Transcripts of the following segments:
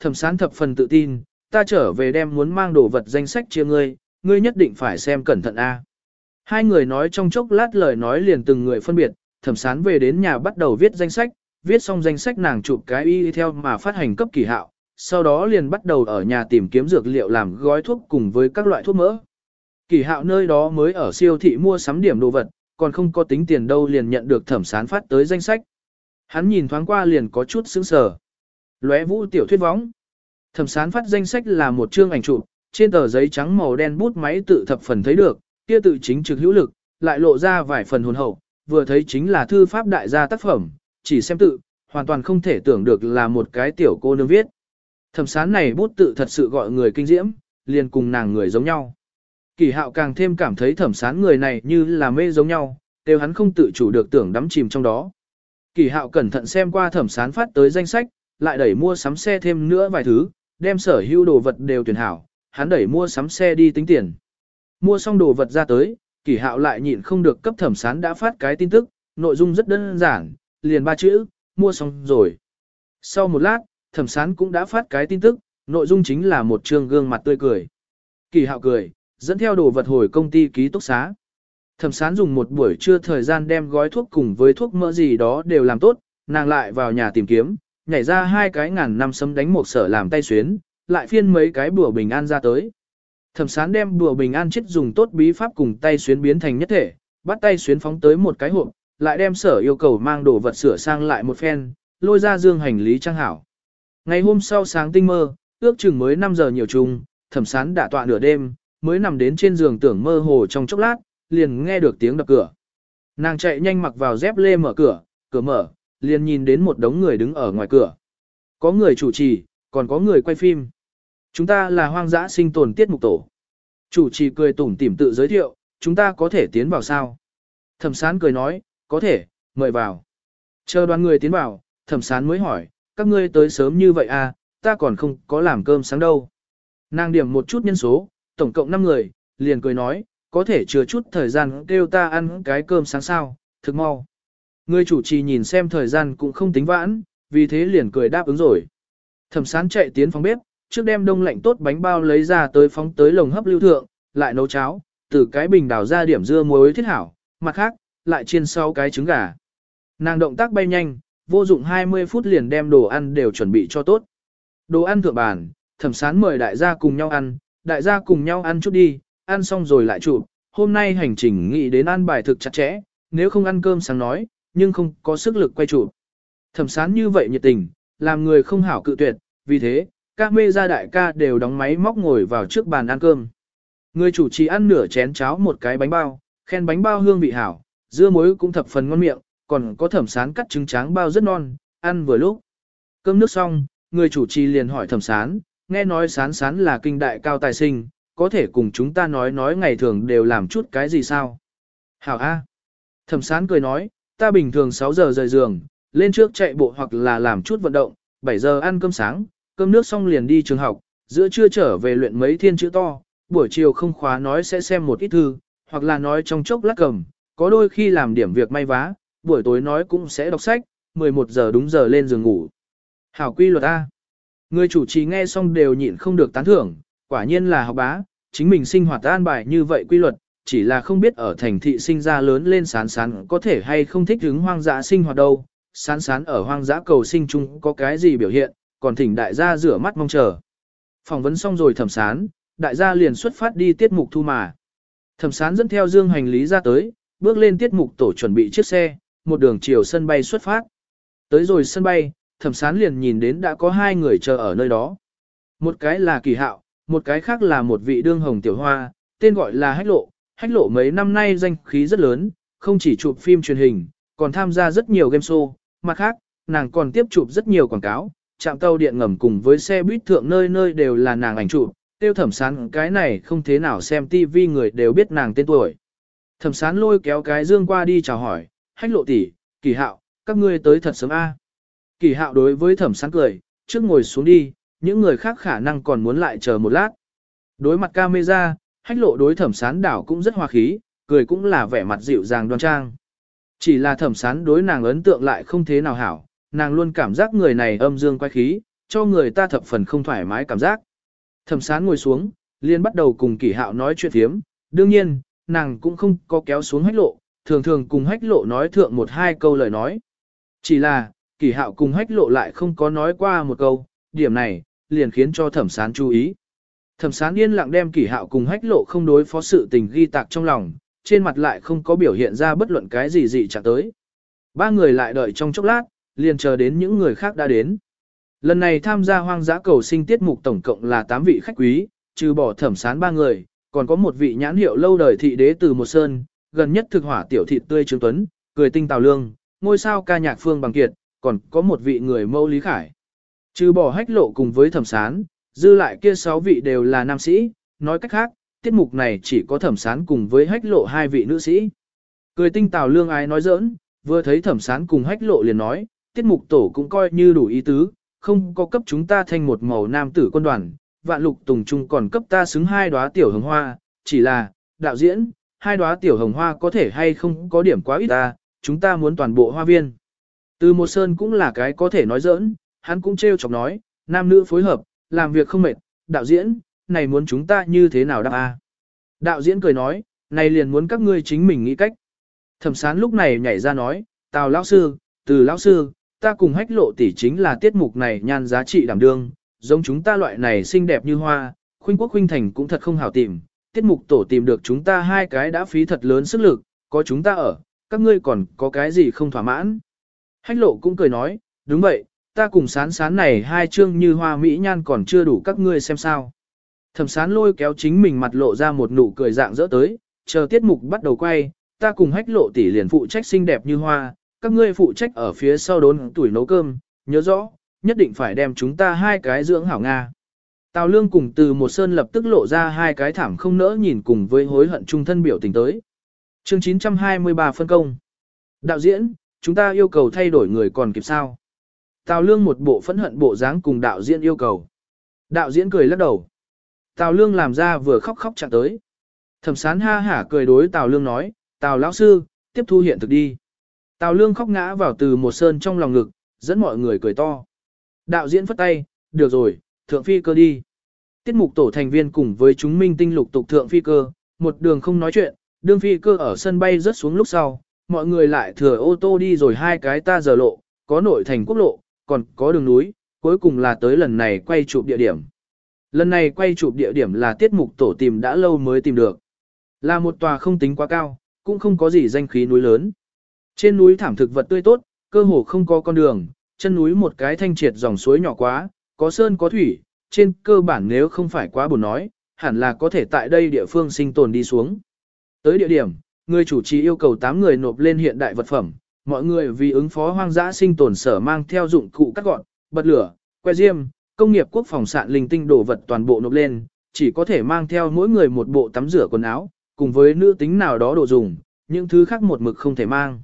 thẩm sán thập phần tự tin, ta trở về đem muốn mang đồ vật danh sách chia ngươi, ngươi nhất định phải xem cẩn thận a. Hai người nói trong chốc lát lời nói liền từng người phân biệt, thẩm sán về đến nhà bắt đầu viết danh sách, viết xong danh sách nàng chụp cái y theo mà phát hành cấp kỳ hạo, sau đó liền bắt đầu ở nhà tìm kiếm dược liệu làm gói thuốc cùng với các loại thuốc mỡ. Kỳ hạo nơi đó mới ở siêu thị mua sắm điểm đồ vật, còn không có tính tiền đâu liền nhận được thẩm sán phát tới danh sách. Hắn nhìn thoáng qua liền có chút sững sờ. Lóe vũ tiểu thuyết võng. Thẩm sán phát danh sách là một chương ảnh chụp, trên tờ giấy trắng màu đen bút máy tự thập phần thấy được, kia tự chính trực hữu lực, lại lộ ra vài phần hồn hậu, vừa thấy chính là thư pháp đại gia tác phẩm, chỉ xem tự, hoàn toàn không thể tưởng được là một cái tiểu cô nương viết. Thẩm sán này bút tự thật sự gọi người kinh diễm, liền cùng nàng người giống nhau. Kỳ hạo càng thêm cảm thấy thẩm sán người này như là mê giống nhau, đều hắn không tự chủ được tưởng đắm chìm trong đó. Kỳ hạo cẩn thận xem qua thẩm sán phát tới danh sách, lại đẩy mua sắm xe thêm nữa vài thứ, đem sở hữu đồ vật đều tuyển hảo, hắn đẩy mua sắm xe đi tính tiền. Mua xong đồ vật ra tới, kỳ hạo lại nhịn không được cấp thẩm sán đã phát cái tin tức, nội dung rất đơn giản, liền ba chữ, mua xong rồi. Sau một lát, thẩm sán cũng đã phát cái tin tức, nội dung chính là một trương gương mặt tươi cười. Kỳ hạo cười, dẫn theo đồ vật hồi công ty ký túc xá. Thẩm sán dùng một buổi trưa thời gian đem gói thuốc cùng với thuốc mỡ gì đó đều làm tốt, nàng lại vào nhà tìm kiếm, nhảy ra hai cái ngàn năm sấm đánh một sở làm tay xuyến, lại phiên mấy cái bùa bình an ra tới. Thẩm sán đem bùa bình an chết dùng tốt bí pháp cùng tay xuyến biến thành nhất thể, bắt tay xuyến phóng tới một cái hộp, lại đem sở yêu cầu mang đồ vật sửa sang lại một phen, lôi ra dương hành lý trang hảo. Ngày hôm sau sáng tinh mơ, ước chừng mới 5 giờ nhiều chung, thẩm sán đã tọa nửa đêm, mới nằm đến trên giường tưởng mơ hồ trong chốc lát, liền nghe được tiếng đập cửa. Nàng chạy nhanh mặc vào dép lê mở cửa, cửa mở, liền nhìn đến một đống người đứng ở ngoài cửa. Có người chủ trì, còn có người quay phim. Chúng ta là hoang dã sinh tồn tiết mục tổ. Chủ trì cười tủm tỉm tự giới thiệu, chúng ta có thể tiến vào sao? Thẩm sán cười nói, có thể, mời vào. Chờ đoàn người tiến vào, thẩm sán mới hỏi, các ngươi tới sớm như vậy à, ta còn không có làm cơm sáng đâu. Nàng điểm một chút nhân số, tổng cộng 5 người, liền cười nói, có thể chừa chút thời gian kêu ta ăn cái cơm sáng sao, thực mau. Người chủ trì nhìn xem thời gian cũng không tính vãn, vì thế liền cười đáp ứng rồi. Thẩm sán chạy tiến phòng bếp, trước đem đông lạnh tốt bánh bao lấy ra tới phóng tới lồng hấp lưu thượng, lại nấu cháo, từ cái bình đào ra điểm dưa muối thiết hảo, mặt khác, lại chiên sau cái trứng gà. Nàng động tác bay nhanh, vô dụng 20 phút liền đem đồ ăn đều chuẩn bị cho tốt. Đồ ăn thượng bàn, thẩm sán mời đại gia cùng nhau ăn, đại gia cùng nhau ăn chút đi, ăn xong rồi lại chụp. Hôm nay hành trình nghĩ đến ăn bài thực chặt chẽ, nếu không ăn cơm sáng nói, nhưng không có sức lực quay chụp. Thẩm sán như vậy nhiệt tình, làm người không hảo cự tuyệt, vì thế, các mê gia đại ca đều đóng máy móc ngồi vào trước bàn ăn cơm. Người chủ trì ăn nửa chén cháo một cái bánh bao, khen bánh bao hương vị hảo, dưa muối cũng thập phần ngon miệng, còn có thẩm sán cắt trứng tráng bao rất non, ăn vừa lúc. Cơm nước xong, người chủ trì liền hỏi thẩm sán, nghe nói sán sán là kinh đại cao tài sinh, có thể cùng chúng ta nói nói ngày thường đều làm chút cái gì sao? Hảo A. Thẩm sán cười nói, ta bình thường 6 giờ rời giường, lên trước chạy bộ hoặc là làm chút vận động, 7 giờ ăn cơm sáng, cơm nước xong liền đi trường học, giữa trưa trở về luyện mấy thiên chữ to, buổi chiều không khóa nói sẽ xem một ít thư, hoặc là nói trong chốc lát cầm, có đôi khi làm điểm việc may vá, buổi tối nói cũng sẽ đọc sách, 11 giờ đúng giờ lên giường ngủ. Hảo quy luật A. Người chủ trì nghe xong đều nhịn không được tán thưởng, quả nhiên là học bá, chính mình sinh hoạt an bài như vậy quy luật, chỉ là không biết ở thành thị sinh ra lớn lên sán sán có thể hay không thích ứng hoang dã sinh hoạt đâu, sán sán ở hoang dã cầu sinh chung có cái gì biểu hiện, còn thỉnh đại gia rửa mắt mong chờ. Phỏng vấn xong rồi thẩm sán, đại gia liền xuất phát đi tiết mục thu mà. Thẩm sán dẫn theo dương hành lý ra tới, bước lên tiết mục tổ chuẩn bị chiếc xe, một đường chiều sân bay xuất phát. Tới rồi sân bay, thẩm sán liền nhìn đến đã có hai người chờ ở nơi đó. Một cái là kỳ hạo, một cái khác là một vị đương hồng tiểu hoa, tên gọi là hách lộ. Hách lộ mấy năm nay danh khí rất lớn, không chỉ chụp phim truyền hình, còn tham gia rất nhiều game show. Mặt khác, nàng còn tiếp chụp rất nhiều quảng cáo, chạm tàu điện ngầm cùng với xe buýt thượng nơi nơi đều là nàng ảnh chụp. Tiêu thẩm sán cái này không thế nào xem tivi người đều biết nàng tên tuổi. Thẩm sán lôi kéo cái dương qua đi chào hỏi, hách lộ tỷ, kỳ hạo, các ngươi tới thật sớm a. Kỳ hạo đối với thẩm sán cười, trước ngồi xuống đi, những người khác khả năng còn muốn lại chờ một lát. Đối mặt camera, hách lộ đối thẩm sán đảo cũng rất hòa khí, cười cũng là vẻ mặt dịu dàng đoan trang. Chỉ là thẩm sán đối nàng ấn tượng lại không thế nào hảo, nàng luôn cảm giác người này âm dương quay khí, cho người ta thập phần không thoải mái cảm giác. Thẩm sán ngồi xuống, liền bắt đầu cùng kỷ hạo nói chuyện thiếm, đương nhiên, nàng cũng không có kéo xuống hách lộ, thường thường cùng hách lộ nói thượng một hai câu lời nói. Chỉ là, kỷ hạo cùng hách lộ lại không có nói qua một câu, điểm này, liền khiến cho thẩm sán chú ý. Thẩm sán yên lặng đem kỷ hạo cùng hách lộ không đối phó sự tình ghi tạc trong lòng, trên mặt lại không có biểu hiện ra bất luận cái gì dị chẳng tới. Ba người lại đợi trong chốc lát, liền chờ đến những người khác đã đến. Lần này tham gia hoang dã cầu sinh tiết mục tổng cộng là 8 vị khách quý, trừ bỏ thẩm sán ba người, còn có một vị nhãn hiệu lâu đời thị đế từ một sơn, gần nhất thực hỏa tiểu thị tươi trương tuấn, cười tinh tào lương, ngôi sao ca nhạc phương bằng kiệt, còn có một vị người mẫu lý khải. Trừ bỏ hách lộ cùng với thẩm sán, dư lại kia sáu vị đều là nam sĩ, nói cách khác, tiết mục này chỉ có thẩm sán cùng với hách lộ hai vị nữ sĩ. Cười tinh tào lương ái nói giỡn, vừa thấy thẩm sán cùng hách lộ liền nói, tiết mục tổ cũng coi như đủ ý tứ, không có cấp chúng ta thành một màu nam tử quân đoàn, vạn lục tùng trung còn cấp ta xứng hai đóa tiểu hồng hoa, chỉ là, đạo diễn, hai đóa tiểu hồng hoa có thể hay không có điểm quá ít ta, chúng ta muốn toàn bộ hoa viên. Từ một sơn cũng là cái có thể nói giỡn, hắn cũng trêu chọc nói, nam nữ phối hợp, làm việc không mệt, đạo diễn, này muốn chúng ta như thế nào đáp a? Đạo diễn cười nói, này liền muốn các ngươi chính mình nghĩ cách. Thẩm sán lúc này nhảy ra nói, tào lão sư, từ lão sư, ta cùng hách lộ tỷ chính là tiết mục này nhan giá trị đảm đương, giống chúng ta loại này xinh đẹp như hoa, khuynh quốc khuynh thành cũng thật không hảo tìm, tiết mục tổ tìm được chúng ta hai cái đã phí thật lớn sức lực, có chúng ta ở, các ngươi còn có cái gì không thỏa mãn. Hách lộ cũng cười nói, đúng vậy, ta cùng sán sán này hai chương như hoa mỹ nhan còn chưa đủ các ngươi xem sao. Thẩm sán lôi kéo chính mình mặt lộ ra một nụ cười dạng dỡ tới, chờ tiết mục bắt đầu quay, ta cùng hách lộ tỷ liền phụ trách xinh đẹp như hoa, các ngươi phụ trách ở phía sau đốn tuổi nấu cơm, nhớ rõ, nhất định phải đem chúng ta hai cái dưỡng hảo Nga. Tào Lương cùng từ một sơn lập tức lộ ra hai cái thảm không nỡ nhìn cùng với hối hận trung thân biểu tình tới. Chương 923 phân công. Đạo diễn, chúng ta yêu cầu thay đổi người còn kịp sao? Tào Lương một bộ phẫn hận bộ dáng cùng đạo diễn yêu cầu. Đạo diễn cười lắc đầu. Tào Lương làm ra vừa khóc khóc chặn tới. Thẩm sán ha hả cười đối Tào Lương nói, Tào lão sư, tiếp thu hiện thực đi. Tào Lương khóc ngã vào từ một sơn trong lòng ngực, dẫn mọi người cười to. Đạo diễn phất tay, được rồi, thượng phi cơ đi. Tiết mục tổ thành viên cùng với chúng minh tinh lục tục thượng phi cơ, một đường không nói chuyện, đương phi cơ ở sân bay rớt xuống lúc sau, mọi người lại thừa ô tô đi rồi hai cái ta giờ lộ, có nội thành quốc lộ, còn có đường núi, cuối cùng là tới lần này quay chụp địa điểm. Lần này quay chụp địa điểm là tiết mục tổ tìm đã lâu mới tìm được. Là một tòa không tính quá cao, cũng không có gì danh khí núi lớn. Trên núi thảm thực vật tươi tốt, cơ hồ không có con đường, chân núi một cái thanh triệt dòng suối nhỏ quá, có sơn có thủy, trên cơ bản nếu không phải quá buồn nói, hẳn là có thể tại đây địa phương sinh tồn đi xuống. Tới địa điểm, người chủ trì yêu cầu 8 người nộp lên hiện đại vật phẩm, mọi người vì ứng phó hoang dã sinh tồn sở mang theo dụng cụ cắt gọn, bật lửa, que diêm, công nghiệp quốc phòng sạn linh tinh đồ vật toàn bộ nộp lên, chỉ có thể mang theo mỗi người một bộ tắm rửa quần áo, cùng với nữ tính nào đó đồ dùng, những thứ khác một mực không thể mang.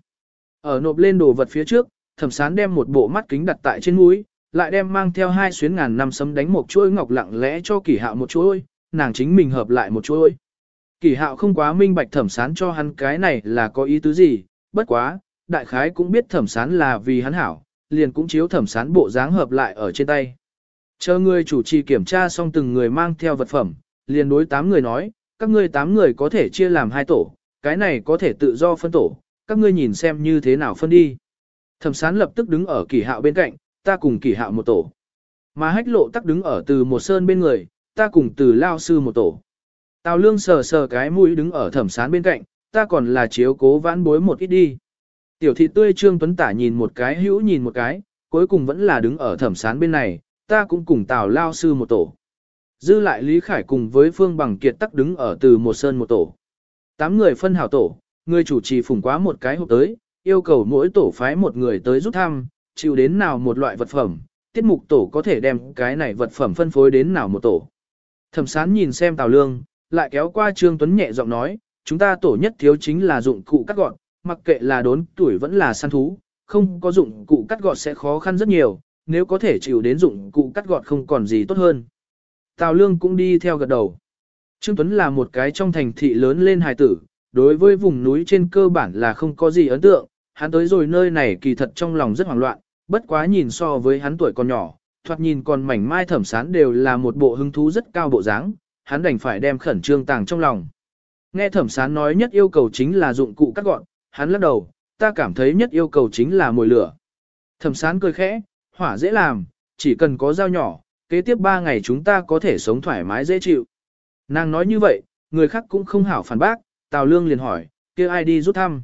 Ở nộp lên đồ vật phía trước, thẩm sán đem một bộ mắt kính đặt tại trên mũi, lại đem mang theo hai xuyến ngàn năm sấm đánh một chuỗi ngọc lặng lẽ cho kỷ hạo một chuỗi, nàng chính mình hợp lại một chuỗi. Kỷ hạo không quá minh bạch thẩm sán cho hắn cái này là có ý tứ gì, bất quá, đại khái cũng biết thẩm sán là vì hắn hảo, liền cũng chiếu thẩm sán bộ dáng hợp lại ở trên tay. Chờ người chủ trì kiểm tra xong từng người mang theo vật phẩm, liền đối tám người nói, các ngươi tám người có thể chia làm hai tổ, cái này có thể tự do phân tổ, các ngươi nhìn xem như thế nào phân đi. Thẩm sán lập tức đứng ở kỷ hạo bên cạnh, ta cùng kỷ hạo một tổ. Mà hách lộ tắc đứng ở từ một sơn bên người, ta cùng từ lao sư một tổ. Tào lương sờ sờ cái mũi đứng ở thẩm sán bên cạnh, ta còn là chiếu cố vãn bối một ít đi. Tiểu thị tươi trương tuấn tả nhìn một cái hữu nhìn một cái, cuối cùng vẫn là đứng ở thẩm sán bên này, ta cũng cùng tào lao sư một tổ. Dư lại Lý Khải cùng với Phương Bằng Kiệt tắc đứng ở từ một sơn một tổ. Tám người phân hảo tổ, người chủ trì phủng quá một cái hộp tới, yêu cầu mỗi tổ phái một người tới rút thăm, chịu đến nào một loại vật phẩm, tiết mục tổ có thể đem cái này vật phẩm phân phối đến nào một tổ. Thẩm sán nhìn xem Tào Lương, lại kéo qua Trương Tuấn nhẹ giọng nói, chúng ta tổ nhất thiếu chính là dụng cụ cắt gọn, mặc kệ là đốn tuổi vẫn là săn thú, không có dụng cụ cắt gọt sẽ khó khăn rất nhiều, nếu có thể chịu đến dụng cụ cắt gọt không còn gì tốt hơn. Tào Lương cũng đi theo gật đầu. Trương Tuấn là một cái trong thành thị lớn lên hài tử, đối với vùng núi trên cơ bản là không có gì ấn tượng, hắn tới rồi nơi này kỳ thật trong lòng rất hoảng loạn, bất quá nhìn so với hắn tuổi còn nhỏ, thoạt nhìn còn mảnh mai thẩm sán đều là một bộ hứng thú rất cao bộ dáng, hắn đành phải đem khẩn trương tàng trong lòng. Nghe thẩm sán nói nhất yêu cầu chính là dụng cụ cắt gọn, hắn lắc đầu, ta cảm thấy nhất yêu cầu chính là mồi lửa. Thẩm sán cười khẽ, hỏa dễ làm, chỉ cần có dao nhỏ, kế tiếp 3 ngày chúng ta có thể sống thoải mái dễ chịu. Nàng nói như vậy, người khác cũng không hảo phản bác, Tào Lương liền hỏi, kia ai đi rút thăm.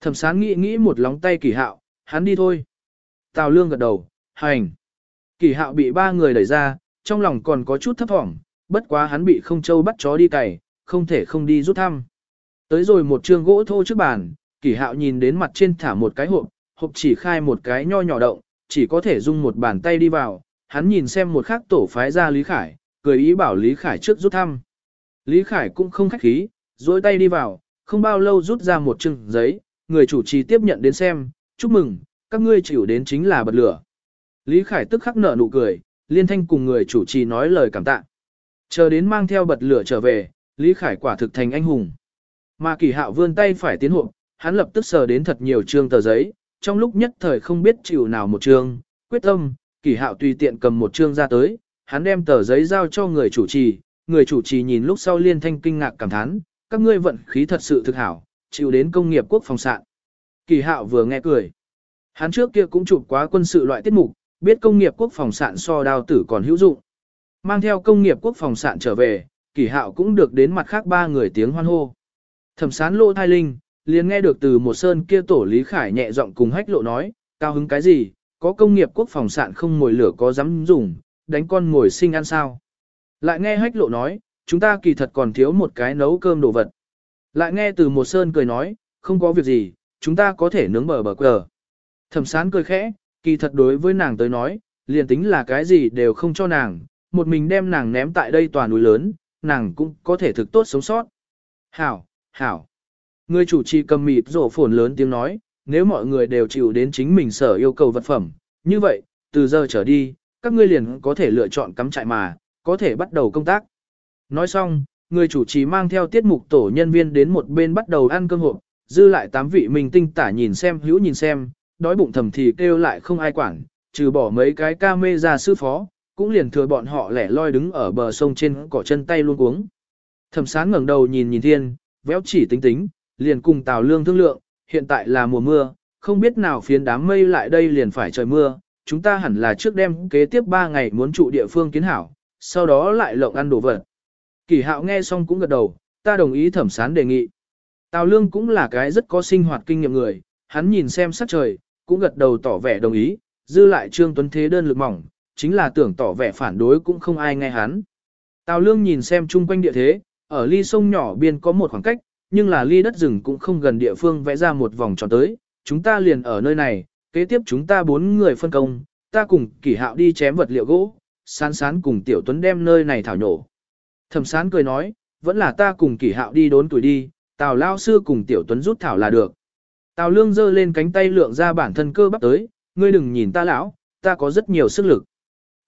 Thẩm sán nghĩ nghĩ một lóng tay kỳ hạo, hắn đi thôi. Tào Lương gật đầu, hành. Kỳ hạo bị ba người đẩy ra, trong lòng còn có chút thấp thỏm, bất quá hắn bị không châu bắt chó đi cày, không thể không đi rút thăm. Tới rồi một trường gỗ thô trước bàn, kỳ hạo nhìn đến mặt trên thả một cái hộp, hộp chỉ khai một cái nho nhỏ động, chỉ có thể dùng một bàn tay đi vào, hắn nhìn xem một khắc tổ phái ra Lý Khải, cười ý bảo Lý Khải trước rút thăm. Lý Khải cũng không khách khí, dối tay đi vào, không bao lâu rút ra một chừng giấy, người chủ trì tiếp nhận đến xem, chúc mừng, các ngươi chịu đến chính là bật lửa. Lý Khải tức khắc nở nụ cười, liên thanh cùng người chủ trì nói lời cảm tạ. Chờ đến mang theo bật lửa trở về, Lý Khải quả thực thành anh hùng. Mà kỳ hạo vươn tay phải tiến hộp, hắn lập tức sờ đến thật nhiều trương tờ giấy, trong lúc nhất thời không biết chịu nào một trương, quyết tâm, kỳ hạo tùy tiện cầm một trương ra tới, hắn đem tờ giấy giao cho người chủ trì, người chủ trì nhìn lúc sau liên thanh kinh ngạc cảm thán, các ngươi vận khí thật sự thực hảo, chịu đến công nghiệp quốc phòng sạn. Kỳ hạo vừa nghe cười. Hắn trước kia cũng chụp quá quân sự loại tiết mục, biết công nghiệp quốc phòng sạn so đao tử còn hữu dụng. Mang theo công nghiệp quốc phòng sạn trở về, kỳ hạo cũng được đến mặt khác ba người tiếng hoan hô. Thẩm sán lô thai linh, liền nghe được từ một sơn kia tổ Lý Khải nhẹ giọng cùng hách lộ nói, cao hứng cái gì, có công nghiệp quốc phòng sạn không ngồi lửa có dám dùng, đánh con ngồi sinh ăn sao. Lại nghe hách lộ nói, chúng ta kỳ thật còn thiếu một cái nấu cơm đồ vật. Lại nghe từ một sơn cười nói, không có việc gì, chúng ta có thể nướng bờ bờ cờ. Thẩm sán cười khẽ, kỳ thật đối với nàng tới nói, liền tính là cái gì đều không cho nàng, một mình đem nàng ném tại đây tòa núi lớn, nàng cũng có thể thực tốt sống sót. Hảo, hảo. Người chủ trì cầm mịt rổ phồn lớn tiếng nói, nếu mọi người đều chịu đến chính mình sở yêu cầu vật phẩm, như vậy, từ giờ trở đi, các ngươi liền có thể lựa chọn cắm trại mà, có thể bắt đầu công tác. Nói xong, người chủ trì mang theo tiết mục tổ nhân viên đến một bên bắt đầu ăn cơm hộp, dư lại tám vị mình tinh tả nhìn xem hữu nhìn xem, đói bụng thầm thì kêu lại không ai quản, trừ bỏ mấy cái ca mê ra sư phó, cũng liền thừa bọn họ lẻ loi đứng ở bờ sông trên cỏ chân tay luôn uống. Thẩm sáng ngẩng đầu nhìn nhìn thiên, véo chỉ tính tính, liền cùng Tào Lương thương lượng, hiện tại là mùa mưa, không biết nào phiến đám mây lại đây liền phải trời mưa, chúng ta hẳn là trước đêm kế tiếp 3 ngày muốn trụ địa phương kiến hảo, sau đó lại lộng ăn đồ vật. Kỳ hạo nghe xong cũng gật đầu, ta đồng ý thẩm sán đề nghị. Tào Lương cũng là cái rất có sinh hoạt kinh nghiệm người, hắn nhìn xem sắc trời, cũng gật đầu tỏ vẻ đồng ý, dư lại Trương Tuấn Thế đơn lực mỏng, chính là tưởng tỏ vẻ phản đối cũng không ai nghe hắn. Tào Lương nhìn xem chung quanh địa thế, ở ly sông nhỏ biên có một khoảng cách, nhưng là ly đất rừng cũng không gần địa phương vẽ ra một vòng tròn tới, chúng ta liền ở nơi này, kế tiếp chúng ta bốn người phân công, ta cùng kỷ hạo đi chém vật liệu gỗ, sán sán cùng tiểu tuấn đem nơi này thảo nhổ. Thẩm sán cười nói, vẫn là ta cùng kỷ hạo đi đốn tuổi đi, tào lao sư cùng tiểu tuấn rút thảo là được. Tào lương giơ lên cánh tay lượng ra bản thân cơ bắp tới, ngươi đừng nhìn ta lão, ta có rất nhiều sức lực.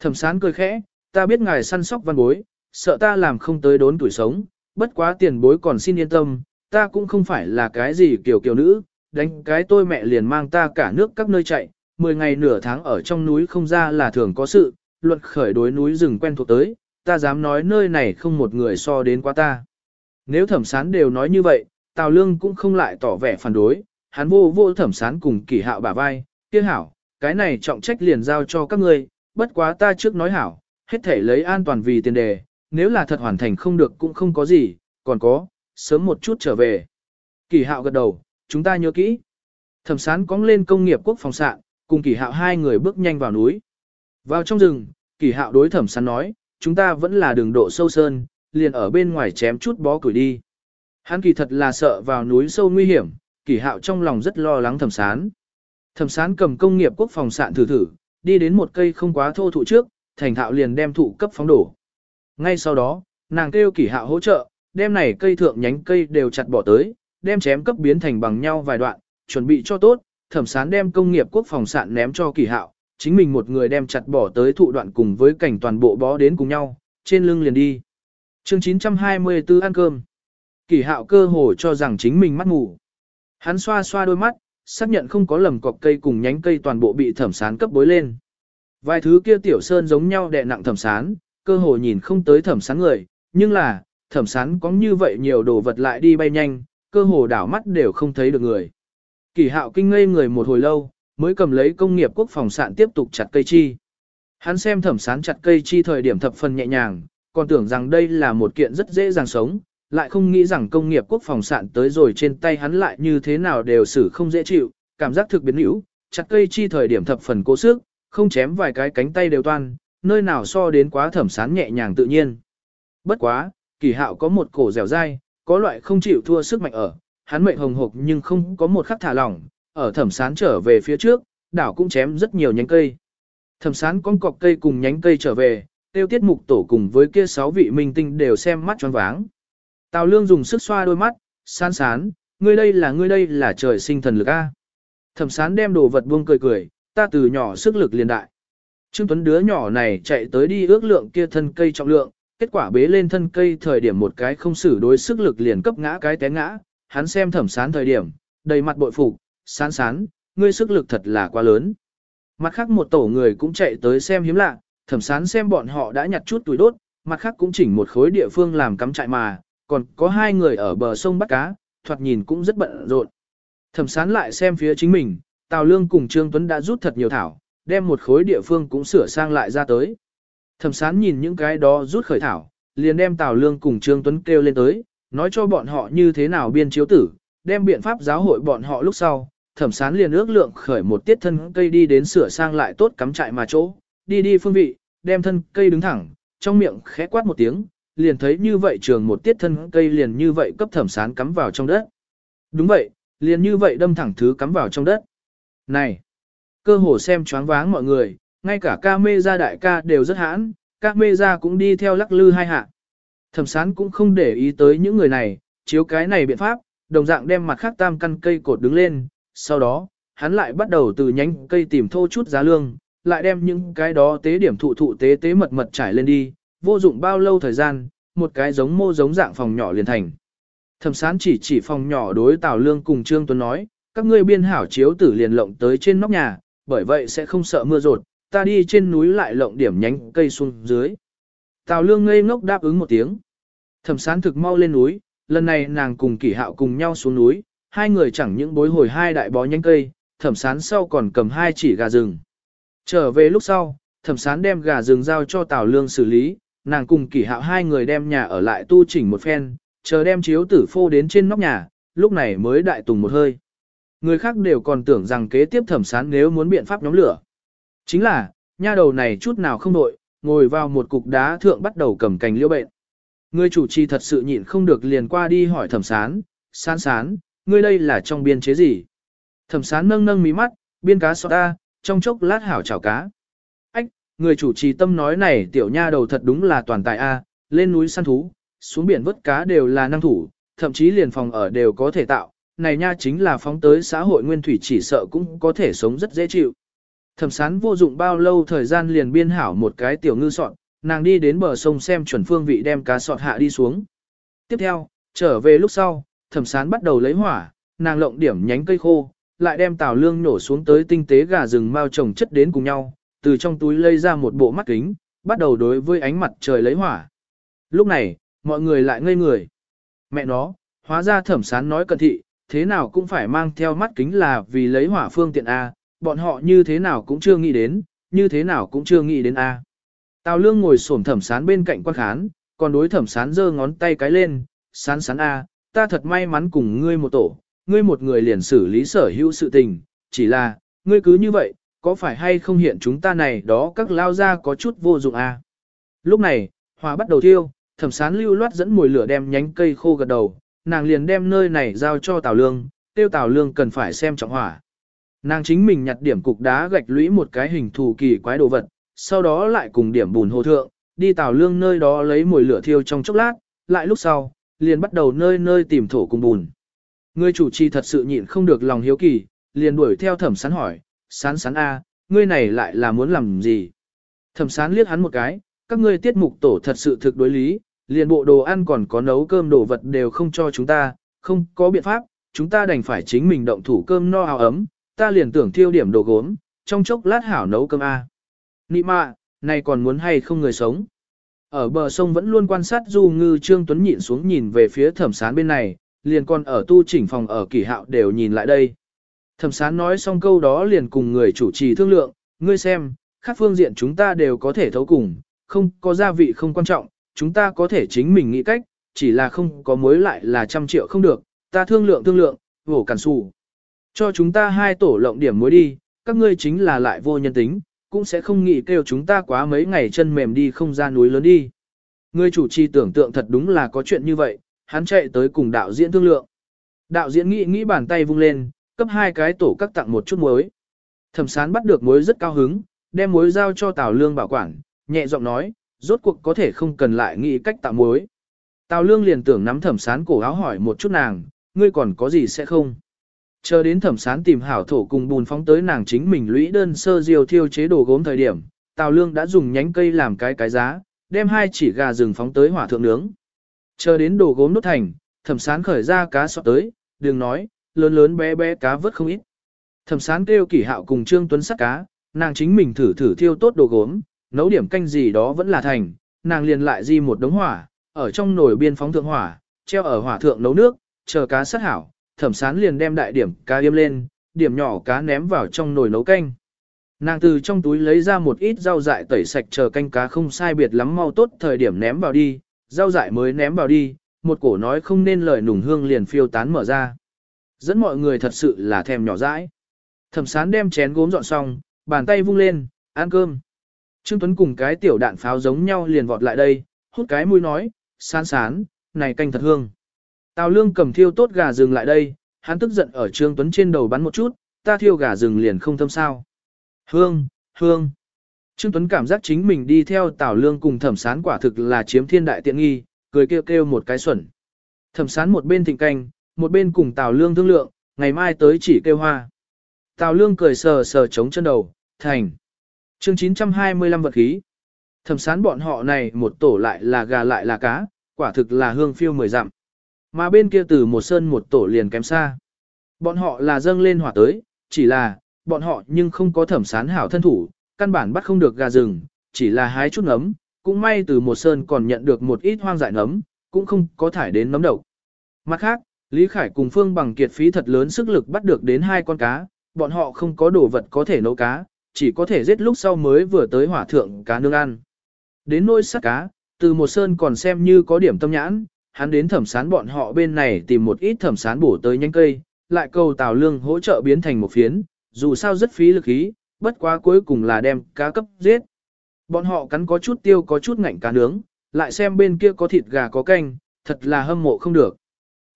Thẩm sán cười khẽ, ta biết ngài săn sóc văn bối, sợ ta làm không tới đốn tuổi sống, bất quá tiền bối còn xin yên tâm, ta cũng không phải là cái gì kiểu kiểu nữ, đánh cái tôi mẹ liền mang ta cả nước các nơi chạy, 10 ngày nửa tháng ở trong núi không ra là thường có sự, luật khởi đối núi rừng quen thuộc tới, ta dám nói nơi này không một người so đến quá ta. Nếu thẩm sán đều nói như vậy, Tào Lương cũng không lại tỏ vẻ phản đối, hắn vô vô thẩm sán cùng kỷ hạo bả vai, kia hảo, cái này trọng trách liền giao cho các ngươi, bất quá ta trước nói hảo, hết thể lấy an toàn vì tiền đề, nếu là thật hoàn thành không được cũng không có gì, còn có, sớm một chút trở về. Kỳ hạo gật đầu, chúng ta nhớ kỹ. Thẩm sán cóng lên công nghiệp quốc phòng sạn, cùng kỳ hạo hai người bước nhanh vào núi. Vào trong rừng, kỳ hạo đối thẩm sán nói, chúng ta vẫn là đường độ sâu sơn, liền ở bên ngoài chém chút bó củi đi. Hắn kỳ thật là sợ vào núi sâu nguy hiểm, kỳ hạo trong lòng rất lo lắng thẩm sán. Thẩm sán cầm công nghiệp quốc phòng sạn thử thử, đi đến một cây không quá thô thụ trước, thành thạo liền đem thụ cấp phóng đổ. Ngay sau đó, nàng kêu kỳ hạo hỗ trợ, đem này cây thượng nhánh cây đều chặt bỏ tới, đem chém cấp biến thành bằng nhau vài đoạn, chuẩn bị cho tốt, thẩm sán đem công nghiệp quốc phòng sạn ném cho kỳ hạo, chính mình một người đem chặt bỏ tới thụ đoạn cùng với cảnh toàn bộ bó đến cùng nhau, trên lưng liền đi. chương 924 ăn cơm. Kỳ hạo cơ hồ cho rằng chính mình mắt ngủ. Hắn xoa xoa đôi mắt, xác nhận không có lầm cọc cây cùng nhánh cây toàn bộ bị thẩm sán cấp bối lên. Vài thứ kia tiểu sơn giống nhau đè nặng thẩm sán, cơ hồ nhìn không tới thẩm sán người, nhưng là, thẩm sán có như vậy nhiều đồ vật lại đi bay nhanh, cơ hồ đảo mắt đều không thấy được người. Kỳ hạo kinh ngây người một hồi lâu, mới cầm lấy công nghiệp quốc phòng sạn tiếp tục chặt cây chi. Hắn xem thẩm sán chặt cây chi thời điểm thập phần nhẹ nhàng, còn tưởng rằng đây là một kiện rất dễ dàng sống, lại không nghĩ rằng công nghiệp quốc phòng sạn tới rồi trên tay hắn lại như thế nào đều xử không dễ chịu, cảm giác thực biến hữu, chặt cây chi thời điểm thập phần cố sức, không chém vài cái cánh tay đều toan, nơi nào so đến quá thẩm sán nhẹ nhàng tự nhiên. Bất quá, kỳ hạo có một cổ dẻo dai, có loại không chịu thua sức mạnh ở, hắn mệnh hồng hộc nhưng không có một khắc thả lỏng, ở thẩm sán trở về phía trước, đảo cũng chém rất nhiều nhánh cây. Thẩm sán con cọc cây cùng nhánh cây trở về, tiêu tiết mục tổ cùng với kia sáu vị minh tinh đều xem mắt choáng váng. Tào lương dùng sức xoa đôi mắt, sán sán, ngươi đây là ngươi đây là trời sinh thần lực A. Thẩm sán đem đồ vật buông cười cười, ta từ nhỏ sức lực liền đại. Trương Tuấn đứa nhỏ này chạy tới đi ước lượng kia thân cây trọng lượng, kết quả bế lên thân cây thời điểm một cái không xử đối sức lực liền cấp ngã cái té ngã, hắn xem thẩm sán thời điểm, đầy mặt bội phục, sán sán, ngươi sức lực thật là quá lớn. Mặt khác một tổ người cũng chạy tới xem hiếm lạ, thẩm sán xem bọn họ đã nhặt chút tuổi đốt, mặt khác cũng chỉnh một khối địa phương làm cắm trại mà, còn có hai người ở bờ sông bắt cá, thoạt nhìn cũng rất bận rộn. Thẩm sán lại xem phía chính mình, Tào Lương cùng Trương Tuấn đã rút thật nhiều thảo, đem một khối địa phương cũng sửa sang lại ra tới. Thẩm sán nhìn những cái đó rút khởi thảo, liền đem Tào Lương cùng Trương Tuấn kêu lên tới, nói cho bọn họ như thế nào biên chiếu tử, đem biện pháp giáo hội bọn họ lúc sau. Thẩm sán liền ước lượng khởi một tiết thân cây đi đến sửa sang lại tốt cắm trại mà chỗ, đi đi phương vị, đem thân cây đứng thẳng, trong miệng khẽ quát một tiếng, liền thấy như vậy trường một tiết thân cây liền như vậy cấp thẩm sán cắm vào trong đất. Đúng vậy, liền như vậy đâm thẳng thứ cắm vào trong đất. Này, cơ hồ xem choáng váng mọi người, ngay cả ca mê gia đại ca đều rất hãn, các mê gia cũng đi theo lắc lư hai hạ. Thẩm sán cũng không để ý tới những người này, chiếu cái này biện pháp, đồng dạng đem mặt khác tam căn cây cột đứng lên, sau đó, hắn lại bắt đầu từ nhánh cây tìm thô chút giá lương, lại đem những cái đó tế điểm thụ thụ tế tế mật mật trải lên đi, vô dụng bao lâu thời gian, một cái giống mô giống dạng phòng nhỏ liền thành. Thẩm sán chỉ chỉ phòng nhỏ đối Tào Lương cùng Trương Tuấn nói, các ngươi biên hảo chiếu tử liền lộng tới trên nóc nhà, bởi vậy sẽ không sợ mưa rột, ta đi trên núi lại lộng điểm nhánh cây xuống dưới. Tào Lương ngây ngốc đáp ứng một tiếng. Thẩm sán thực mau lên núi, lần này nàng cùng kỷ hạo cùng nhau xuống núi, hai người chẳng những bối hồi hai đại bó nhánh cây, thẩm sán sau còn cầm hai chỉ gà rừng. Trở về lúc sau, thẩm sán đem gà rừng giao cho Tào Lương xử lý, nàng cùng kỷ hạo hai người đem nhà ở lại tu chỉnh một phen, chờ đem chiếu tử phô đến trên nóc nhà, lúc này mới đại tùng một hơi. Người khác đều còn tưởng rằng kế tiếp thẩm sán nếu muốn biện pháp nhóm lửa. Chính là, nha đầu này chút nào không đội, ngồi vào một cục đá thượng bắt đầu cầm cành liễu bệnh. Người chủ trì thật sự nhịn không được liền qua đi hỏi thẩm sán, sán sán, ngươi đây là trong biên chế gì? Thẩm sán nâng nâng mí mắt, biên cá sọt ta, trong chốc lát hảo chảo cá. Ách, người chủ trì tâm nói này tiểu nha đầu thật đúng là toàn tài A, lên núi săn thú, xuống biển vớt cá đều là năng thủ, thậm chí liền phòng ở đều có thể tạo, này nha chính là phóng tới xã hội nguyên thủy chỉ sợ cũng có thể sống rất dễ chịu. Thẩm sán vô dụng bao lâu thời gian liền biên hảo một cái tiểu ngư sọt, nàng đi đến bờ sông xem chuẩn phương vị đem cá sọt hạ đi xuống. Tiếp theo, trở về lúc sau, thẩm sán bắt đầu lấy hỏa, nàng lộng điểm nhánh cây khô, lại đem tàu lương nổ xuống tới tinh tế gà rừng mao trồng chất đến cùng nhau, từ trong túi lấy ra một bộ mắt kính, bắt đầu đối với ánh mặt trời lấy hỏa. Lúc này, mọi người lại ngây người. Mẹ nó, hóa ra thẩm sán nói cẩn thị, thế nào cũng phải mang theo mắt kính là vì lấy hỏa phương tiện A, bọn họ như thế nào cũng chưa nghĩ đến, như thế nào cũng chưa nghĩ đến A. Tào lương ngồi xổm thẩm sán bên cạnh quan khán, còn đối thẩm sán giơ ngón tay cái lên, sán sán A, ta thật may mắn cùng ngươi một tổ, ngươi một người liền xử lý sở hữu sự tình, chỉ là, ngươi cứ như vậy, có phải hay không hiện chúng ta này đó các lao ra có chút vô dụng A. Lúc này, hòa bắt đầu thiêu, thẩm sán lưu loát dẫn mùi lửa đem nhánh cây khô gật đầu, nàng liền đem nơi này giao cho Tào Lương, tiêu Tào Lương cần phải xem trọng hỏa. Nàng chính mình nhặt điểm cục đá gạch lũy một cái hình thù kỳ quái đồ vật, sau đó lại cùng điểm bùn hồ thượng, đi Tào Lương nơi đó lấy mùi lửa thiêu trong chốc lát, lại lúc sau, liền bắt đầu nơi nơi tìm thổ cùng bùn. Người chủ trì thật sự nhịn không được lòng hiếu kỳ, liền đuổi theo thẩm sán hỏi, sán sán A, ngươi này lại là muốn làm gì? Thẩm sán liếc hắn một cái, các ngươi tiết mục tổ thật sự thực đối lý, liền bộ đồ ăn còn có nấu cơm đồ vật đều không cho chúng ta, không có biện pháp, chúng ta đành phải chính mình động thủ cơm no áo ấm, ta liền tưởng thiêu điểm đồ gốm, trong chốc lát hảo nấu cơm A. Nị mạ, này còn muốn hay không người sống. Ở bờ sông vẫn luôn quan sát du ngư Trương Tuấn nhịn xuống nhìn về phía thẩm sán bên này, liền còn ở tu chỉnh phòng ở kỷ hạo đều nhìn lại đây. Thẩm sán nói xong câu đó liền cùng người chủ trì thương lượng, ngươi xem, các phương diện chúng ta đều có thể thấu cùng, không có gia vị không quan trọng, chúng ta có thể chính mình nghĩ cách, chỉ là không có mối lại là trăm triệu không được, ta thương lượng thương lượng, vổ cản xù. Cho chúng ta hai tổ lộng điểm muối đi, các ngươi chính là lại vô nhân tính, cũng sẽ không nghĩ kêu chúng ta quá mấy ngày chân mềm đi không ra núi lớn đi. Người chủ trì tưởng tượng thật đúng là có chuyện như vậy, hắn chạy tới cùng đạo diễn thương lượng. Đạo diễn nghĩ nghĩ bàn tay vung lên, cấp hai cái tổ các tặng một chút muối. Thẩm sán bắt được muối rất cao hứng, đem muối giao cho Tào Lương bảo quản, nhẹ giọng nói, rốt cuộc có thể không cần lại nghĩ cách tạo muối. Tào Lương liền tưởng nắm thẩm sán cổ áo hỏi một chút nàng, ngươi còn có gì sẽ không? Chờ đến thẩm sán tìm hảo thổ cùng bùn phóng tới nàng chính mình lũy đơn sơ diều thiêu chế đồ gốm thời điểm, Tào Lương đã dùng nhánh cây làm cái cái giá, đem hai chỉ gà rừng phóng tới hỏa thượng nướng. Chờ đến đồ gốm nốt thành, thẩm sán khởi ra cá sọt tới, đừng nói, lớn lớn bé bé cá vớt không ít. Thẩm sán kêu kỷ hạo cùng Trương Tuấn sắt cá, nàng chính mình thử thử thiêu tốt đồ gốm, nấu điểm canh gì đó vẫn là thành, nàng liền lại di một đống hỏa, ở trong nồi biên phóng thượng hỏa, treo ở hỏa thượng nấu nước, chờ cá sắt hảo, thẩm sán liền đem đại điểm cá yêm lên, điểm nhỏ cá ném vào trong nồi nấu canh. Nàng từ trong túi lấy ra một ít rau dại tẩy sạch chờ canh cá không sai biệt lắm mau tốt thời điểm ném vào đi, rau dại mới ném vào đi, một cổ nói không nên lời nùng hương liền phiêu tán mở ra. Dẫn mọi người thật sự là thèm nhỏ dãi. Thẩm sán đem chén gốm dọn xong, bàn tay vung lên, ăn cơm. Trương Tuấn cùng cái tiểu đạn pháo giống nhau liền vọt lại đây, hút cái mũi nói, sán sán, này canh thật hương. Tào Lương cầm thiêu tốt gà rừng lại đây, hắn tức giận ở Trương Tuấn trên đầu bắn một chút, ta thiêu gà rừng liền không thâm sao. Hương, hương. Trương Tuấn cảm giác chính mình đi theo Tào Lương cùng thẩm sán quả thực là chiếm thiên đại tiện nghi, cười kêu kêu một cái xuẩn. Thẩm sán một bên thịnh canh, một bên cùng Tào Lương thương lượng, ngày mai tới chỉ kêu hoa. Tào Lương cười sờ sờ chống chân đầu, thành. Chương 925 vật khí. Thẩm sán bọn họ này một tổ lại là gà lại là cá, quả thực là hương phiêu mười dặm. Mà bên kia từ một sơn một tổ liền kém xa. Bọn họ là dâng lên hỏa tới, chỉ là, bọn họ nhưng không có thẩm sán hảo thân thủ, căn bản bắt không được gà rừng, chỉ là hái chút nấm, cũng may từ một sơn còn nhận được một ít hoang dại nấm, cũng không có thải đến nấm độc. Mặt khác, Lý Khải cùng Phương bằng kiệt phí thật lớn sức lực bắt được đến hai con cá, bọn họ không có đồ vật có thể nấu cá, chỉ có thể giết lúc sau mới vừa tới hỏa thượng cá nương ăn. Đến nôi sắc cá, từ một sơn còn xem như có điểm tâm nhãn, hắn đến thẩm sán bọn họ bên này tìm một ít thẩm sán bổ tới nhanh cây, lại cầu Tào Lương hỗ trợ biến thành một phiến, dù sao rất phí lực khí, bất quá cuối cùng là đem cá cấp giết. Bọn họ cắn có chút tiêu có chút ngạnh cá nướng, lại xem bên kia có thịt gà có canh, thật là hâm mộ không được.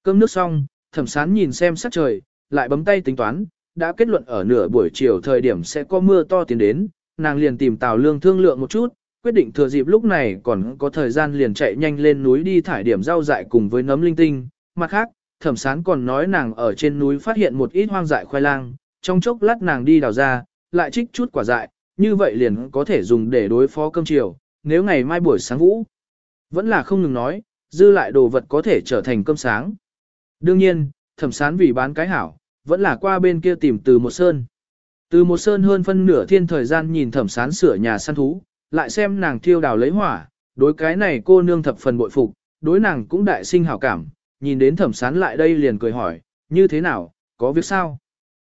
Cơm nước xong, thẩm sán nhìn xem sắc trời, lại bấm tay tính toán, đã kết luận ở nửa buổi chiều thời điểm sẽ có mưa to tiến đến, nàng liền tìm Tào Lương thương lượng một chút, quyết định thừa dịp lúc này còn có thời gian liền chạy nhanh lên núi đi thải điểm rau dại cùng với nấm linh tinh. Mặt khác, thẩm sán còn nói nàng ở trên núi phát hiện một ít hoang dại khoai lang, trong chốc lát nàng đi đào ra, lại trích chút quả dại, như vậy liền có thể dùng để đối phó cơm chiều, nếu ngày mai buổi sáng vũ. Vẫn là không ngừng nói, dư lại đồ vật có thể trở thành cơm sáng. Đương nhiên, thẩm sán vì bán cái hảo, vẫn là qua bên kia tìm từ một sơn. Từ một sơn hơn phân nửa thiên thời gian nhìn thẩm sán sửa nhà săn thú, lại xem nàng thiêu đào lấy hỏa, đối cái này cô nương thập phần bội phục, đối nàng cũng đại sinh hảo cảm, nhìn đến thẩm sán lại đây liền cười hỏi, như thế nào, có việc sao?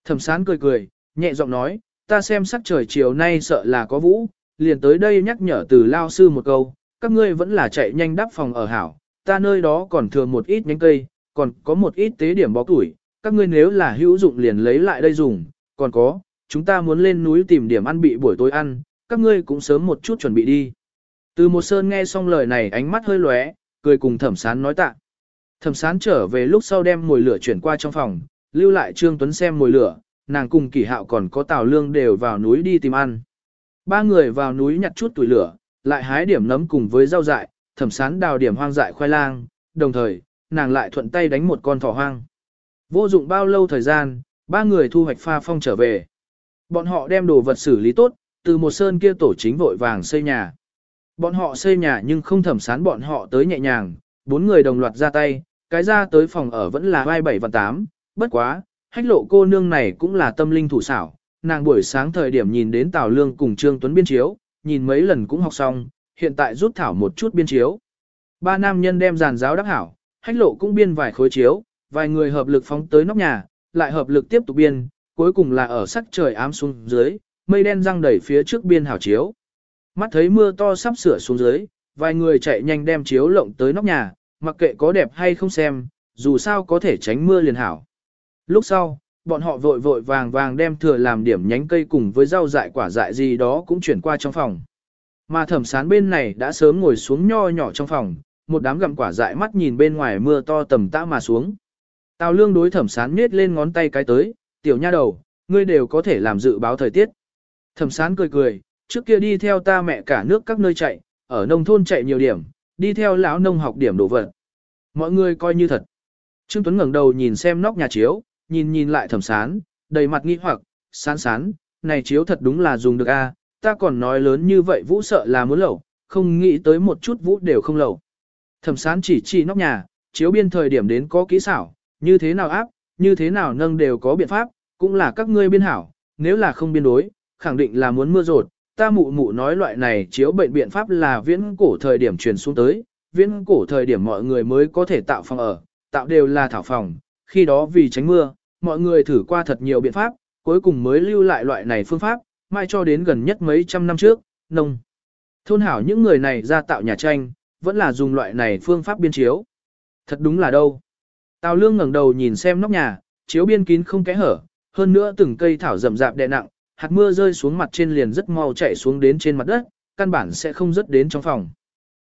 Thẩm sán cười cười, nhẹ giọng nói, ta xem sắc trời chiều nay sợ là có vũ, liền tới đây nhắc nhở từ lao sư một câu, các ngươi vẫn là chạy nhanh đắp phòng ở hảo, ta nơi đó còn thừa một ít nhánh cây, còn có một ít tế điểm bó tuổi, các ngươi nếu là hữu dụng liền lấy lại đây dùng, còn có, chúng ta muốn lên núi tìm điểm ăn bị buổi tối ăn, các ngươi cũng sớm một chút chuẩn bị đi. Từ một sơn nghe xong lời này ánh mắt hơi lóe, cười cùng thẩm sán nói tạ. Thẩm sán trở về lúc sau đem mồi lửa chuyển qua trong phòng, lưu lại Trương Tuấn xem mồi lửa, nàng cùng kỳ hạo còn có tào lương đều vào núi đi tìm ăn. Ba người vào núi nhặt chút tuổi lửa, lại hái điểm nấm cùng với rau dại, thẩm sán đào điểm hoang dại khoai lang, đồng thời, nàng lại thuận tay đánh một con thỏ hoang. Vô dụng bao lâu thời gian, ba người thu hoạch pha phong trở về. Bọn họ đem đồ vật xử lý tốt, từ một sơn kia tổ chính vội vàng xây nhà. Bọn họ xây nhà nhưng không thẩm sán bọn họ tới nhẹ nhàng, bốn người đồng loạt ra tay, cái ra tới phòng ở vẫn là vai bảy và tám, bất quá, hách lộ cô nương này cũng là tâm linh thủ xảo, nàng buổi sáng thời điểm nhìn đến Tào Lương cùng Trương Tuấn biên chiếu, nhìn mấy lần cũng học xong, hiện tại rút thảo một chút biên chiếu. Ba nam nhân đem giàn giáo đắc hảo, hách lộ cũng biên vài khối chiếu, vài người hợp lực phóng tới nóc nhà, lại hợp lực tiếp tục biên, cuối cùng là ở sắc trời ám xuống dưới, mây đen răng đẩy phía trước biên hảo chiếu. Mắt thấy mưa to sắp sửa xuống dưới, vài người chạy nhanh đem chiếu lộng tới nóc nhà, mặc kệ có đẹp hay không xem, dù sao có thể tránh mưa liền hảo. Lúc sau, bọn họ vội vội vàng vàng đem thừa làm điểm nhánh cây cùng với rau dại quả dại gì đó cũng chuyển qua trong phòng. Mà thẩm sán bên này đã sớm ngồi xuống nho nhỏ trong phòng, một đám gặm quả dại mắt nhìn bên ngoài mưa to tầm tã mà xuống. Tào lương đối thẩm sán miết lên ngón tay cái tới, tiểu nha đầu, ngươi đều có thể làm dự báo thời tiết. Thẩm sán cười cười, trước kia đi theo ta mẹ cả nước các nơi chạy, ở nông thôn chạy nhiều điểm, đi theo lão nông học điểm đồ vật. Mọi người coi như thật. Trương Tuấn ngẩng đầu nhìn xem nóc nhà chiếu, nhìn nhìn lại thẩm sán, đầy mặt nghi hoặc, sán sán, này chiếu thật đúng là dùng được a, ta còn nói lớn như vậy vũ sợ là muốn lẩu, không nghĩ tới một chút vũ đều không lẩu. Thẩm sán chỉ chỉ nóc nhà, chiếu biên thời điểm đến có kỹ xảo, như thế nào áp, như thế nào nâng đều có biện pháp, cũng là các ngươi biên hảo, nếu là không biên đối, khẳng định là muốn mưa rột. Ta mụ mụ nói loại này chiếu bệnh biện pháp là viễn cổ thời điểm truyền xuống tới, viễn cổ thời điểm mọi người mới có thể tạo phòng ở, tạo đều là thảo phòng, khi đó vì tránh mưa, mọi người thử qua thật nhiều biện pháp, cuối cùng mới lưu lại loại này phương pháp, mai cho đến gần nhất mấy trăm năm trước, nông. Thôn hảo những người này ra tạo nhà tranh, vẫn là dùng loại này phương pháp biên chiếu. Thật đúng là đâu. Tào lương ngẩng đầu nhìn xem nóc nhà, chiếu biên kín không kẽ hở, hơn nữa từng cây thảo rậm rạp đè nặng, hạt mưa rơi xuống mặt trên liền rất mau chạy xuống đến trên mặt đất, căn bản sẽ không rớt đến trong phòng.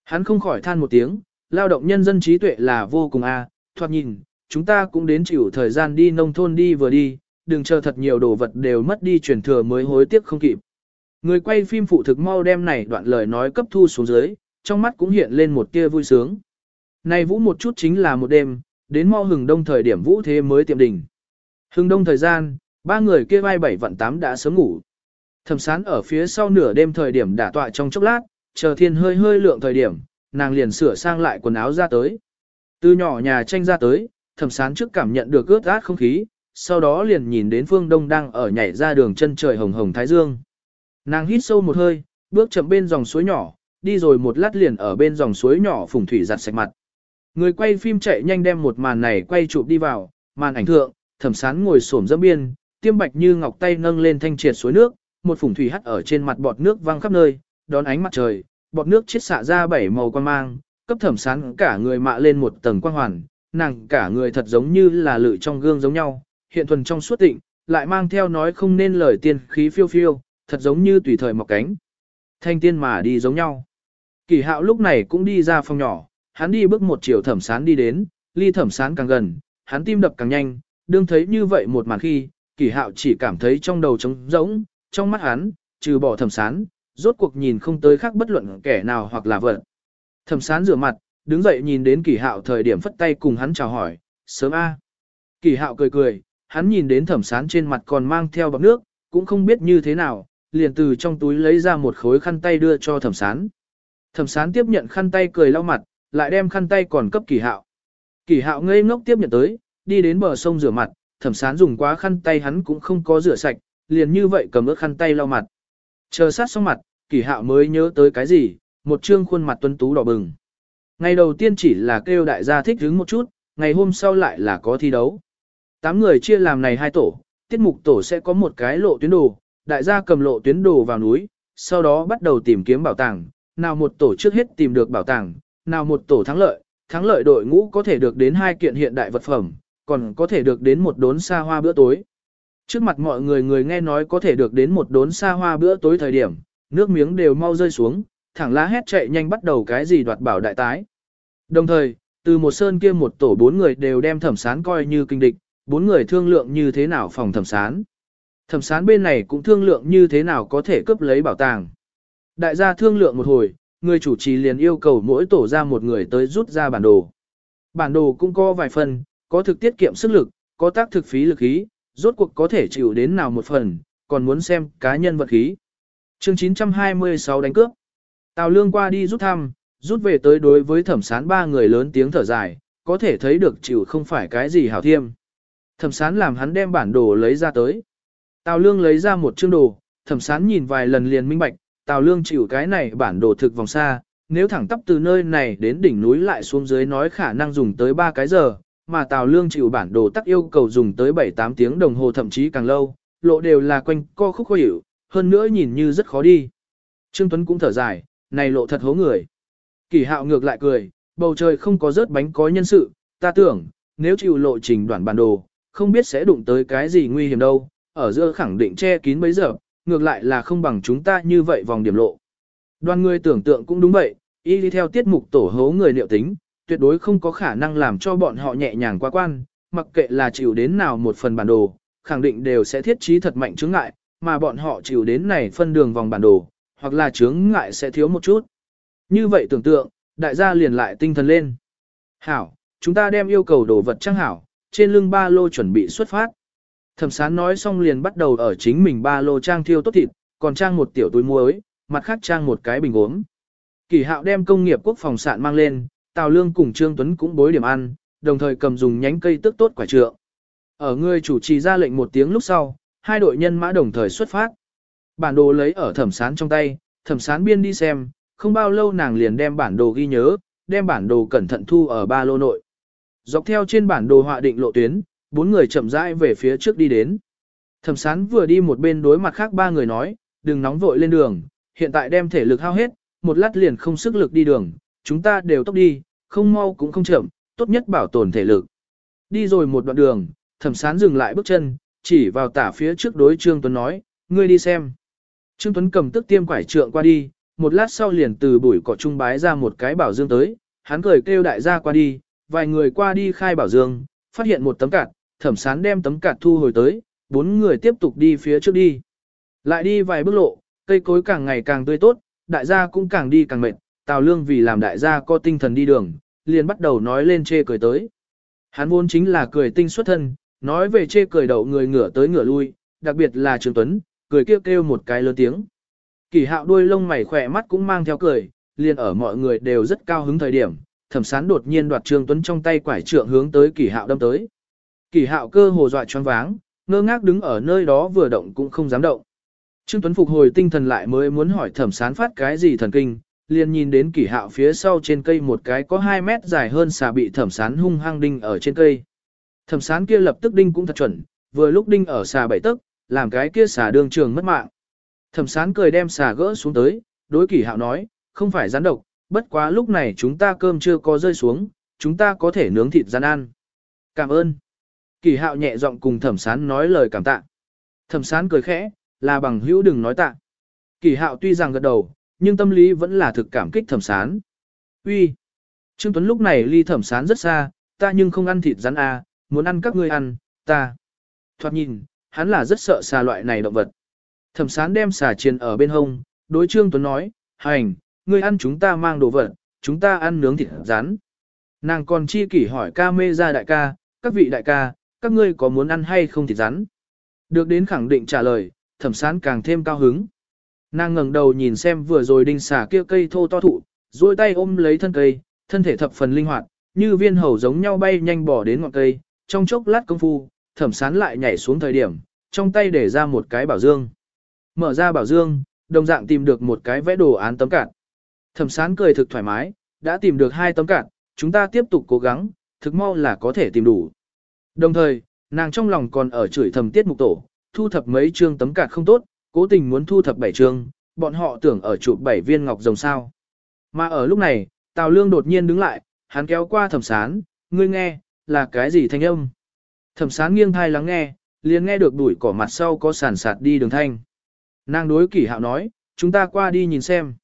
Hắn không khỏi than một tiếng, lao động nhân dân trí tuệ là vô cùng a, thoạt nhìn, chúng ta cũng đến chịu thời gian đi nông thôn đi vừa đi, đừng chờ thật nhiều đồ vật đều mất đi truyền thừa mới hối tiếc không kịp. Người quay phim phụ thực mau đem này đoạn lời nói cấp thu xuống dưới, trong mắt cũng hiện lên một tia vui sướng. Này vũ một chút chính là một đêm, đến mau hừng đông thời điểm vũ thế mới tiệm đỉnh. Hừng đông thời gian, ba người kia vai bảy vận tám đã sớm ngủ. Thẩm sán ở phía sau nửa đêm thời điểm đã tọa trong chốc lát, chờ thiên hơi hơi lượng thời điểm, nàng liền sửa sang lại quần áo ra tới. Từ nhỏ nhà tranh ra tới, thẩm sán trước cảm nhận được ướt át không khí, sau đó liền nhìn đến phương đông đang ở nhảy ra đường chân trời hồng hồng thái dương. Nàng hít sâu một hơi, bước chậm bên dòng suối nhỏ, đi rồi một lát liền ở bên dòng suối nhỏ phùng thủy giặt sạch mặt. Người quay phim chạy nhanh đem một màn này quay chụp đi vào, màn ảnh thượng, thẩm sán ngồi xổm dâm biên, tiêm bạch như ngọc tay nâng lên thanh triệt suối nước, một phùng thủy hắt ở trên mặt bọt nước văng khắp nơi, đón ánh mặt trời, bọt nước chiết xạ ra bảy màu quan mang, cấp thẩm sán cả người mạ lên một tầng quang hoàn, nàng cả người thật giống như là lự trong gương giống nhau, hiện thuần trong suốt tịnh, lại mang theo nói không nên lời tiên khí phiêu phiêu, thật giống như tùy thời mọc cánh. Thanh tiên mà đi giống nhau. Kỳ hạo lúc này cũng đi ra phòng nhỏ, hắn đi bước một chiều thẩm sán đi đến, ly thẩm sán càng gần, hắn tim đập càng nhanh, đương thấy như vậy một màn khi, kỳ hạo chỉ cảm thấy trong đầu trống rỗng, trong mắt hắn, trừ bỏ thẩm sán, rốt cuộc nhìn không tới khác bất luận kẻ nào hoặc là vật. Thẩm sán rửa mặt, đứng dậy nhìn đến kỳ hạo thời điểm phất tay cùng hắn chào hỏi, sớm a. Kỳ hạo cười cười, hắn nhìn đến thẩm sán trên mặt còn mang theo bọc nước, cũng không biết như thế nào, liền từ trong túi lấy ra một khối khăn tay đưa cho thẩm sán. Thẩm sán tiếp nhận khăn tay cười lau mặt, lại đem khăn tay còn cấp kỳ hạo. Kỳ hạo ngây ngốc tiếp nhận tới, đi đến bờ sông rửa mặt, thẩm sán dùng quá khăn tay hắn cũng không có rửa sạch, liền như vậy cầm ướt khăn tay lau mặt. Chờ sát xong mặt, kỳ hạo mới nhớ tới cái gì, một trương khuôn mặt tuấn tú đỏ bừng. Ngày đầu tiên chỉ là kêu đại gia thích hứng một chút, ngày hôm sau lại là có thi đấu. Tám người chia làm này hai tổ, tiết mục tổ sẽ có một cái lộ tuyến đồ, đại gia cầm lộ tuyến đồ vào núi, sau đó bắt đầu tìm kiếm bảo tàng, nào một tổ trước hết tìm được bảo tàng, nào một tổ thắng lợi, thắng lợi đội ngũ có thể được đến hai kiện hiện đại vật phẩm, còn có thể được đến một đốn xa hoa bữa tối. Trước mặt mọi người người nghe nói có thể được đến một đốn xa hoa bữa tối thời điểm, nước miếng đều mau rơi xuống, thẳng lá hét chạy nhanh bắt đầu cái gì đoạt bảo đại tái. Đồng thời, từ một sơn kia một tổ bốn người đều đem thẩm sán coi như kinh địch, bốn người thương lượng như thế nào phòng thẩm sán. Thẩm sán bên này cũng thương lượng như thế nào có thể cướp lấy bảo tàng. Đại gia thương lượng một hồi, người chủ trì liền yêu cầu mỗi tổ ra một người tới rút ra bản đồ. Bản đồ cũng có vài phần, có thực tiết kiệm sức lực, có tác thực phí lực khí, rốt cuộc có thể chịu đến nào một phần, còn muốn xem cá nhân vật khí. Chương 926 đánh cướp. Tào Lương qua đi rút thăm, rút về tới đối với thẩm sán ba người lớn tiếng thở dài, có thể thấy được chịu không phải cái gì hảo thiêm. Thẩm sán làm hắn đem bản đồ lấy ra tới. Tào Lương lấy ra một chương đồ, thẩm sán nhìn vài lần liền minh bạch, Tào Lương chịu cái này bản đồ thực vòng xa, nếu thẳng tắp từ nơi này đến đỉnh núi lại xuống dưới nói khả năng dùng tới 3 cái giờ, mà Tào Lương chịu bản đồ tắc yêu cầu dùng tới 7-8 tiếng đồng hồ thậm chí càng lâu, lộ đều là quanh co khúc khó hiểu, hơn nữa nhìn như rất khó đi. Trương Tuấn cũng thở dài, này lộ thật hố người. Kỳ hạo ngược lại cười, bầu trời không có rớt bánh có nhân sự, ta tưởng, nếu chịu lộ trình đoạn bản đồ, không biết sẽ đụng tới cái gì nguy hiểm đâu, ở giữa khẳng định che kín bấy giờ, ngược lại là không bằng chúng ta như vậy vòng điểm lộ. Đoàn người tưởng tượng cũng đúng vậy, y đi theo tiết mục tổ hố người liệu tính, tuyệt đối không có khả năng làm cho bọn họ nhẹ nhàng qua quan, mặc kệ là chịu đến nào một phần bản đồ, khẳng định đều sẽ thiết trí thật mạnh chứng ngại, mà bọn họ chịu đến này phân đường vòng bản đồ, hoặc là chướng ngại sẽ thiếu một chút. Như vậy tưởng tượng, đại gia liền lại tinh thần lên. Hảo, chúng ta đem yêu cầu đồ vật trang hảo, trên lưng ba lô chuẩn bị xuất phát. Thẩm sán nói xong liền bắt đầu ở chính mình ba lô trang thiêu tốt thịt, còn trang một tiểu túi muối, mặt khác trang một cái bình uống. Kỳ hạo đem công nghiệp quốc phòng sạn mang lên, Tào Lương cùng Trương Tuấn cũng bối điểm ăn, đồng thời cầm dùng nhánh cây tức tốt quả trượng. Ở người chủ trì ra lệnh một tiếng lúc sau, hai đội nhân mã đồng thời xuất phát. Bản đồ lấy ở thẩm sán trong tay, thẩm sán biên đi xem, không bao lâu nàng liền đem bản đồ ghi nhớ, đem bản đồ cẩn thận thu ở ba lô nội. Dọc theo trên bản đồ họa định lộ tuyến, bốn người chậm rãi về phía trước đi đến. Thẩm sán vừa đi một bên đối mặt khác ba người nói, đừng nóng vội lên đường, hiện tại đem thể lực hao hết, một lát liền không sức lực đi đường, chúng ta đều tốc đi, không mau cũng không chậm, tốt nhất bảo tồn thể lực. Đi rồi một đoạn đường, thẩm sán dừng lại bước chân, chỉ vào tả phía trước đối Trương Tuấn nói, ngươi đi xem. Trương Tuấn cầm tức tiêm quải trượng qua đi, một lát sau liền từ bụi cỏ trung bái ra một cái bảo dương tới, hắn cười kêu đại gia qua đi, vài người qua đi khai bảo dương, phát hiện một tấm cạt, thẩm sán đem tấm cạt thu hồi tới, bốn người tiếp tục đi phía trước đi. Lại đi vài bước lộ, cây cối càng ngày càng tươi tốt, đại gia cũng càng đi càng mệt, Tào Lương vì làm đại gia có tinh thần đi đường, liền bắt đầu nói lên chê cười tới. Hắn vốn chính là cười tinh xuất thân, nói về chê cười đậu người ngửa tới ngửa lui, đặc biệt là Trương Tuấn, cười kêu kêu một cái lớn tiếng. Kỳ hạo đuôi lông mày khỏe mắt cũng mang theo cười, liền ở mọi người đều rất cao hứng thời điểm, thẩm sán đột nhiên đoạt Trương Tuấn trong tay quải trượng hướng tới kỳ hạo đâm tới. Kỳ hạo cơ hồ dọa choáng váng, ngơ ngác đứng ở nơi đó vừa động cũng không dám động. Trương Tuấn phục hồi tinh thần lại mới muốn hỏi thẩm sán phát cái gì thần kinh, liền nhìn đến kỷ hạo phía sau trên cây một cái có 2 mét dài hơn xà bị thẩm sán hung hăng đinh ở trên cây. Thẩm sán kia lập tức đinh cũng thật chuẩn, vừa lúc đinh ở xà bảy tức làm cái kia xà đường trường mất mạng. Thẩm sán cười đem xà gỡ xuống tới, đối kỷ hạo nói, không phải rắn độc, bất quá lúc này chúng ta cơm chưa có rơi xuống, chúng ta có thể nướng thịt rắn ăn. Cảm ơn. kỷ hạo nhẹ giọng cùng thẩm sán nói lời cảm tạ. Thẩm sán cười khẽ, là bằng hữu đừng nói tạ. kỷ hạo tuy rằng gật đầu, nhưng tâm lý vẫn là thực cảm kích thẩm sán. Uy, Trương Tuấn lúc này ly thẩm sán rất xa, ta nhưng không ăn thịt rắn à, muốn ăn các ngươi ăn, ta. Thoạt nhìn, hắn là rất sợ xà loại này động vật. Thẩm sán đem xà chiên ở bên hông, đối Trương Tuấn nói, hành, ngươi ăn chúng ta mang đồ vật, chúng ta ăn nướng thịt rắn. Nàng còn chi kỷ hỏi ca mê ra đại ca, các vị đại ca, các ngươi có muốn ăn hay không thịt rắn? Được đến khẳng định trả lời, thẩm sán càng thêm cao hứng. Nàng ngẩng đầu nhìn xem vừa rồi đinh xà kia cây thô to thụ, duỗi tay ôm lấy thân cây, thân thể thập phần linh hoạt, như viên hầu giống nhau bay nhanh bỏ đến ngọn cây, trong chốc lát công phu, thẩm sán lại nhảy xuống thời điểm, trong tay để ra một cái bảo dương. Mở ra bảo dương, đồng dạng tìm được một cái vẽ đồ án tấm cạn. Thẩm sán cười thực thoải mái, đã tìm được hai tấm cạn, chúng ta tiếp tục cố gắng, thực mau là có thể tìm đủ. Đồng thời, nàng trong lòng còn ở chửi thầm tiết mục tổ, thu thập mấy chương tấm cạn không tốt, cố tình muốn thu thập bảy chương, bọn họ tưởng ở chụp bảy viên ngọc rồng sao. Mà ở lúc này, Tào Lương đột nhiên đứng lại, hắn kéo qua thẩm sán, ngươi nghe, là cái gì thanh âm? Thẩm sán nghiêng thai lắng nghe, liền nghe được đuổi cỏ mặt sau có sàn sạt đi đường thanh. Nàng đối kỷ hạo nói, chúng ta qua đi nhìn xem.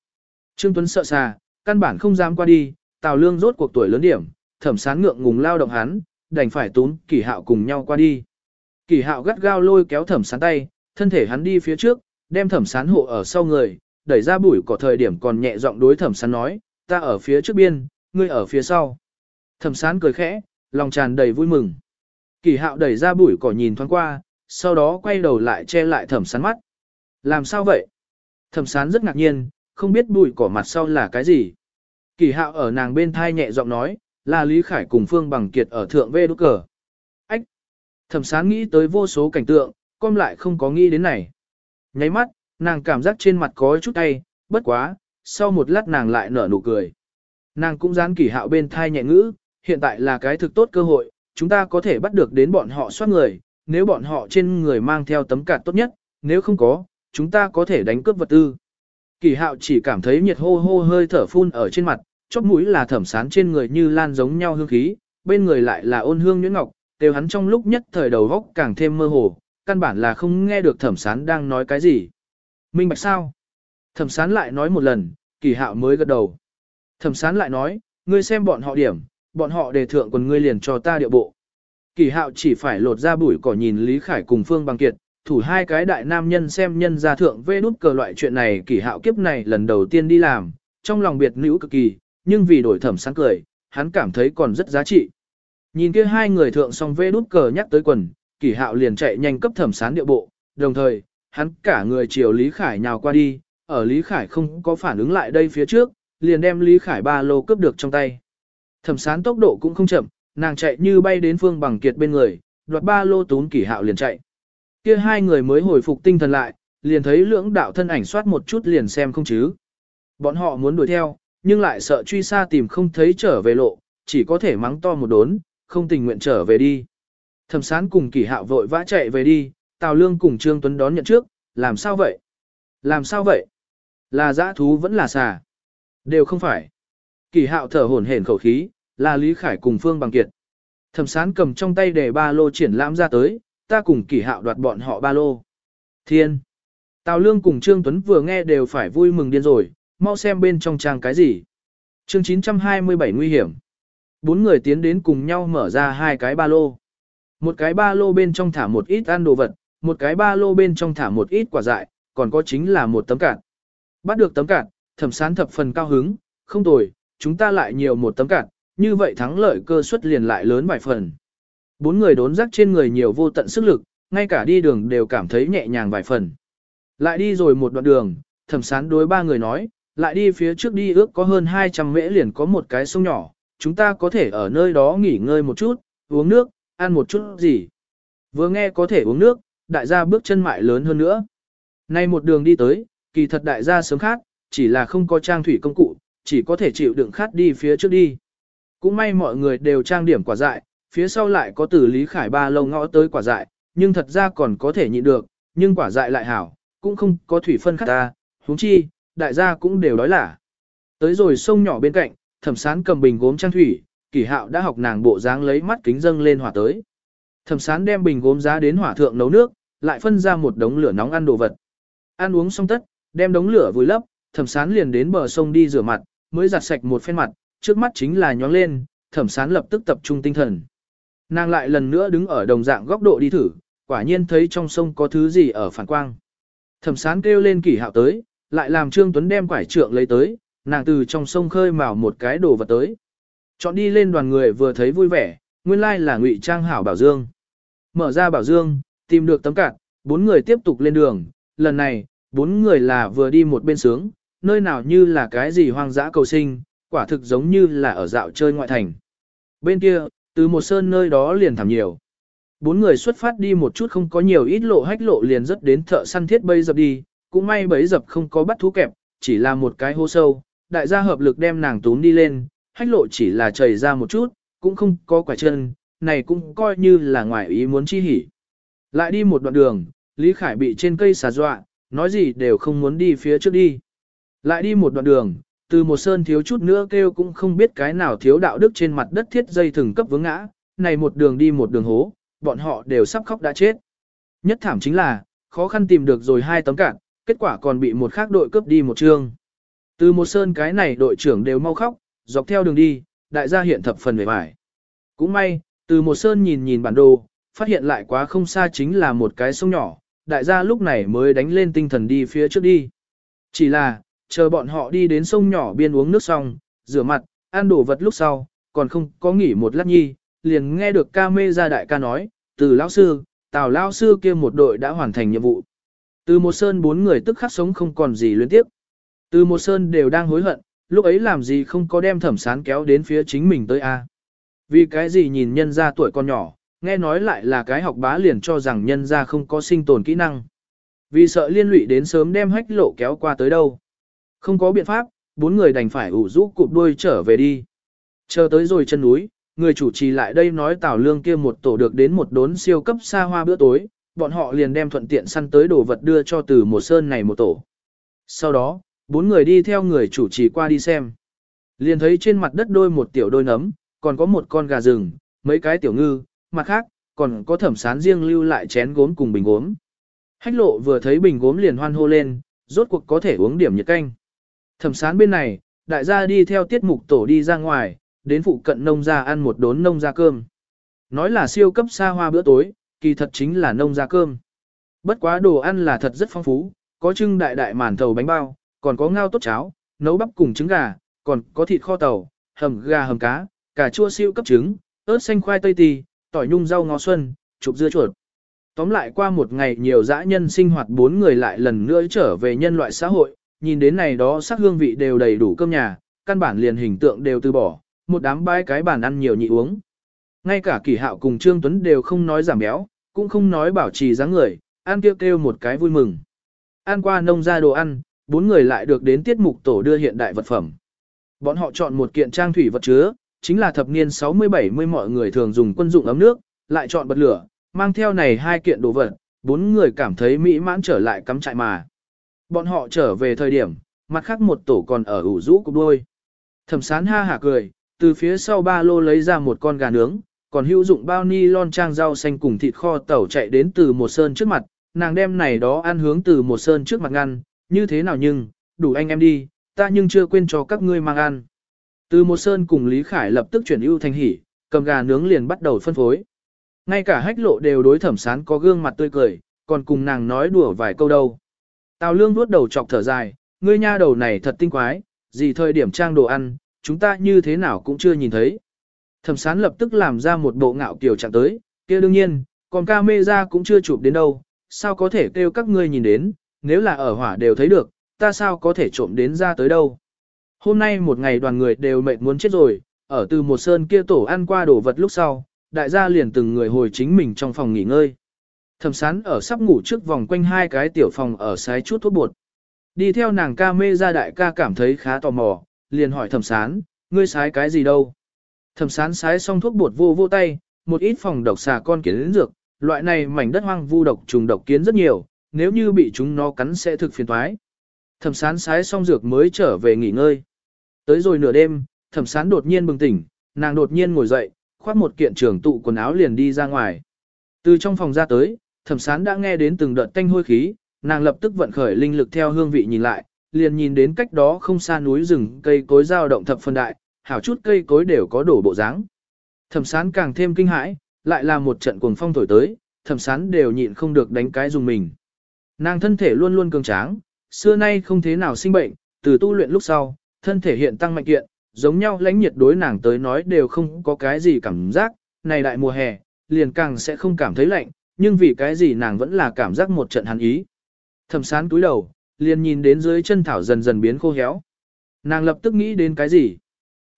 Trương Tuấn sợ xà, căn bản không dám qua đi, Tào Lương rốt cuộc tuổi lớn điểm, thẩm sán ngượng ngùng lao động hắn, đành phải tún kỷ hạo cùng nhau qua đi. Kỷ hạo gắt gao lôi kéo thẩm sán tay, thân thể hắn đi phía trước, đem thẩm sán hộ ở sau người, đẩy ra bụi cỏ thời điểm còn nhẹ giọng đối thẩm sán nói, ta ở phía trước biên, ngươi ở phía sau. Thẩm sán cười khẽ, lòng tràn đầy vui mừng. kỳ hạo đẩy ra bụi cỏ nhìn thoáng qua, sau đó quay đầu lại che lại thẩm sán mắt. Làm sao vậy? Thẩm sán rất ngạc nhiên, không biết bụi cỏ mặt sau là cái gì. kỳ hạo ở nàng bên thai nhẹ giọng nói, là Lý Khải cùng Phương Bằng Kiệt ở thượng vê đốt cờ. Ách! Thẩm sán nghĩ tới vô số cảnh tượng, con lại không có nghĩ đến này. Nháy mắt, nàng cảm giác trên mặt có chút tay, bất quá, sau một lát nàng lại nở nụ cười. Nàng cũng dán kỷ hạo bên thai nhẹ ngữ, hiện tại là cái thực tốt cơ hội, chúng ta có thể bắt được đến bọn họ soát người, nếu bọn họ trên người mang theo tấm cạt tốt nhất, nếu không có, chúng ta có thể đánh cướp vật tư. kỳ hạo chỉ cảm thấy nhiệt hô hô hơi thở phun ở trên mặt, chóp mũi là thẩm sán trên người như lan giống nhau hương khí, bên người lại là ôn hương nhuyễn ngọc, đều hắn trong lúc nhất thời đầu góc càng thêm mơ hồ, căn bản là không nghe được thẩm sán đang nói cái gì. Minh bạch sao? Thẩm sán lại nói một lần, kỳ hạo mới gật đầu. Thẩm sán lại nói, ngươi xem bọn họ điểm, bọn họ đề thượng quần ngươi liền cho ta điệu bộ. Kỳ hạo chỉ phải lột ra bụi cỏ nhìn Lý Khải cùng Phương Bằng Kiệt, thủ hai cái đại nam nhân xem nhân gia thượng vê nút cờ loại chuyện này kỳ hạo kiếp này lần đầu tiên đi làm, trong lòng biệt nữ cực kỳ, nhưng vì đổi thẩm sáng cười, hắn cảm thấy còn rất giá trị. Nhìn kia hai người thượng xong vê nút cờ nhắc tới quần, kỳ hạo liền chạy nhanh cấp thẩm sán địa bộ, đồng thời, hắn cả người chiều Lý Khải nhào qua đi, ở Lý Khải không có phản ứng lại đây phía trước, liền đem Lý Khải ba lô cướp được trong tay. Thẩm sán tốc độ cũng không chậm, nàng chạy như bay đến Phương Bằng Kiệt bên người, đoạt ba lô tún kỷ hạo liền chạy. Kia hai người mới hồi phục tinh thần lại, liền thấy lưỡng đạo thân ảnh soát một chút liền xem không chứ. Bọn họ muốn đuổi theo, nhưng lại sợ truy xa tìm không thấy trở về lộ, chỉ có thể mắng to một đốn, không tình nguyện trở về đi. Thẩm sán cùng kỷ hạo vội vã chạy về đi, Tào Lương cùng Trương Tuấn đón nhận trước, làm sao vậy? Làm sao vậy? Là dã thú vẫn là xà? Đều không phải. Kỷ hạo thở hổn hển khẩu khí, là Lý Khải cùng Phương Bằng Kiệt. Thẩm sán cầm trong tay để ba lô triển lãm ra tới, ta cùng kỷ hạo đoạt bọn họ ba lô. Thiên! Tào Lương cùng Trương Tuấn vừa nghe đều phải vui mừng điên rồi, mau xem bên trong trang cái gì. Chương 927 nguy hiểm. Bốn người tiến đến cùng nhau mở ra hai cái ba lô. Một cái ba lô bên trong thả một ít ăn đồ vật, một cái ba lô bên trong thả một ít quả dại, còn có chính là một tấm cạn. Bắt được tấm cạn, thẩm sán thập phần cao hứng, không tồi, chúng ta lại nhiều một tấm cạn, như vậy thắng lợi cơ suất liền lại lớn vài phần. Bốn người đốn rắc trên người nhiều vô tận sức lực, ngay cả đi đường đều cảm thấy nhẹ nhàng vài phần. Lại đi rồi một đoạn đường, thẩm sán đối ba người nói, lại đi phía trước đi ước có hơn 200 mễ liền có một cái sông nhỏ, chúng ta có thể ở nơi đó nghỉ ngơi một chút, uống nước, ăn một chút gì. Vừa nghe có thể uống nước, đại gia bước chân mại lớn hơn nữa. Nay một đường đi tới, kỳ thật đại gia sớm khát, chỉ là không có trang thủy công cụ, chỉ có thể chịu đựng khát đi phía trước đi. Cũng may mọi người đều trang điểm quả dại, phía sau lại có tử Lý Khải ba lâu ngõ tới quả dại, nhưng thật ra còn có thể nhịn được, nhưng quả dại lại hảo, cũng không có thủy phân khát ta, huống chi, đại gia cũng đều đói lả. Tới rồi sông nhỏ bên cạnh, thẩm sán cầm bình gốm trang thủy, kỷ hạo đã học nàng bộ dáng lấy mắt kính dâng lên hỏa tới. Thẩm sán đem bình gốm giá đến hỏa thượng nấu nước, lại phân ra một đống lửa nóng ăn đồ vật. Ăn uống xong tất, đem đống lửa vùi lấp, thẩm sán liền đến bờ sông đi rửa mặt, mới giặt sạch một phen mặt, trước mắt chính là nhóng lên, thẩm sán lập tức tập trung tinh thần. Nàng lại lần nữa đứng ở đồng dạng góc độ đi thử, quả nhiên thấy trong sông có thứ gì ở phản quang. Thẩm sán kêu lên kỷ hạo tới, lại làm Trương Tuấn đem quải trượng lấy tới, nàng từ trong sông khơi mào một cái đồ vật tới. Chọn đi lên đoàn người vừa thấy vui vẻ, nguyên lai là ngụy trang hảo bảo dương. Mở ra bảo dương, tìm được tấm cạn, bốn người tiếp tục lên đường, lần này, bốn người là vừa đi một bên sướng, nơi nào như là cái gì hoang dã cầu sinh, quả thực giống như là ở dạo chơi ngoại thành. Bên kia, từ một sơn nơi đó liền thảm nhiều. Bốn người xuất phát đi một chút không có nhiều ít lộ hách lộ liền rất đến thợ săn thiết bây dập đi, cũng may bấy dập không có bắt thú kẹp, chỉ là một cái hô sâu, đại gia hợp lực đem nàng tún đi lên, hách lộ chỉ là chảy ra một chút, cũng không có quả chân, này cũng coi như là ngoài ý muốn chi hỉ. Lại đi một đoạn đường, Lý Khải bị trên cây xà dọa, nói gì đều không muốn đi phía trước đi. Lại đi một đoạn đường, từ một sơn thiếu chút nữa kêu cũng không biết cái nào thiếu đạo đức trên mặt đất thiết dây thừng cấp vướng ngã, này một đường đi một đường hố, bọn họ đều sắp khóc đã chết. Nhất thảm chính là, khó khăn tìm được rồi hai tấm cạn, kết quả còn bị một khác đội cướp đi một chương. Từ một sơn cái này đội trưởng đều mau khóc, dọc theo đường đi, đại gia hiện thập phần về vải. Cũng may, từ một sơn nhìn nhìn bản đồ, phát hiện lại quá không xa chính là một cái sông nhỏ, đại gia lúc này mới đánh lên tinh thần đi phía trước đi. Chỉ là, chờ bọn họ đi đến sông nhỏ biên uống nước xong, rửa mặt, ăn đồ vật lúc sau, còn không có nghỉ một lát nhi, liền nghe được ca mê ra đại ca nói, từ lão sư, tào lão sư kia một đội đã hoàn thành nhiệm vụ. Từ một sơn bốn người tức khắc sống không còn gì luyến tiếp. Từ một sơn đều đang hối hận, lúc ấy làm gì không có đem thẩm sán kéo đến phía chính mình tới a Vì cái gì nhìn nhân ra tuổi con nhỏ, nghe nói lại là cái học bá liền cho rằng nhân ra không có sinh tồn kỹ năng. Vì sợ liên lụy đến sớm đem hách lộ kéo qua tới đâu. Không có biện pháp, bốn người đành phải ủ rũ cụp đuôi trở về đi. Chờ tới rồi chân núi, người chủ trì lại đây nói Tào Lương kia một tổ được đến một đốn siêu cấp xa hoa bữa tối, bọn họ liền đem thuận tiện săn tới đồ vật đưa cho từ một sơn này một tổ. Sau đó, bốn người đi theo người chủ trì qua đi xem. Liền thấy trên mặt đất đôi một tiểu đôi nấm, còn có một con gà rừng, mấy cái tiểu ngư, mặt khác, còn có thẩm sán riêng lưu lại chén gốm cùng bình gốm. Hách lộ vừa thấy bình gốm liền hoan hô lên, rốt cuộc có thể uống điểm nhiệt canh. Thẩm sán bên này, đại gia đi theo tiết mục tổ đi ra ngoài, đến phụ cận nông gia ăn một đốn nông gia cơm. Nói là siêu cấp xa hoa bữa tối, kỳ thật chính là nông gia cơm. Bất quá đồ ăn là thật rất phong phú, có trưng đại đại màn thầu bánh bao, còn có ngao tốt cháo, nấu bắp cùng trứng gà, còn có thịt kho tàu, hầm gà hầm cá, cà chua siêu cấp trứng, ớt xanh khoai tây tì, tỏi nhung rau ngó xuân, chụp dưa chuột. Tóm lại qua một ngày nhiều dã nhân sinh hoạt bốn người lại lần nữa trở về nhân loại xã hội, nhìn đến này đó sắc hương vị đều đầy đủ cơm nhà, căn bản liền hình tượng đều từ bỏ, một đám bãi cái bàn ăn nhiều nhị uống. Ngay cả kỷ hạo cùng Trương Tuấn đều không nói giảm béo, cũng không nói bảo trì dáng người, ăn kêu kêu một cái vui mừng. Ăn qua nông ra đồ ăn, bốn người lại được đến tiết mục tổ đưa hiện đại vật phẩm. Bọn họ chọn một kiện trang thủy vật chứa, chính là thập niên 60-70 mọi người thường dùng quân dụng ấm nước, lại chọn bật lửa, mang theo này hai kiện đồ vật, bốn người cảm thấy mỹ mãn trở lại cắm trại mà. Bọn họ trở về thời điểm, mặt khác một tổ còn ở ủ rũ cục đôi. Thẩm sán ha hả cười, từ phía sau ba lô lấy ra một con gà nướng, còn hữu dụng bao ni lon trang rau xanh cùng thịt kho tẩu chạy đến từ một sơn trước mặt, nàng đem này đó ăn hướng từ một sơn trước mặt ngăn, như thế nào nhưng, đủ anh em đi, ta nhưng chưa quên cho các ngươi mang ăn. Từ một sơn cùng Lý Khải lập tức chuyển ưu thành hỉ, cầm gà nướng liền bắt đầu phân phối. Ngay cả hách lộ đều đối thẩm sán có gương mặt tươi cười, còn cùng nàng nói đùa vài câu đâu. Tào lương vuốt đầu chọc thở dài, ngươi nha đầu này thật tinh quái, gì thời điểm trang đồ ăn, chúng ta như thế nào cũng chưa nhìn thấy. Thẩm sán lập tức làm ra một bộ ngạo kiểu chẳng tới, kia đương nhiên, còn ca mê ra cũng chưa chụp đến đâu, sao có thể kêu các ngươi nhìn đến, nếu là ở hỏa đều thấy được, ta sao có thể trộm đến ra tới đâu. Hôm nay một ngày đoàn người đều mệt muốn chết rồi, ở từ một sơn kia tổ ăn qua đồ vật lúc sau, đại gia liền từng người hồi chính mình trong phòng nghỉ ngơi. Thẩm sán ở sắp ngủ trước vòng quanh hai cái tiểu phòng ở sái chút thuốc bột. Đi theo nàng ca mê ra đại ca cảm thấy khá tò mò, liền hỏi thẩm sán, ngươi sái cái gì đâu? Thẩm sán sái xong thuốc bột vô vô tay, một ít phòng độc xà con kiến dược, loại này mảnh đất hoang vu độc trùng độc kiến rất nhiều, nếu như bị chúng nó cắn sẽ thực phiền toái. Thẩm sán sái xong dược mới trở về nghỉ ngơi. Tới rồi nửa đêm, thẩm sán đột nhiên bừng tỉnh, nàng đột nhiên ngồi dậy, khoác một kiện trường tụ quần áo liền đi ra ngoài. Từ trong phòng ra tới, thẩm sán đã nghe đến từng đợt tanh hôi khí, nàng lập tức vận khởi linh lực theo hương vị nhìn lại, liền nhìn đến cách đó không xa núi rừng cây cối dao động thập phân đại, hảo chút cây cối đều có đổ bộ dáng. Thẩm sán càng thêm kinh hãi, lại là một trận cuồng phong thổi tới, thẩm sán đều nhịn không được đánh cái dùng mình. Nàng thân thể luôn luôn cường tráng, xưa nay không thế nào sinh bệnh, từ tu luyện lúc sau, thân thể hiện tăng mạnh kiện, giống nhau lãnh nhiệt đối nàng tới nói đều không có cái gì cảm giác, này đại mùa hè, liền càng sẽ không cảm thấy lạnh, nhưng vì cái gì nàng vẫn là cảm giác một trận hàn ý. Thẩm sán túi đầu, liền nhìn đến dưới chân thảo dần dần biến khô héo. Nàng lập tức nghĩ đến cái gì?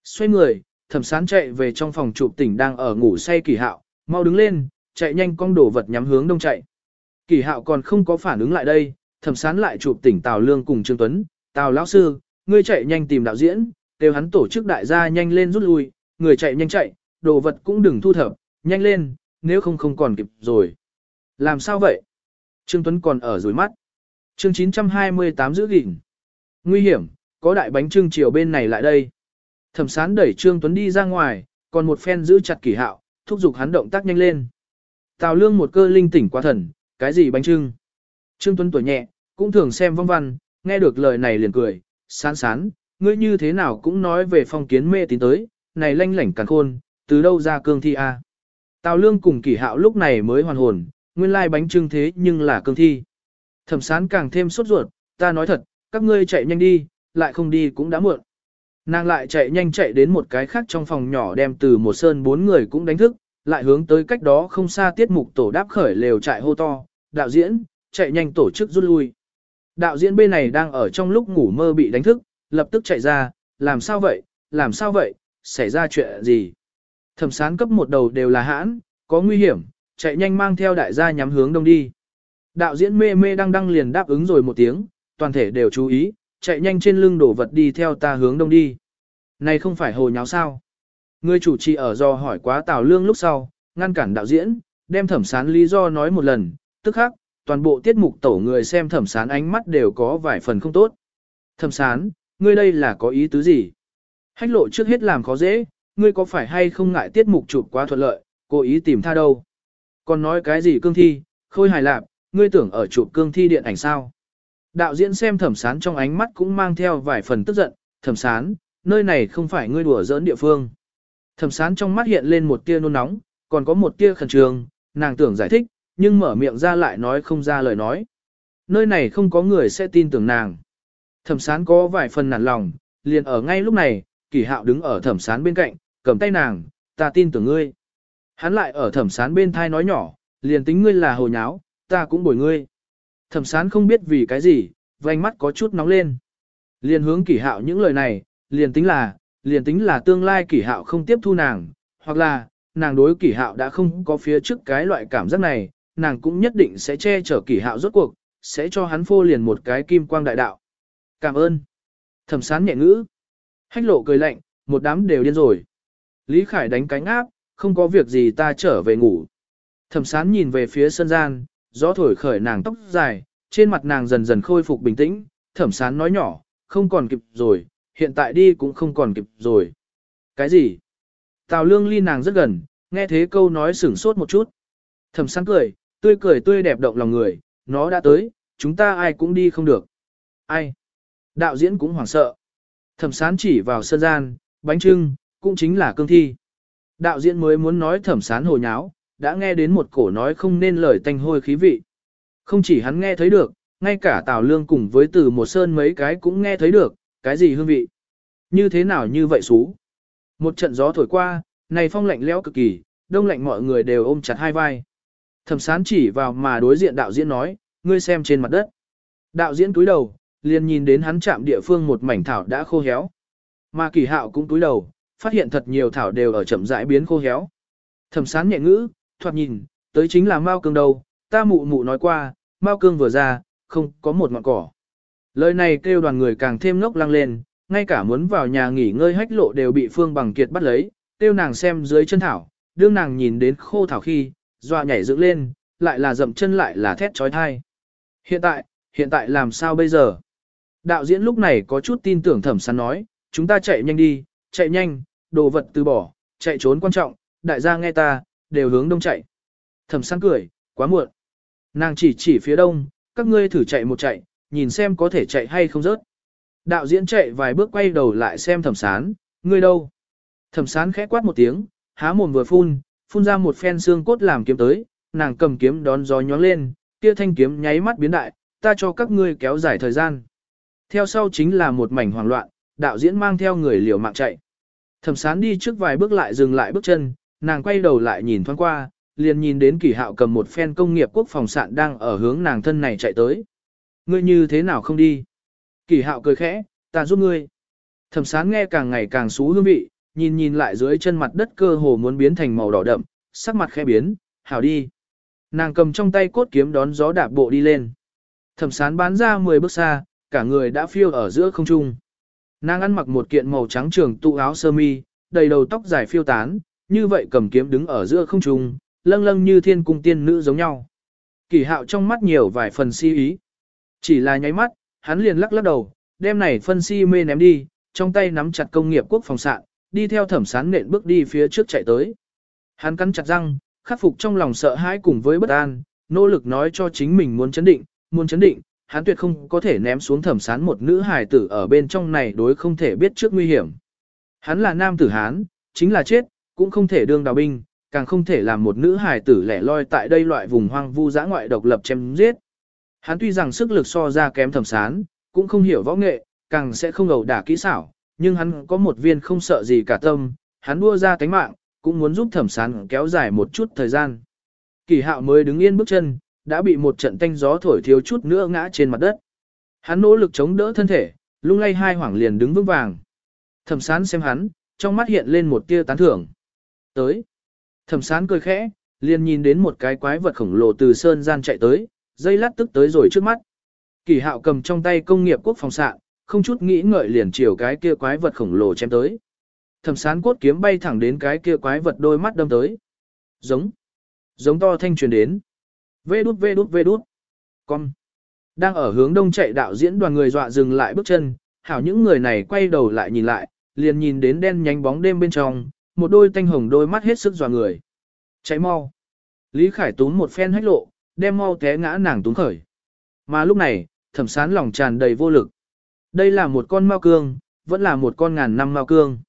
Xoay người, thẩm sán chạy về trong phòng chụp tỉnh đang ở ngủ say kỳ hạo, mau đứng lên, chạy nhanh con đổ vật nhắm hướng đông chạy. Kỳ hạo còn không có phản ứng lại đây, thẩm sán lại chụp tỉnh Tào Lương cùng Trương Tuấn, Tào lão sư, ngươi chạy nhanh tìm đạo diễn, đều hắn tổ chức đại gia nhanh lên rút lui, người chạy nhanh chạy, đồ vật cũng đừng thu thập, nhanh lên, nếu không không còn kịp rồi. Làm sao vậy? Trương Tuấn còn ở dưới mắt. Chương 928 giữ gìn. Nguy hiểm, có đại bánh trưng chiều bên này lại đây. Thẩm sán đẩy Trương Tuấn đi ra ngoài, còn một phen giữ chặt Kỳ hạo, thúc giục hắn động tác nhanh lên. Tào lương một cơ linh tỉnh qua thần, cái gì bánh trưng? Trương Tuấn tuổi nhẹ, cũng thường xem vong văn, nghe được lời này liền cười, sán sán, ngươi như thế nào cũng nói về phong kiến mê tín tới, này lanh lảnh càng khôn, từ đâu ra cương thi a? Tào lương cùng kỷ hạo lúc này mới hoàn hồn, nguyên lai bánh trưng thế nhưng là cương thi. Thẩm sán càng thêm sốt ruột, ta nói thật, các ngươi chạy nhanh đi, lại không đi cũng đã muộn. Nàng lại chạy nhanh chạy đến một cái khác trong phòng nhỏ đem từ một sơn bốn người cũng đánh thức, lại hướng tới cách đó không xa tiết mục tổ đáp khởi lều trại hô to, đạo diễn, chạy nhanh tổ chức rút lui. Đạo diễn bên này đang ở trong lúc ngủ mơ bị đánh thức, lập tức chạy ra, làm sao vậy, làm sao vậy, xảy ra chuyện gì. Thẩm sán cấp một đầu đều là hãn, có nguy hiểm, chạy nhanh mang theo đại gia nhắm hướng đông đi. Đạo diễn mê mê đang đăng liền đáp ứng rồi một tiếng, toàn thể đều chú ý, chạy nhanh trên lưng đổ vật đi theo ta hướng đông đi. Này không phải hồ nháo sao? Người chủ trì ở do hỏi quá Tào Lương lúc sau, ngăn cản đạo diễn, đem thẩm sán lý do nói một lần, tức khắc, toàn bộ tiết mục tổ người xem thẩm sán ánh mắt đều có vài phần không tốt. Thẩm sán, ngươi đây là có ý tứ gì? Hách lộ trước hết làm khó dễ, ngươi có phải hay không ngại tiết mục chụp quá thuận lợi, cố ý tìm tha đâu? Còn nói cái gì cương thi, khôi hài lạp, ngươi tưởng ở chụp cương thi điện ảnh sao? Đạo diễn xem thẩm sán trong ánh mắt cũng mang theo vài phần tức giận, thẩm sán, nơi này không phải ngươi đùa giỡn địa phương. Thẩm sán trong mắt hiện lên một tia nôn nóng, còn có một tia khẩn trương, nàng tưởng giải thích, nhưng mở miệng ra lại nói không ra lời nói. Nơi này không có người sẽ tin tưởng nàng. Thẩm sán có vài phần nản lòng, liền ở ngay lúc này, kỳ hạo đứng ở thẩm sán bên cạnh, cầm tay nàng, ta tin tưởng ngươi. Hắn lại ở thẩm sán bên thai nói nhỏ, liền tính ngươi là hồ nháo, ta cũng bồi ngươi. Thẩm sán không biết vì cái gì, vành mắt có chút nóng lên. Liền hướng kỷ hạo những lời này, liền tính là, liền tính là tương lai kỷ hạo không tiếp thu nàng, hoặc là, nàng đối kỷ hạo đã không có phía trước cái loại cảm giác này, nàng cũng nhất định sẽ che chở kỷ hạo rốt cuộc, sẽ cho hắn phô liền một cái kim quang đại đạo. Cảm ơn. Thẩm sán nhẹ ngữ. Hách lộ cười lạnh, một đám đều điên rồi. Lý Khải đánh cánh áp, không có việc gì ta trở về ngủ. Thẩm sán nhìn về phía sân gian, gió thổi khởi nàng tóc dài, trên mặt nàng dần dần khôi phục bình tĩnh, thẩm sán nói nhỏ, không còn kịp rồi, hiện tại đi cũng không còn kịp rồi. Cái gì? Tào lương ly nàng rất gần, nghe thế câu nói sửng sốt một chút. Thẩm sán cười, tươi cười tươi đẹp động lòng người, nó đã tới, chúng ta ai cũng đi không được. Ai? Đạo diễn cũng hoảng sợ. Thẩm sán chỉ vào sân gian, bánh trưng, cũng chính là cương thi. Đạo diễn mới muốn nói thẩm sán hồ nháo, đã nghe đến một cổ nói không nên lời tanh hôi khí vị. Không chỉ hắn nghe thấy được, ngay cả Tào Lương cùng với từ một sơn mấy cái cũng nghe thấy được, cái gì hương vị. Như thế nào như vậy xú. Một trận gió thổi qua, này phong lạnh lẽo cực kỳ, đông lạnh mọi người đều ôm chặt hai vai. Thẩm sán chỉ vào mà đối diện đạo diễn nói, ngươi xem trên mặt đất. Đạo diễn túi đầu, liền nhìn đến hắn chạm địa phương một mảnh thảo đã khô héo. Mà kỳ hạo cũng túi đầu, phát hiện thật nhiều thảo đều ở chậm rãi biến khô héo. Thẩm sán nhẹ ngữ, thoạt nhìn, tới chính là Mao Cương đâu, ta mụ mụ nói qua, Mao Cương vừa ra, không có một ngọn cỏ. Lời này kêu đoàn người càng thêm ngốc lăng lên, ngay cả muốn vào nhà nghỉ ngơi hách lộ đều bị Phương Bằng Kiệt bắt lấy, kêu nàng xem dưới chân thảo, đương nàng nhìn đến khô thảo khi, dọa nhảy dựng lên, lại là dậm chân lại là thét trói thai. Hiện tại, hiện tại làm sao bây giờ? Đạo diễn lúc này có chút tin tưởng thẩm sán nói, chúng ta chạy nhanh đi, chạy nhanh, đồ vật từ bỏ, chạy trốn quan trọng, đại gia nghe ta, đều hướng đông chạy. Thẩm sán cười, quá muộn. Nàng chỉ chỉ phía đông, các ngươi thử chạy một chạy, nhìn xem có thể chạy hay không rớt. Đạo diễn chạy vài bước quay đầu lại xem thẩm sán, ngươi đâu? Thẩm sán khẽ quát một tiếng, há mồm vừa phun, phun ra một phen xương cốt làm kiếm tới, nàng cầm kiếm đón gió nhóng lên, kia thanh kiếm nháy mắt biến đại, ta cho các ngươi kéo dài thời gian. Theo sau chính là một mảnh hoảng loạn, đạo diễn mang theo người liều mạng chạy. Thẩm sán đi trước vài bước lại dừng lại bước chân, nàng quay đầu lại nhìn thoáng qua, liền nhìn đến kỳ hạo cầm một phen công nghiệp quốc phòng sạn đang ở hướng nàng thân này chạy tới. Ngươi như thế nào không đi? Kỳ hạo cười khẽ, ta giúp ngươi. Thẩm sán nghe càng ngày càng xú hương vị, nhìn nhìn lại dưới chân mặt đất cơ hồ muốn biến thành màu đỏ đậm, sắc mặt khẽ biến, hảo đi. Nàng cầm trong tay cốt kiếm đón gió đạp bộ đi lên. Thẩm sán bán ra 10 bước xa, cả người đã phiêu ở giữa không trung. Nàng ăn mặc một kiện màu trắng trường tụ áo sơ mi, đầy đầu tóc dài phiêu tán, như vậy cầm kiếm đứng ở giữa không trung, lâng lâng như thiên cung tiên nữ giống nhau. Kỳ hạo trong mắt nhiều vài phần si ý. Chỉ là nháy mắt, hắn liền lắc lắc đầu, đem này phân si mê ném đi, trong tay nắm chặt công nghiệp quốc phòng sạn, đi theo thẩm sán nện bước đi phía trước chạy tới. Hắn cắn chặt răng, khắc phục trong lòng sợ hãi cùng với bất an, nỗ lực nói cho chính mình muốn chấn định, muốn chấn định, hắn tuyệt không có thể ném xuống thẩm sán một nữ hài tử ở bên trong này đối không thể biết trước nguy hiểm. Hắn là nam tử hán, chính là chết, cũng không thể đương đào binh, càng không thể làm một nữ hài tử lẻ loi tại đây loại vùng hoang vu dã ngoại độc lập chém giết. Hắn tuy rằng sức lực so ra kém thẩm sán, cũng không hiểu võ nghệ, càng sẽ không ẩu đả kỹ xảo, nhưng hắn có một viên không sợ gì cả tâm, hắn đua ra cánh mạng, cũng muốn giúp thẩm sán kéo dài một chút thời gian. Kỳ hạo mới đứng yên bước chân, đã bị một trận tanh gió thổi thiếu chút nữa ngã trên mặt đất. Hắn nỗ lực chống đỡ thân thể, lung lay hai hoảng liền đứng vững vàng. Thẩm sán xem hắn, trong mắt hiện lên một tia tán thưởng. Tới. Thẩm sán cười khẽ, liền nhìn đến một cái quái vật khổng lồ từ sơn gian chạy tới, dây lát tức tới rồi trước mắt. Kỳ hạo cầm trong tay công nghiệp quốc phòng xạ, không chút nghĩ ngợi liền chiều cái kia quái vật khổng lồ chém tới. Thẩm sán cốt kiếm bay thẳng đến cái kia quái vật đôi mắt đâm tới. Giống. Giống to thanh truyền đến. Vê đút vê đút vê đút. Con. Đang ở hướng đông chạy đạo diễn đoàn người dọa dừng lại bước chân, hảo những người này quay đầu lại nhìn lại, liền nhìn đến đen nhánh bóng đêm bên trong, một đôi tanh hồng đôi mắt hết sức dọa người. Cháy mau. Lý Khải tún một phen hách lộ, đem mau té ngã nàng túng khởi. Mà lúc này, thẩm sán lòng tràn đầy vô lực. Đây là một con mao cương, vẫn là một con ngàn năm mao cương.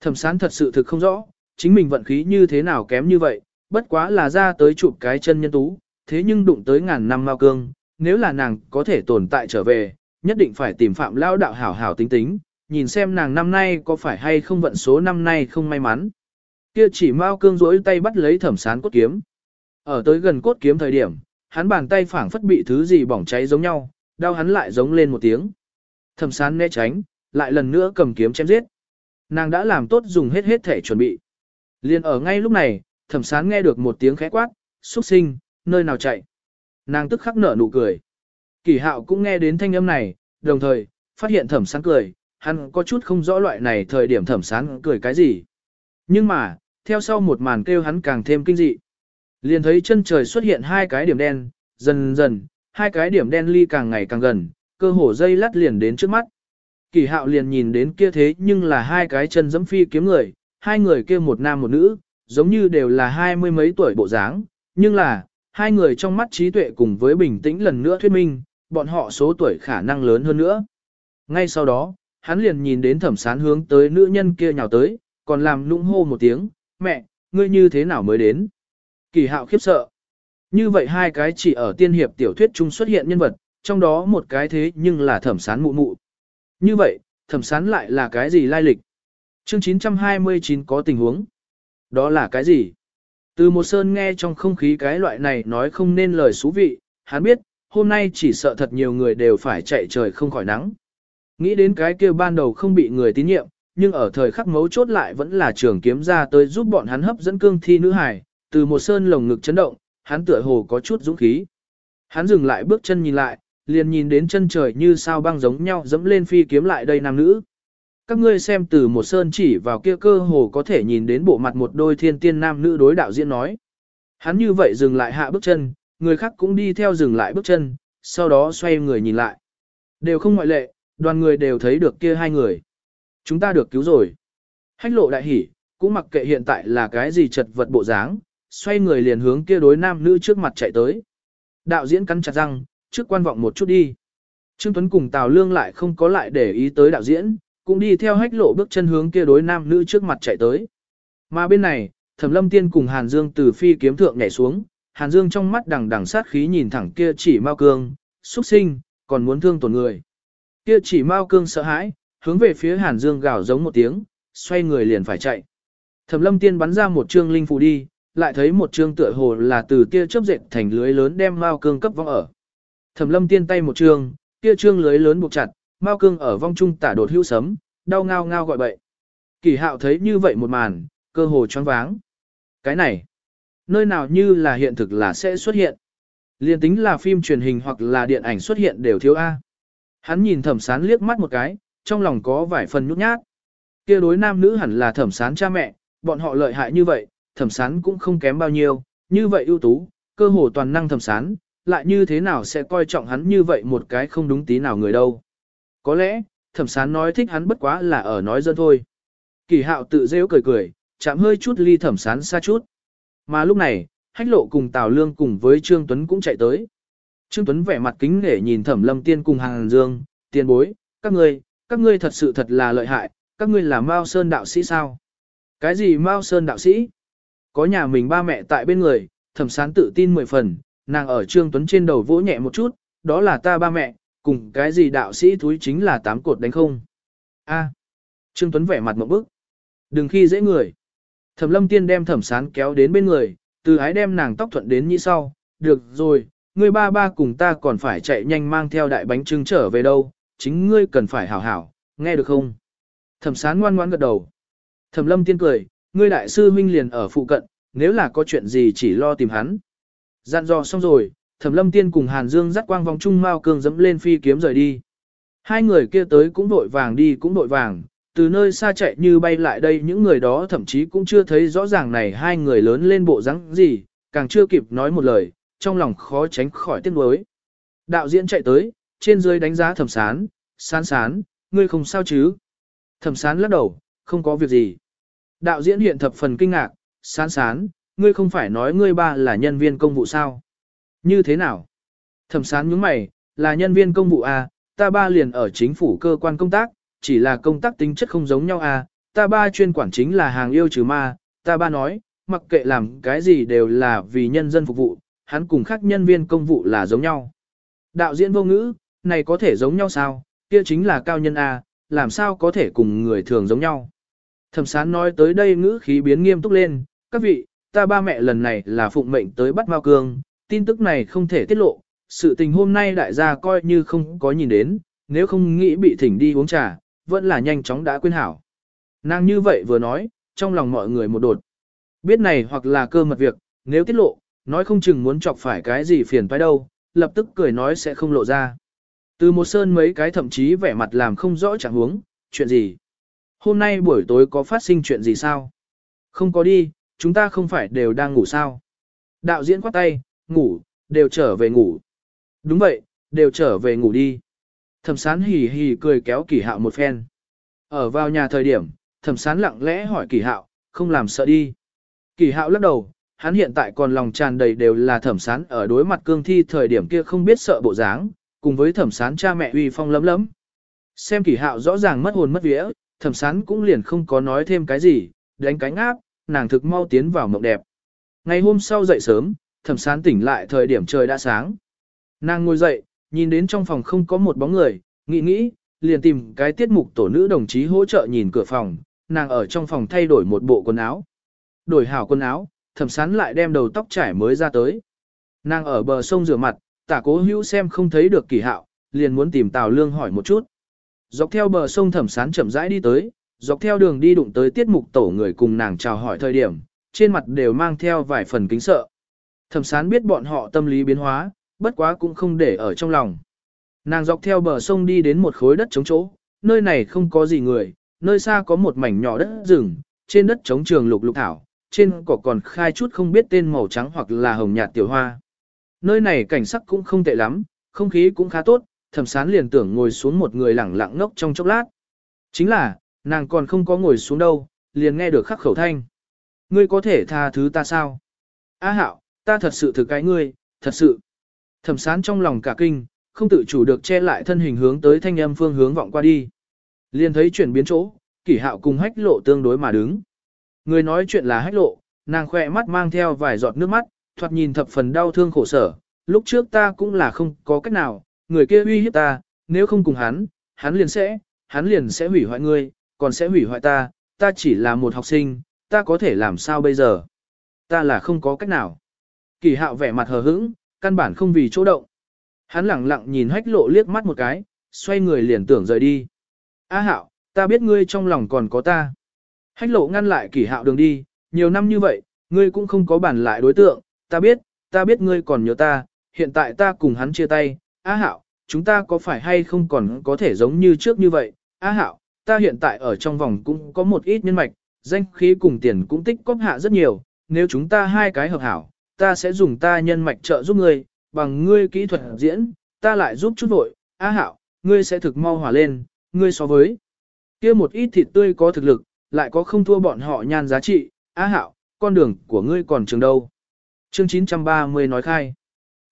Thẩm sán thật sự thực không rõ, chính mình vận khí như thế nào kém như vậy, bất quá là ra tới chụp cái chân nhân tú, thế nhưng đụng tới ngàn năm mao cương, nếu là nàng có thể tồn tại trở về, nhất định phải tìm phạm lao đạo hảo hảo tính tính, nhìn xem nàng năm nay có phải hay không vận số năm nay không may mắn. Kia chỉ mao cương rỗi tay bắt lấy thẩm sán cốt kiếm. Ở tới gần cốt kiếm thời điểm, hắn bàn tay phảng phất bị thứ gì bỏng cháy giống nhau, đau hắn lại giống lên một tiếng. Thẩm sán né tránh, lại lần nữa cầm kiếm chém giết. Nàng đã làm tốt dùng hết hết thể chuẩn bị. Liên ở ngay lúc này, thẩm sán nghe được một tiếng khẽ quát, xuất sinh, nơi nào chạy. Nàng tức khắc nở nụ cười. Kỳ hạo cũng nghe đến thanh âm này, đồng thời, phát hiện thẩm sán cười, hắn có chút không rõ loại này thời điểm thẩm sán cười cái gì. Nhưng mà, theo sau một màn kêu hắn càng thêm kinh dị. Liền thấy chân trời xuất hiện hai cái điểm đen, dần dần, hai cái điểm đen ly càng ngày càng gần, cơ hồ dây lắt liền đến trước mắt. Kỳ hạo liền nhìn đến kia thế nhưng là hai cái chân dẫm phi kiếm người, hai người kia một nam một nữ, giống như đều là hai mươi mấy tuổi bộ dáng, nhưng là, hai người trong mắt trí tuệ cùng với bình tĩnh lần nữa thuyết minh, bọn họ số tuổi khả năng lớn hơn nữa. Ngay sau đó, hắn liền nhìn đến thẩm sán hướng tới nữ nhân kia nhào tới, còn làm nũng hô một tiếng, mẹ, ngươi như thế nào mới đến? Kỳ hạo khiếp sợ. Như vậy hai cái chỉ ở tiên hiệp tiểu thuyết chung xuất hiện nhân vật, trong đó một cái thế nhưng là thẩm sán mụ mụ. Như vậy, thẩm sán lại là cái gì lai lịch? Chương 929 có tình huống. Đó là cái gì? Từ một sơn nghe trong không khí cái loại này nói không nên lời xú vị, hắn biết, hôm nay chỉ sợ thật nhiều người đều phải chạy trời không khỏi nắng. Nghĩ đến cái kia ban đầu không bị người tín nhiệm, nhưng ở thời khắc mấu chốt lại vẫn là trường kiếm ra tới giúp bọn hắn hấp dẫn cương thi nữ hài, từ một sơn lồng ngực chấn động, hắn tựa hồ có chút dũng khí. Hắn dừng lại bước chân nhìn lại, liền nhìn đến chân trời như sao băng giống nhau dẫm lên phi kiếm lại đây nam nữ. Các ngươi xem từ một sơn chỉ vào kia cơ hồ có thể nhìn đến bộ mặt một đôi thiên tiên nam nữ đối đạo diễn nói. Hắn như vậy dừng lại hạ bước chân, người khác cũng đi theo dừng lại bước chân, sau đó xoay người nhìn lại. Đều không ngoại lệ, đoàn người đều thấy được kia hai người. Chúng ta được cứu rồi. Hách lộ đại hỉ, cũng mặc kệ hiện tại là cái gì chật vật bộ dáng, xoay người liền hướng kia đối nam nữ trước mặt chạy tới. Đạo diễn cắn chặt răng, trước quan vọng một chút đi. Trương Tuấn cùng Tào Lương lại không có lại để ý tới đạo diễn, cũng đi theo hách lộ bước chân hướng kia đối nam nữ trước mặt chạy tới. Mà bên này, Thẩm Lâm Tiên cùng Hàn Dương từ phi kiếm thượng nhảy xuống, Hàn Dương trong mắt đằng đằng sát khí nhìn thẳng kia chỉ Mao Cương, xuất sinh, còn muốn thương tổn người. Kia chỉ Mao Cương sợ hãi, hướng về phía Hàn Dương gào giống một tiếng, xoay người liền phải chạy. Thẩm Lâm Tiên bắn ra một trương linh phù đi, lại thấy một trương tựa hồ là từ tia chớp dệt thành lưới lớn đem Mao Cương cấp vong ở. Thẩm Lâm Tiên tay một trương, kia trương lưới lớn buộc chặt, Mao Cương ở vong trung tả đột hữu sấm, đau ngao ngao gọi bậy. Kỳ Hạo thấy như vậy một màn, cơ hồ choáng váng. Cái này, nơi nào như là hiện thực là sẽ xuất hiện. Liên tính là phim truyền hình hoặc là điện ảnh xuất hiện đều thiếu A. Hắn nhìn thẩm sán liếc mắt một cái, trong lòng có vài phần nhút nhát. Kia đối nam nữ hẳn là thẩm sán cha mẹ, bọn họ lợi hại như vậy, thẩm sán cũng không kém bao nhiêu, như vậy ưu tú, cơ hồ toàn năng thẩm sán, lại như thế nào sẽ coi trọng hắn như vậy một cái không đúng tí nào người đâu. Có lẽ, thẩm sán nói thích hắn bất quá là ở nói dân thôi. Kỳ hạo tự rêu cười cười, chạm hơi chút ly thẩm sán xa chút. Mà lúc này, hách lộ cùng Tào Lương cùng với Trương Tuấn cũng chạy tới. Trương Tuấn vẻ mặt kính nể nhìn thẩm lâm tiên cùng hàng dương, tiền bối, các ngươi, các ngươi thật sự thật là lợi hại, các ngươi là Mao Sơn đạo sĩ sao? Cái gì Mao Sơn đạo sĩ? Có nhà mình ba mẹ tại bên người, thẩm sán tự tin mười phần, nàng ở Trương Tuấn trên đầu vỗ nhẹ một chút, đó là ta ba mẹ, cùng cái gì đạo sĩ thúi chính là tám cột đánh không. A. Trương Tuấn vẻ mặt một bức. Đừng khi dễ người. Thẩm lâm tiên đem thẩm sán kéo đến bên người, từ ái đem nàng tóc thuận đến như sau. Được rồi, ngươi ba ba cùng ta còn phải chạy nhanh mang theo đại bánh trưng trở về đâu, chính ngươi cần phải hảo hảo, nghe được không? Thẩm sán ngoan ngoãn gật đầu. Thẩm lâm tiên cười, ngươi đại sư huynh liền ở phụ cận, nếu là có chuyện gì chỉ lo tìm hắn. Dặn dò xong rồi, Thẩm Lâm Tiên cùng Hàn Dương dắt quang vòng trung mao cường dẫm lên phi kiếm rời đi. Hai người kia tới cũng đội vàng đi cũng đội vàng, từ nơi xa chạy như bay lại đây những người đó thậm chí cũng chưa thấy rõ ràng này hai người lớn lên bộ dáng gì, càng chưa kịp nói một lời, trong lòng khó tránh khỏi tiếc nuối. Đạo diễn chạy tới, trên dưới đánh giá thẩm sán, sán sán, ngươi không sao chứ? Thẩm sán lắc đầu, không có việc gì. Đạo diễn hiện thập phần kinh ngạc, sán sán, ngươi không phải nói ngươi ba là nhân viên công vụ sao? Như thế nào? Thẩm sán nhướng mày, là nhân viên công vụ à, ta ba liền ở chính phủ cơ quan công tác, chỉ là công tác tính chất không giống nhau à, ta ba chuyên quản chính là hàng yêu trừ ma, ta ba nói, mặc kệ làm cái gì đều là vì nhân dân phục vụ, hắn cùng khác nhân viên công vụ là giống nhau. Đạo diễn vô ngữ, này có thể giống nhau sao, kia chính là cao nhân à, làm sao có thể cùng người thường giống nhau. Thẩm sán nói tới đây ngữ khí biến nghiêm túc lên, các vị, ta ba mẹ lần này là phụng mệnh tới bắt Mao Cương, tin tức này không thể tiết lộ, sự tình hôm nay đại gia coi như không có nhìn đến, nếu không nghĩ bị thỉnh đi uống trà, vẫn là nhanh chóng đã quên hảo. Nàng như vậy vừa nói, trong lòng mọi người một đột. Biết này hoặc là cơ mật việc, nếu tiết lộ, nói không chừng muốn chọc phải cái gì phiền phải đâu, lập tức cười nói sẽ không lộ ra. Từ một sơn mấy cái thậm chí vẻ mặt làm không rõ chẳng huống, chuyện gì. Hôm nay buổi tối có phát sinh chuyện gì sao? Không có đi, chúng ta không phải đều đang ngủ sao? Đạo diễn quát tay, ngủ, đều trở về ngủ. Đúng vậy, đều trở về ngủ đi. Thẩm sán hì hì cười kéo kỳ hạo một phen. Ở vào nhà thời điểm, thẩm sán lặng lẽ hỏi kỳ hạo, không làm sợ đi. Kỳ hạo lắc đầu, hắn hiện tại còn lòng tràn đầy đều là thẩm sán ở đối mặt cương thi thời điểm kia không biết sợ bộ dáng, cùng với thẩm sán cha mẹ uy phong lấm lấm. Xem kỳ hạo rõ ràng mất hồn mất vía, thẩm sán cũng liền không có nói thêm cái gì, đánh cánh áp, nàng thực mau tiến vào mộng đẹp. Ngày hôm sau dậy sớm, thẩm sán tỉnh lại thời điểm trời đã sáng. Nàng ngồi dậy, nhìn đến trong phòng không có một bóng người, nghĩ nghĩ, liền tìm cái tiết mục tổ nữ đồng chí hỗ trợ nhìn cửa phòng, nàng ở trong phòng thay đổi một bộ quần áo. Đổi hảo quần áo, thẩm sán lại đem đầu tóc trải mới ra tới. Nàng ở bờ sông rửa mặt, tả cố hữu xem không thấy được kỳ hạo, liền muốn tìm Tào Lương hỏi một chút. Dọc theo bờ sông thẩm sán chậm rãi đi tới, dọc theo đường đi đụng tới tiết mục tổ người cùng nàng chào hỏi thời điểm, trên mặt đều mang theo vài phần kính sợ. Thẩm sán biết bọn họ tâm lý biến hóa, bất quá cũng không để ở trong lòng. Nàng dọc theo bờ sông đi đến một khối đất trống chỗ, nơi này không có gì người, nơi xa có một mảnh nhỏ đất rừng, trên đất trống trường lục lục thảo, trên cỏ còn khai chút không biết tên màu trắng hoặc là hồng nhạt tiểu hoa. Nơi này cảnh sắc cũng không tệ lắm, không khí cũng khá tốt, thẩm sán liền tưởng ngồi xuống một người lẳng lặng ngốc trong chốc lát. Chính là, nàng còn không có ngồi xuống đâu, liền nghe được khắc khẩu thanh. Ngươi có thể tha thứ ta sao? A hạo, ta thật sự thực cái ngươi, thật sự. Thẩm sán trong lòng cả kinh, không tự chủ được che lại thân hình hướng tới thanh âm phương hướng vọng qua đi. Liền thấy chuyển biến chỗ, kỷ hạo cùng hách lộ tương đối mà đứng. Người nói chuyện là hách lộ, nàng khỏe mắt mang theo vài giọt nước mắt, thoạt nhìn thập phần đau thương khổ sở. Lúc trước ta cũng là không có cách nào, người kia uy hiếp ta, nếu không cùng hắn, hắn liền sẽ, hắn liền sẽ hủy hoại ngươi, còn sẽ hủy hoại ta, ta chỉ là một học sinh, ta có thể làm sao bây giờ? Ta là không có cách nào. Kỳ hạo vẻ mặt hờ hững, căn bản không vì chỗ động. Hắn lẳng lặng nhìn hách lộ liếc mắt một cái, xoay người liền tưởng rời đi. A hạo, ta biết ngươi trong lòng còn có ta. Hách lộ ngăn lại kỷ hạo đường đi, nhiều năm như vậy, ngươi cũng không có bản lại đối tượng, ta biết, ta biết ngươi còn nhớ ta, hiện tại ta cùng hắn chia tay, A hạo, chúng ta có phải hay không còn có thể giống như trước như vậy, A hạo, ta hiện tại ở trong vòng cũng có một ít nhân mạch, danh khí cùng tiền cũng tích cóp hạ rất nhiều, nếu chúng ta hai cái hợp hảo, ta sẽ dùng ta nhân mạch trợ giúp ngươi, bằng ngươi kỹ thuật diễn, ta lại giúp chút vội, A hạo, ngươi sẽ thực mau hòa lên, ngươi so với kia một ít thịt tươi có thực lực, lại có không thua bọn họ nhan giá trị, A hạo, con đường của ngươi còn trường đâu. Chương 930 nói khai.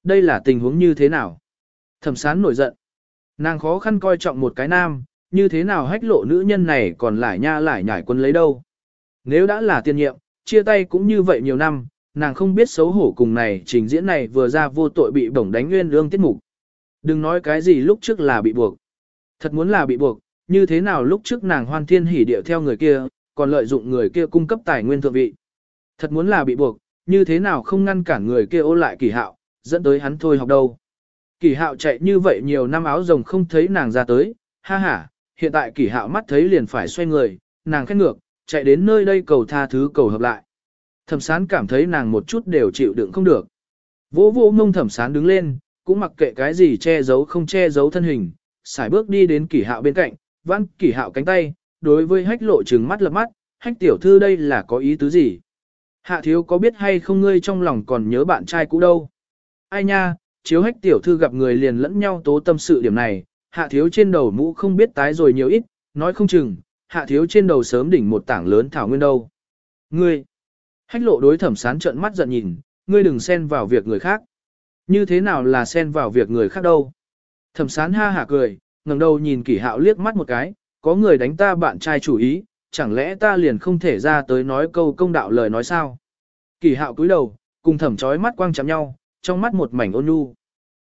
Đây là tình huống như thế nào? Thẩm sán nổi giận. Nàng khó khăn coi trọng một cái nam, như thế nào hách lộ nữ nhân này còn lại nha lại nhảy quân lấy đâu. Nếu đã là tiên nhiệm, chia tay cũng như vậy nhiều năm, nàng không biết xấu hổ cùng này trình diễn này vừa ra vô tội bị bổng đánh nguyên lương tiết mục. Đừng nói cái gì lúc trước là bị buộc. Thật muốn là bị buộc, như thế nào lúc trước nàng hoan thiên hỉ điệu theo người kia, còn lợi dụng người kia cung cấp tài nguyên thượng vị. Thật muốn là bị buộc, như thế nào không ngăn cản người kia ô lại kỳ hạo, dẫn tới hắn thôi học đâu. Kỳ hạo chạy như vậy nhiều năm áo rồng không thấy nàng ra tới, ha ha, hiện tại kỳ hạo mắt thấy liền phải xoay người, nàng khét ngược, chạy đến nơi đây cầu tha thứ cầu hợp lại. Thẩm sán cảm thấy nàng một chút đều chịu đựng không được. Vỗ vỗ mông thẩm sán đứng lên, cũng mặc kệ cái gì che giấu không che giấu thân hình, xài bước đi đến Kỳ hạo bên cạnh, vãn Kỳ hạo cánh tay, đối với hách lộ trừng mắt lập mắt, hách tiểu thư đây là có ý tứ gì? Hạ thiếu có biết hay không ngươi trong lòng còn nhớ bạn trai cũ đâu? Ai nha, chiếu hách tiểu thư gặp người liền lẫn nhau tố tâm sự điểm này, hạ thiếu trên đầu mũ không biết tái rồi nhiều ít, nói không chừng, hạ thiếu trên đầu sớm đỉnh một tảng lớn thảo nguyên đâu. Ngươi, hách lộ đối thẩm sán trợn mắt giận nhìn, ngươi đừng xen vào việc người khác. Như thế nào là xen vào việc người khác đâu? Thẩm sán ha hả cười, ngẩng đầu nhìn kỷ hạo liếc mắt một cái, có người đánh ta bạn trai chủ ý, chẳng lẽ ta liền không thể ra tới nói câu công đạo lời nói sao? Kỷ hạo cúi đầu, cùng thẩm chói mắt quang chạm nhau, trong mắt một mảnh ôn nhu.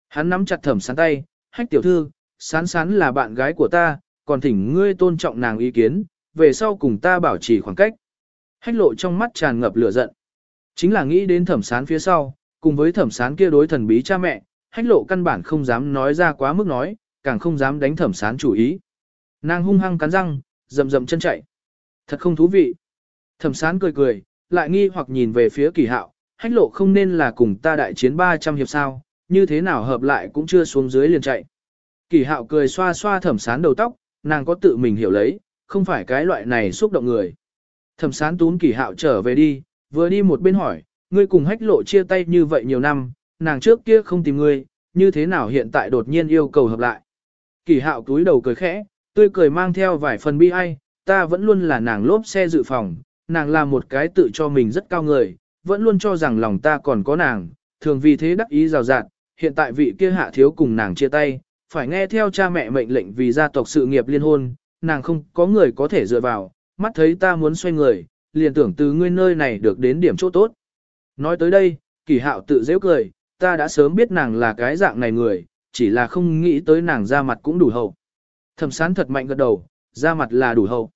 Hắn nắm chặt thẩm sán tay, hách tiểu thư, sán sán là bạn gái của ta, còn thỉnh ngươi tôn trọng nàng ý kiến, về sau cùng ta bảo trì khoảng cách. Hách lộ trong mắt tràn ngập lửa giận. Chính là nghĩ đến thẩm sán phía sau, cùng với thẩm sán kia đối thần bí cha mẹ, hách lộ căn bản không dám nói ra quá mức nói, càng không dám đánh thẩm sán chủ ý. Nàng hung hăng cắn răng, rầm rầm chân chạy. Thật không thú vị. Thẩm sán cười cười, lại nghi hoặc nhìn về phía kỳ hạo, hách lộ không nên là cùng ta đại chiến 300 hiệp sao, như thế nào hợp lại cũng chưa xuống dưới liền chạy. Kỳ hạo cười xoa xoa thẩm sán đầu tóc, nàng có tự mình hiểu lấy, không phải cái loại này xúc động người. Thẩm sán tún kỳ hạo trở về đi, vừa đi một bên hỏi, ngươi cùng hách lộ chia tay như vậy nhiều năm, nàng trước kia không tìm ngươi, như thế nào hiện tại đột nhiên yêu cầu hợp lại. Kỳ hạo túi đầu cười khẽ, tươi cười mang theo vài phần bi ai, ta vẫn luôn là nàng lốp xe dự phòng, nàng là một cái tự cho mình rất cao người, vẫn luôn cho rằng lòng ta còn có nàng, thường vì thế đắc ý rào rạt, hiện tại vị kia hạ thiếu cùng nàng chia tay, phải nghe theo cha mẹ mệnh lệnh vì gia tộc sự nghiệp liên hôn, nàng không có người có thể dựa vào, mắt thấy ta muốn xoay người, liền tưởng từ ngươi nơi này được đến điểm chỗ tốt. Nói tới đây, kỳ hạo tự dễ cười, ta đã sớm biết nàng là cái dạng này người, chỉ là không nghĩ tới nàng ra mặt cũng đủ hậu. Thẩm sán thật mạnh gật đầu, ra mặt là đủ hậu.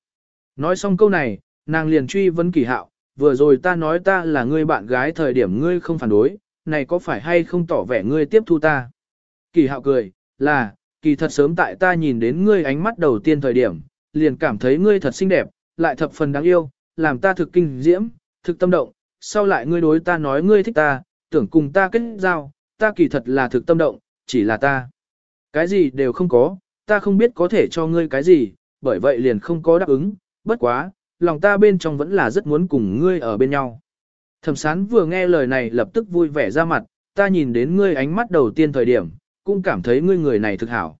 Nói xong câu này, nàng liền truy vấn kỳ hạo, vừa rồi ta nói ta là ngươi bạn gái thời điểm ngươi không phản đối, này có phải hay không tỏ vẻ ngươi tiếp thu ta? Kỳ hạo cười, là, kỳ thật sớm tại ta nhìn đến ngươi ánh mắt đầu tiên thời điểm, liền cảm thấy ngươi thật xinh đẹp, lại thập phần đáng yêu, làm ta thực kinh diễm, thực tâm động, sau lại ngươi đối ta nói ngươi thích ta, tưởng cùng ta kết giao, ta kỳ thật là thực tâm động, chỉ là ta. Cái gì đều không có, ta không biết có thể cho ngươi cái gì, bởi vậy liền không có đáp ứng, bất quá, lòng ta bên trong vẫn là rất muốn cùng ngươi ở bên nhau. Thẩm sán vừa nghe lời này lập tức vui vẻ ra mặt, ta nhìn đến ngươi ánh mắt đầu tiên thời điểm, cũng cảm thấy ngươi người này thực hảo.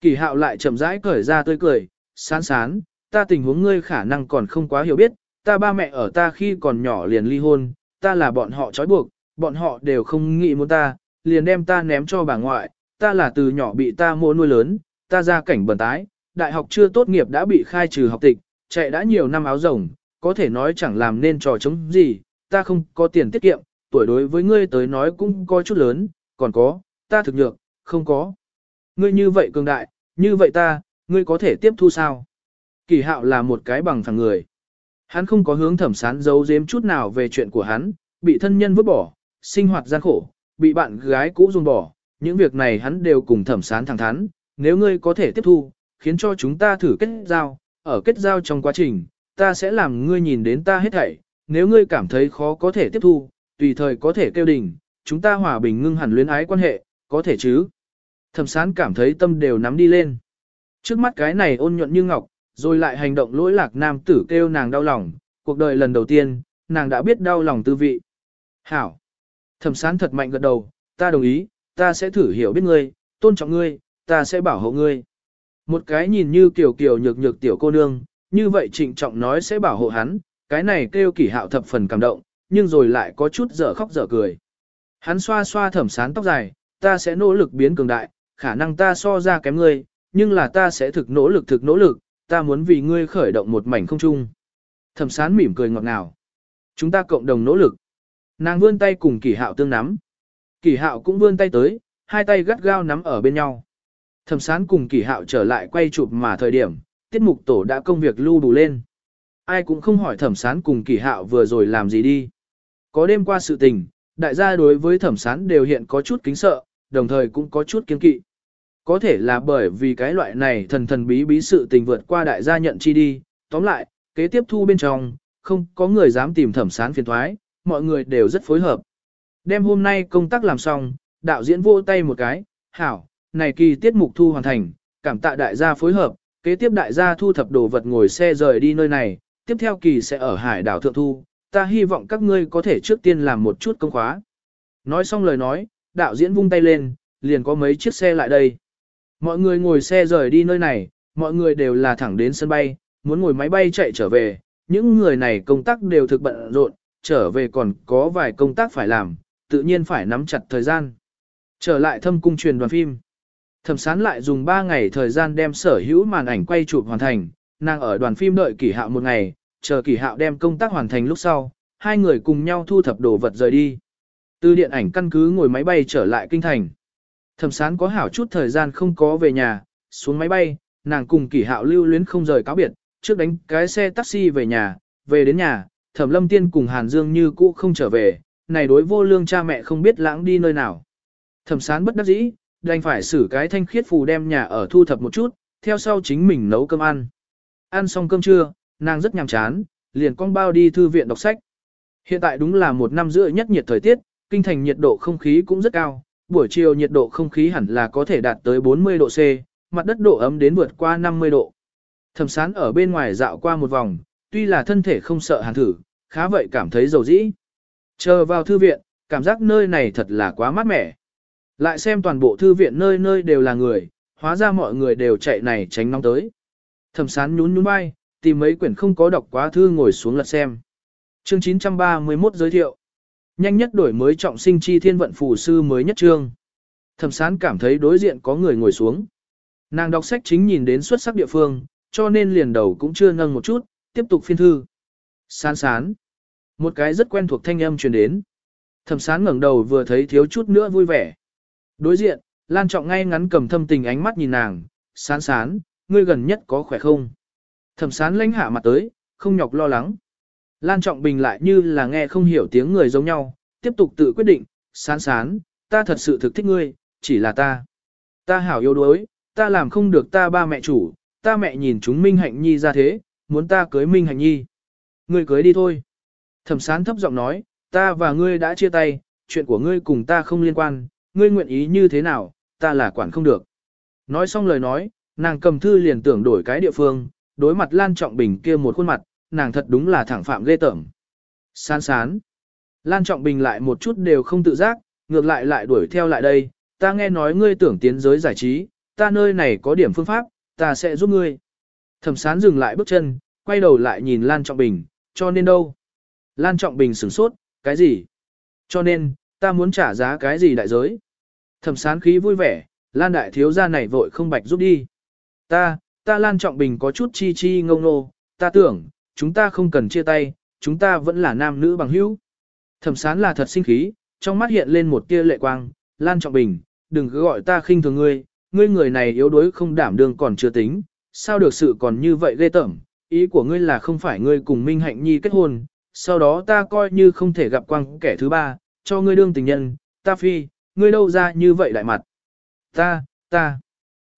Kỳ hạo lại chậm rãi cởi ra tươi cười, sán sán, ta tình huống ngươi khả năng còn không quá hiểu biết, ta ba mẹ ở ta khi còn nhỏ liền ly hôn, ta là bọn họ trói buộc, bọn họ đều không nghĩ muốn ta, liền đem ta ném cho bà ngoại, ta là từ nhỏ bị ta mua nuôi lớn, ta ra cảnh bẩn tái, đại học chưa tốt nghiệp đã bị khai trừ học tịch, chạy đã nhiều năm áo rồng, có thể nói chẳng làm nên trò chống gì, ta không có tiền tiết kiệm, tuổi đối với ngươi tới nói cũng có chút lớn, còn có, ta thực nhược, không có. Ngươi như vậy cường đại, như vậy ta, ngươi có thể tiếp thu sao? Kỳ hạo là một cái bằng phẳng người. Hắn không có hướng thẩm sán giấu giếm chút nào về chuyện của hắn, bị thân nhân vứt bỏ, sinh hoạt gian khổ, bị bạn gái cũ dùng bỏ, những việc này hắn đều cùng thẩm sán thẳng thắn, nếu ngươi có thể tiếp thu, khiến cho chúng ta thử kết giao, ở kết giao trong quá trình, ta sẽ làm ngươi nhìn đến ta hết thảy, nếu ngươi cảm thấy khó có thể tiếp thu, tùy thời có thể kêu đình, chúng ta hòa bình ngưng hẳn luyến ái quan hệ, có thể chứ. Thẩm sán cảm thấy tâm đều nắm đi lên. Trước mắt cái này ôn nhuận như ngọc, rồi lại hành động lỗi lạc nam tử kêu nàng đau lòng, cuộc đời lần đầu tiên, nàng đã biết đau lòng tư vị. Hảo! Thẩm sán thật mạnh gật đầu, ta đồng ý, ta sẽ thử hiểu biết ngươi, tôn trọng ngươi, ta sẽ bảo hộ ngươi. Một cái nhìn như kiểu kiểu nhược nhược tiểu cô nương, như vậy trịnh trọng nói sẽ bảo hộ hắn, cái này kêu kỷ hạo thập phần cảm động, nhưng rồi lại có chút dở khóc dở cười. Hắn xoa xoa thẩm sán tóc dài, ta sẽ nỗ lực biến cường đại, khả năng ta so ra kém ngươi, nhưng là ta sẽ thực nỗ lực thực nỗ lực, ta muốn vì ngươi khởi động một mảnh không chung. Thẩm sán mỉm cười ngọt ngào. Chúng ta cộng đồng nỗ lực. Nàng vươn tay cùng kỷ hạo tương nắm. Kỷ hạo cũng vươn tay tới, hai tay gắt gao nắm ở bên nhau. Thẩm sán cùng kỷ hạo trở lại quay chụp mà thời điểm, tiết mục tổ đã công việc lưu đủ lên. Ai cũng không hỏi thẩm sán cùng kỷ hạo vừa rồi làm gì đi. Có đêm qua sự tình, đại gia đối với thẩm sán đều hiện có chút kính sợ, đồng thời cũng có chút kiên kỵ. Có thể là bởi vì cái loại này thần thần bí bí sự tình vượt qua đại gia nhận chi đi, tóm lại, kế tiếp thu bên trong, không có người dám tìm thẩm sán phiền thoái, mọi người đều rất phối hợp. Đêm hôm nay công tác làm xong, đạo diễn vô tay một cái, hảo, này kỳ tiết mục thu hoàn thành, cảm tạ đại gia phối hợp, kế tiếp đại gia thu thập đồ vật ngồi xe rời đi nơi này, tiếp theo kỳ sẽ ở hải đảo Thượng Thu, ta hy vọng các ngươi có thể trước tiên làm một chút công khóa. Nói xong lời nói, đạo diễn vung tay lên, liền có mấy chiếc xe lại đây. Mọi người ngồi xe rời đi nơi này, mọi người đều là thẳng đến sân bay, muốn ngồi máy bay chạy trở về, những người này công tác đều thực bận rộn, trở về còn có vài công tác phải làm, tự nhiên phải nắm chặt thời gian. Trở lại thâm cung truyền đoàn phim. Thẩm sán lại dùng 3 ngày thời gian đem sở hữu màn ảnh quay chụp hoàn thành, nàng ở đoàn phim đợi kỷ hạo một ngày, chờ kỷ hạo đem công tác hoàn thành lúc sau, hai người cùng nhau thu thập đồ vật rời đi. Từ điện ảnh căn cứ ngồi máy bay trở lại kinh thành. Thẩm sán có hảo chút thời gian không có về nhà, xuống máy bay, nàng cùng kỷ hạo lưu luyến không rời cáo biệt, trước đánh cái xe taxi về nhà, về đến nhà, thẩm lâm tiên cùng Hàn Dương như cũ không trở về, này đối vô lương cha mẹ không biết lãng đi nơi nào. Thẩm sán bất đắc dĩ, đành phải xử cái thanh khiết phù đem nhà ở thu thập một chút, theo sau chính mình nấu cơm ăn. Ăn xong cơm trưa, nàng rất nhàm chán, liền con bao đi thư viện đọc sách. Hiện tại đúng là một năm rưỡi nhất nhiệt thời tiết, kinh thành nhiệt độ không khí cũng rất cao, buổi chiều nhiệt độ không khí hẳn là có thể đạt tới 40 độ C, mặt đất độ ấm đến vượt qua 50 độ. Thẩm sán ở bên ngoài dạo qua một vòng, tuy là thân thể không sợ hàn thử, khá vậy cảm thấy dầu dĩ. Chờ vào thư viện, cảm giác nơi này thật là quá mát mẻ. Lại xem toàn bộ thư viện nơi nơi đều là người, hóa ra mọi người đều chạy này tránh nóng tới. Thẩm sán nhún nhún vai, tìm mấy quyển không có đọc quá thư ngồi xuống lật xem. Chương 931 giới thiệu. Nhanh nhất đổi mới trọng sinh chi thiên vận phù sư mới nhất chương. Thẩm sán cảm thấy đối diện có người ngồi xuống. Nàng đọc sách chính nhìn đến xuất sắc địa phương, cho nên liền đầu cũng chưa nâng một chút, tiếp tục phiên thư. Sán sán. Một cái rất quen thuộc thanh âm truyền đến. Thẩm sán ngẩng đầu vừa thấy thiếu chút nữa vui vẻ. Đối diện, Lan Trọng ngay ngắn cầm thâm tình ánh mắt nhìn nàng, sán sán, ngươi gần nhất có khỏe không? Thẩm sán lãnh hạ mặt tới, không nhọc lo lắng. Lan Trọng Bình lại như là nghe không hiểu tiếng người giống nhau, tiếp tục tự quyết định, sán sán, ta thật sự thực thích ngươi, chỉ là ta. Ta hảo yêu đuối, ta làm không được ta ba mẹ chủ, ta mẹ nhìn chúng Minh Hạnh Nhi ra thế, muốn ta cưới Minh Hạnh Nhi. Ngươi cưới đi thôi. Thẩm sán thấp giọng nói, ta và ngươi đã chia tay, chuyện của ngươi cùng ta không liên quan, ngươi nguyện ý như thế nào, ta là quản không được. Nói xong lời nói, nàng cầm thư liền tưởng đổi cái địa phương, đối mặt Lan Trọng Bình kia một khuôn mặt, nàng thật đúng là thẳng phạm ghê tởm. Sán sán. Lan Trọng Bình lại một chút đều không tự giác, ngược lại lại đuổi theo lại đây, ta nghe nói ngươi tưởng tiến giới giải trí, ta nơi này có điểm phương pháp, ta sẽ giúp ngươi. Thẩm sán dừng lại bước chân, quay đầu lại nhìn Lan Trọng Bình, cho nên đâu? Lan Trọng Bình sửng sốt, cái gì? Cho nên, ta muốn trả giá cái gì đại giới? Thẩm sán khí vui vẻ, Lan đại thiếu gia này vội không bạch giúp đi. Ta, ta Lan Trọng Bình có chút chi chi ngông nô, ta tưởng, chúng ta không cần chia tay, chúng ta vẫn là nam nữ bằng hữu. Thẩm sán là thật sinh khí, trong mắt hiện lên một tia lệ quang, Lan Trọng Bình, đừng cứ gọi ta khinh thường ngươi, ngươi người này yếu đuối không đảm đương còn chưa tính, sao được sự còn như vậy ghê tởm, ý của ngươi là không phải ngươi cùng Minh Hạnh Nhi kết hôn, sau đó ta coi như không thể gặp quang kẻ thứ ba, cho ngươi đương tình nhân, ta phi, ngươi đâu ra như vậy đại mặt. Ta, ta.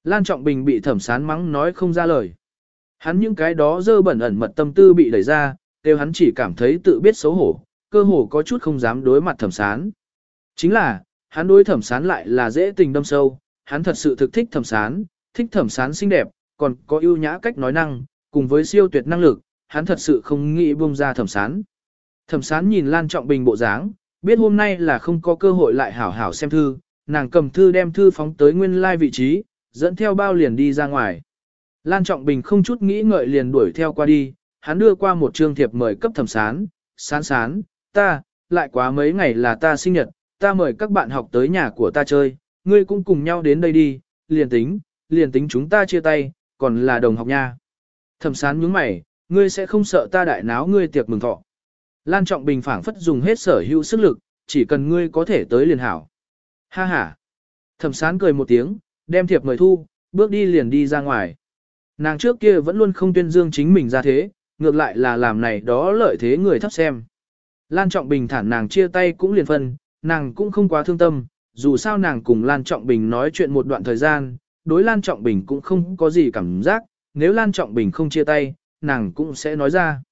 Lan Trọng Bình bị thẩm sán mắng nói không ra lời. Hắn những cái đó dơ bẩn ẩn mật tâm tư bị đẩy ra, đều hắn chỉ cảm thấy tự biết xấu hổ, cơ hồ có chút không dám đối mặt thẩm sán. Chính là, hắn đối thẩm sán lại là dễ tình đâm sâu, hắn thật sự thực thích thẩm sán, thích thẩm sán xinh đẹp, còn có ưu nhã cách nói năng, cùng với siêu tuyệt năng lực, hắn thật sự không nghĩ buông ra thẩm sán. Thẩm sán nhìn Lan Trọng Bình bộ dáng, biết hôm nay là không có cơ hội lại hảo hảo xem thư, nàng cầm thư đem thư phóng tới nguyên lai like vị trí, dẫn theo bao liền đi ra ngoài. Lan Trọng Bình không chút nghĩ ngợi liền đuổi theo qua đi, hắn đưa qua một trương thiệp mời cấp thẩm sán, sán sán, ta, lại quá mấy ngày là ta sinh nhật, ta mời các bạn học tới nhà của ta chơi, ngươi cũng cùng nhau đến đây đi, liền tính, liền tính chúng ta chia tay, còn là đồng học nha. Thẩm sán nhướng mày, ngươi sẽ không sợ ta đại náo ngươi tiệc mừng thọ. Lan Trọng Bình phảng phất dùng hết sở hữu sức lực, chỉ cần ngươi có thể tới liền hảo. Ha ha. Thẩm sán cười một tiếng, đem thiệp mời thu, bước đi liền đi ra ngoài. Nàng trước kia vẫn luôn không tuyên dương chính mình ra thế, ngược lại là làm này đó lợi thế người thấp xem. Lan Trọng Bình thản nàng chia tay cũng liền phân, nàng cũng không quá thương tâm, dù sao nàng cùng Lan Trọng Bình nói chuyện một đoạn thời gian, đối Lan Trọng Bình cũng không có gì cảm giác, nếu Lan Trọng Bình không chia tay, nàng cũng sẽ nói ra.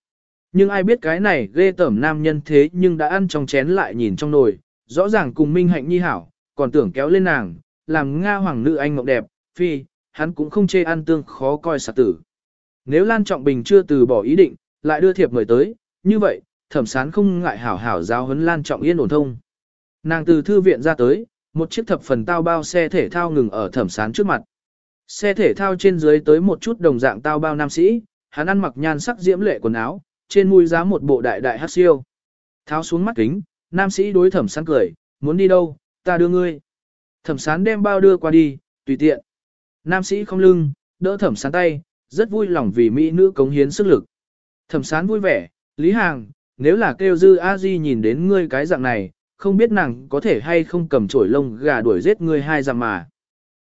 Nhưng ai biết cái này ghê tởm nam nhân thế nhưng đã ăn trong chén lại nhìn trong nồi, rõ ràng cùng Minh Hạnh Nhi hảo, còn tưởng kéo lên nàng, làm Nga hoàng nữ anh mộng đẹp, phi, hắn cũng không chê ăn tương khó coi sạc tử. Nếu Lan Trọng Bình chưa từ bỏ ý định, lại đưa thiệp người tới, như vậy, thẩm sán không ngại hảo hảo giáo huấn Lan Trọng Yên ổn thông. Nàng từ thư viện ra tới, một chiếc thập phần tao bao xe thể thao ngừng ở thẩm sán trước mặt. Xe thể thao trên dưới tới một chút đồng dạng tao bao nam sĩ, hắn ăn mặc nhan sắc diễm lệ quần áo, trên mũi giá một bộ đại đại hát siêu. Tháo xuống mắt kính, nam sĩ đối thẩm sán cười, muốn đi đâu, ta đưa ngươi. Thẩm sán đem bao đưa qua đi, tùy tiện. Nam sĩ không lưng, đỡ thẩm sán tay, rất vui lòng vì mỹ nữ cống hiến sức lực. Thẩm sán vui vẻ, Lý Hàng, nếu là kêu dư a di nhìn đến ngươi cái dạng này, không biết nàng có thể hay không cầm chổi lông gà đuổi giết ngươi hai dặm mà.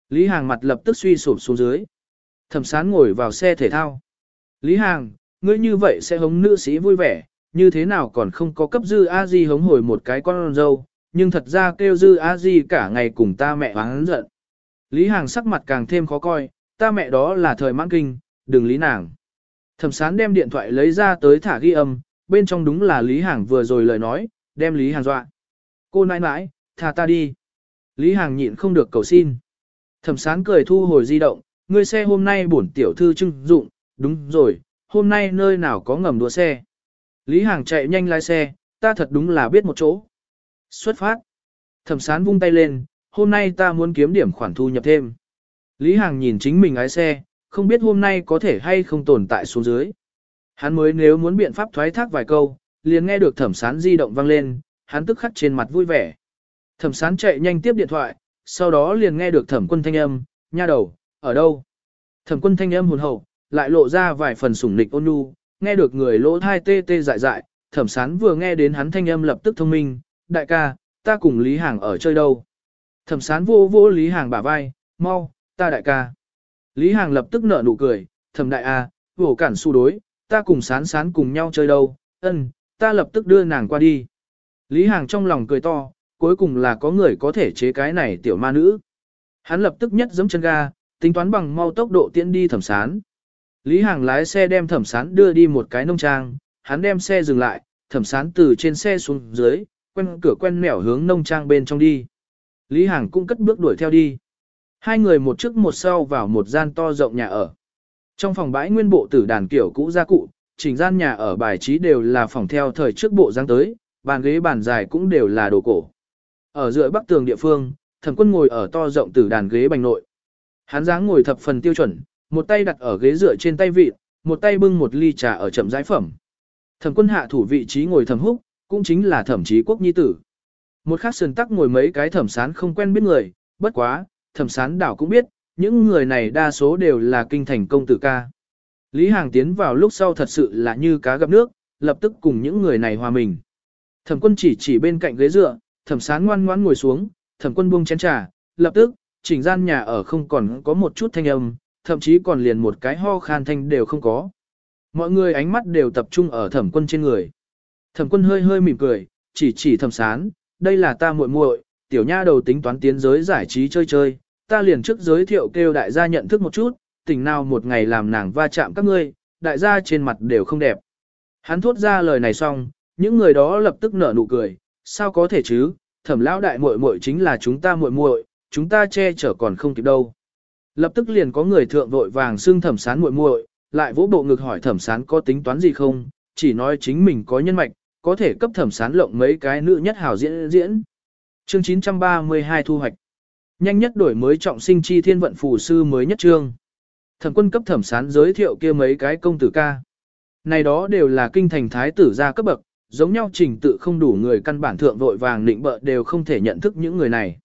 Lý Hàng mặt lập tức suy sụp xuống dưới. Thẩm sán ngồi vào xe thể thao. Lý Hàng, ngươi như vậy sẽ hống nữ sĩ vui vẻ, như thế nào còn không có cấp dư a di hống hồi một cái con dâu, nhưng thật ra kêu dư a di cả ngày cùng ta mẹ hắn giận. Lý Hàng sắc mặt càng thêm khó coi, ta mẹ đó là thời mãn kinh, đừng lý nàng. Thẩm sán đem điện thoại lấy ra tới thả ghi âm, bên trong đúng là Lý Hàng vừa rồi lời nói, đem Lý Hàng dọa. Cô nãi nãi, thả ta đi. Lý Hàng nhịn không được cầu xin. Thẩm sán cười thu hồi di động, ngươi xe hôm nay bổn tiểu thư trưng dụng, đúng rồi, hôm nay nơi nào có ngầm đua xe. Lý Hàng chạy nhanh lái xe, ta thật đúng là biết một chỗ. Xuất phát. Thẩm sán vung tay lên, hôm nay ta muốn kiếm điểm khoản thu nhập thêm. Lý Hàng nhìn chính mình lái xe, không biết hôm nay có thể hay không tồn tại xuống dưới. Hắn mới nếu muốn biện pháp thoái thác vài câu, liền nghe được thẩm sán di động vang lên, hắn tức khắc trên mặt vui vẻ. Thẩm sán chạy nhanh tiếp điện thoại, sau đó liền nghe được thẩm quân thanh âm, nha đầu, ở đâu? Thẩm quân thanh âm hồn hậu, lại lộ ra vài phần sủng nịch ôn nhu, nghe được người lỗ thai tê tê dại dại, thẩm sán vừa nghe đến hắn thanh âm lập tức thông minh, đại ca, ta cùng Lý Hàng ở chơi đâu? Thẩm sán vô vô Lý Hàng bả vai, mau, ta đại ca. Lý Hàng lập tức nở nụ cười, thẩm đại a, à, vổ cản su đối, ta cùng sán sán cùng nhau chơi đâu, ân, ta lập tức đưa nàng qua đi. Lý Hàng trong lòng cười to, cuối cùng là có người có thể chế cái này tiểu ma nữ. Hắn lập tức nhất giẫm chân ga, tính toán bằng mau tốc độ tiễn đi thẩm sán. Lý Hàng lái xe đem thẩm sán đưa đi một cái nông trang, hắn đem xe dừng lại, thẩm sán từ trên xe xuống dưới, quen cửa quen mẻo hướng nông trang bên trong đi. Lý Hàng cũng cất bước đuổi theo đi. Hai người một trước một sau vào một gian to rộng nhà ở. Trong phòng bãi nguyên bộ tử đàn kiểu cũ gia cụ, chỉnh gian nhà ở bài trí đều là phòng theo thời trước bộ giang tới, bàn ghế bàn dài cũng đều là đồ cổ. Ở giữa bắc tường địa phương, thẩm quân ngồi ở to rộng tử đàn ghế bành nội. Hắn dáng ngồi thập phần tiêu chuẩn, một tay đặt ở ghế dựa trên tay vịt, một tay bưng một ly trà ở chậm rãi phẩm. Thẩm quân hạ thủ vị trí ngồi thẩm húc, cũng chính là thẩm chí quốc nhi tử. Một khắc sườn tắc ngồi mấy cái thẩm sán không quen biết người, bất quá, thẩm sán đảo cũng biết, những người này đa số đều là kinh thành công tử ca. Lý Hàng tiến vào lúc sau thật sự là như cá gặp nước, lập tức cùng những người này hòa mình. Thẩm quân chỉ chỉ bên cạnh ghế dựa, thẩm sán ngoan ngoãn ngồi xuống, thẩm quân buông chén trà, lập tức, chỉnh gian nhà ở không còn có một chút thanh âm, thậm chí còn liền một cái ho khan thanh đều không có. Mọi người ánh mắt đều tập trung ở thẩm quân trên người. Thẩm quân hơi hơi mỉm cười, chỉ chỉ thẩm sán, đây là ta muội muội, tiểu nha đầu tính toán tiến giới giải trí chơi chơi, ta liền trước giới thiệu kêu đại gia nhận thức một chút, tình nào một ngày làm nàng va chạm các ngươi, đại gia trên mặt đều không đẹp. Hắn thốt ra lời này xong, những người đó lập tức nở nụ cười, sao có thể chứ, thẩm lão đại muội muội chính là chúng ta muội muội, chúng ta che chở còn không kịp đâu. Lập tức liền có người thượng vội vàng xưng thẩm sán muội muội, lại vỗ bộ ngực hỏi thẩm sán có tính toán gì không, chỉ nói chính mình có nhân mạch, có thể cấp thẩm sán lộng mấy cái nữ nhất hảo diễn diễn. Chương 932 thu hoạch. Nhanh nhất đổi mới trọng sinh chi thiên vận phù sư mới nhất trương. Thẩm quân cấp thẩm sán giới thiệu kia mấy cái công tử ca. Này đó đều là kinh thành thái tử gia cấp bậc, giống nhau trình tự không đủ người căn bản thượng vội vàng định bợ đều không thể nhận thức những người này.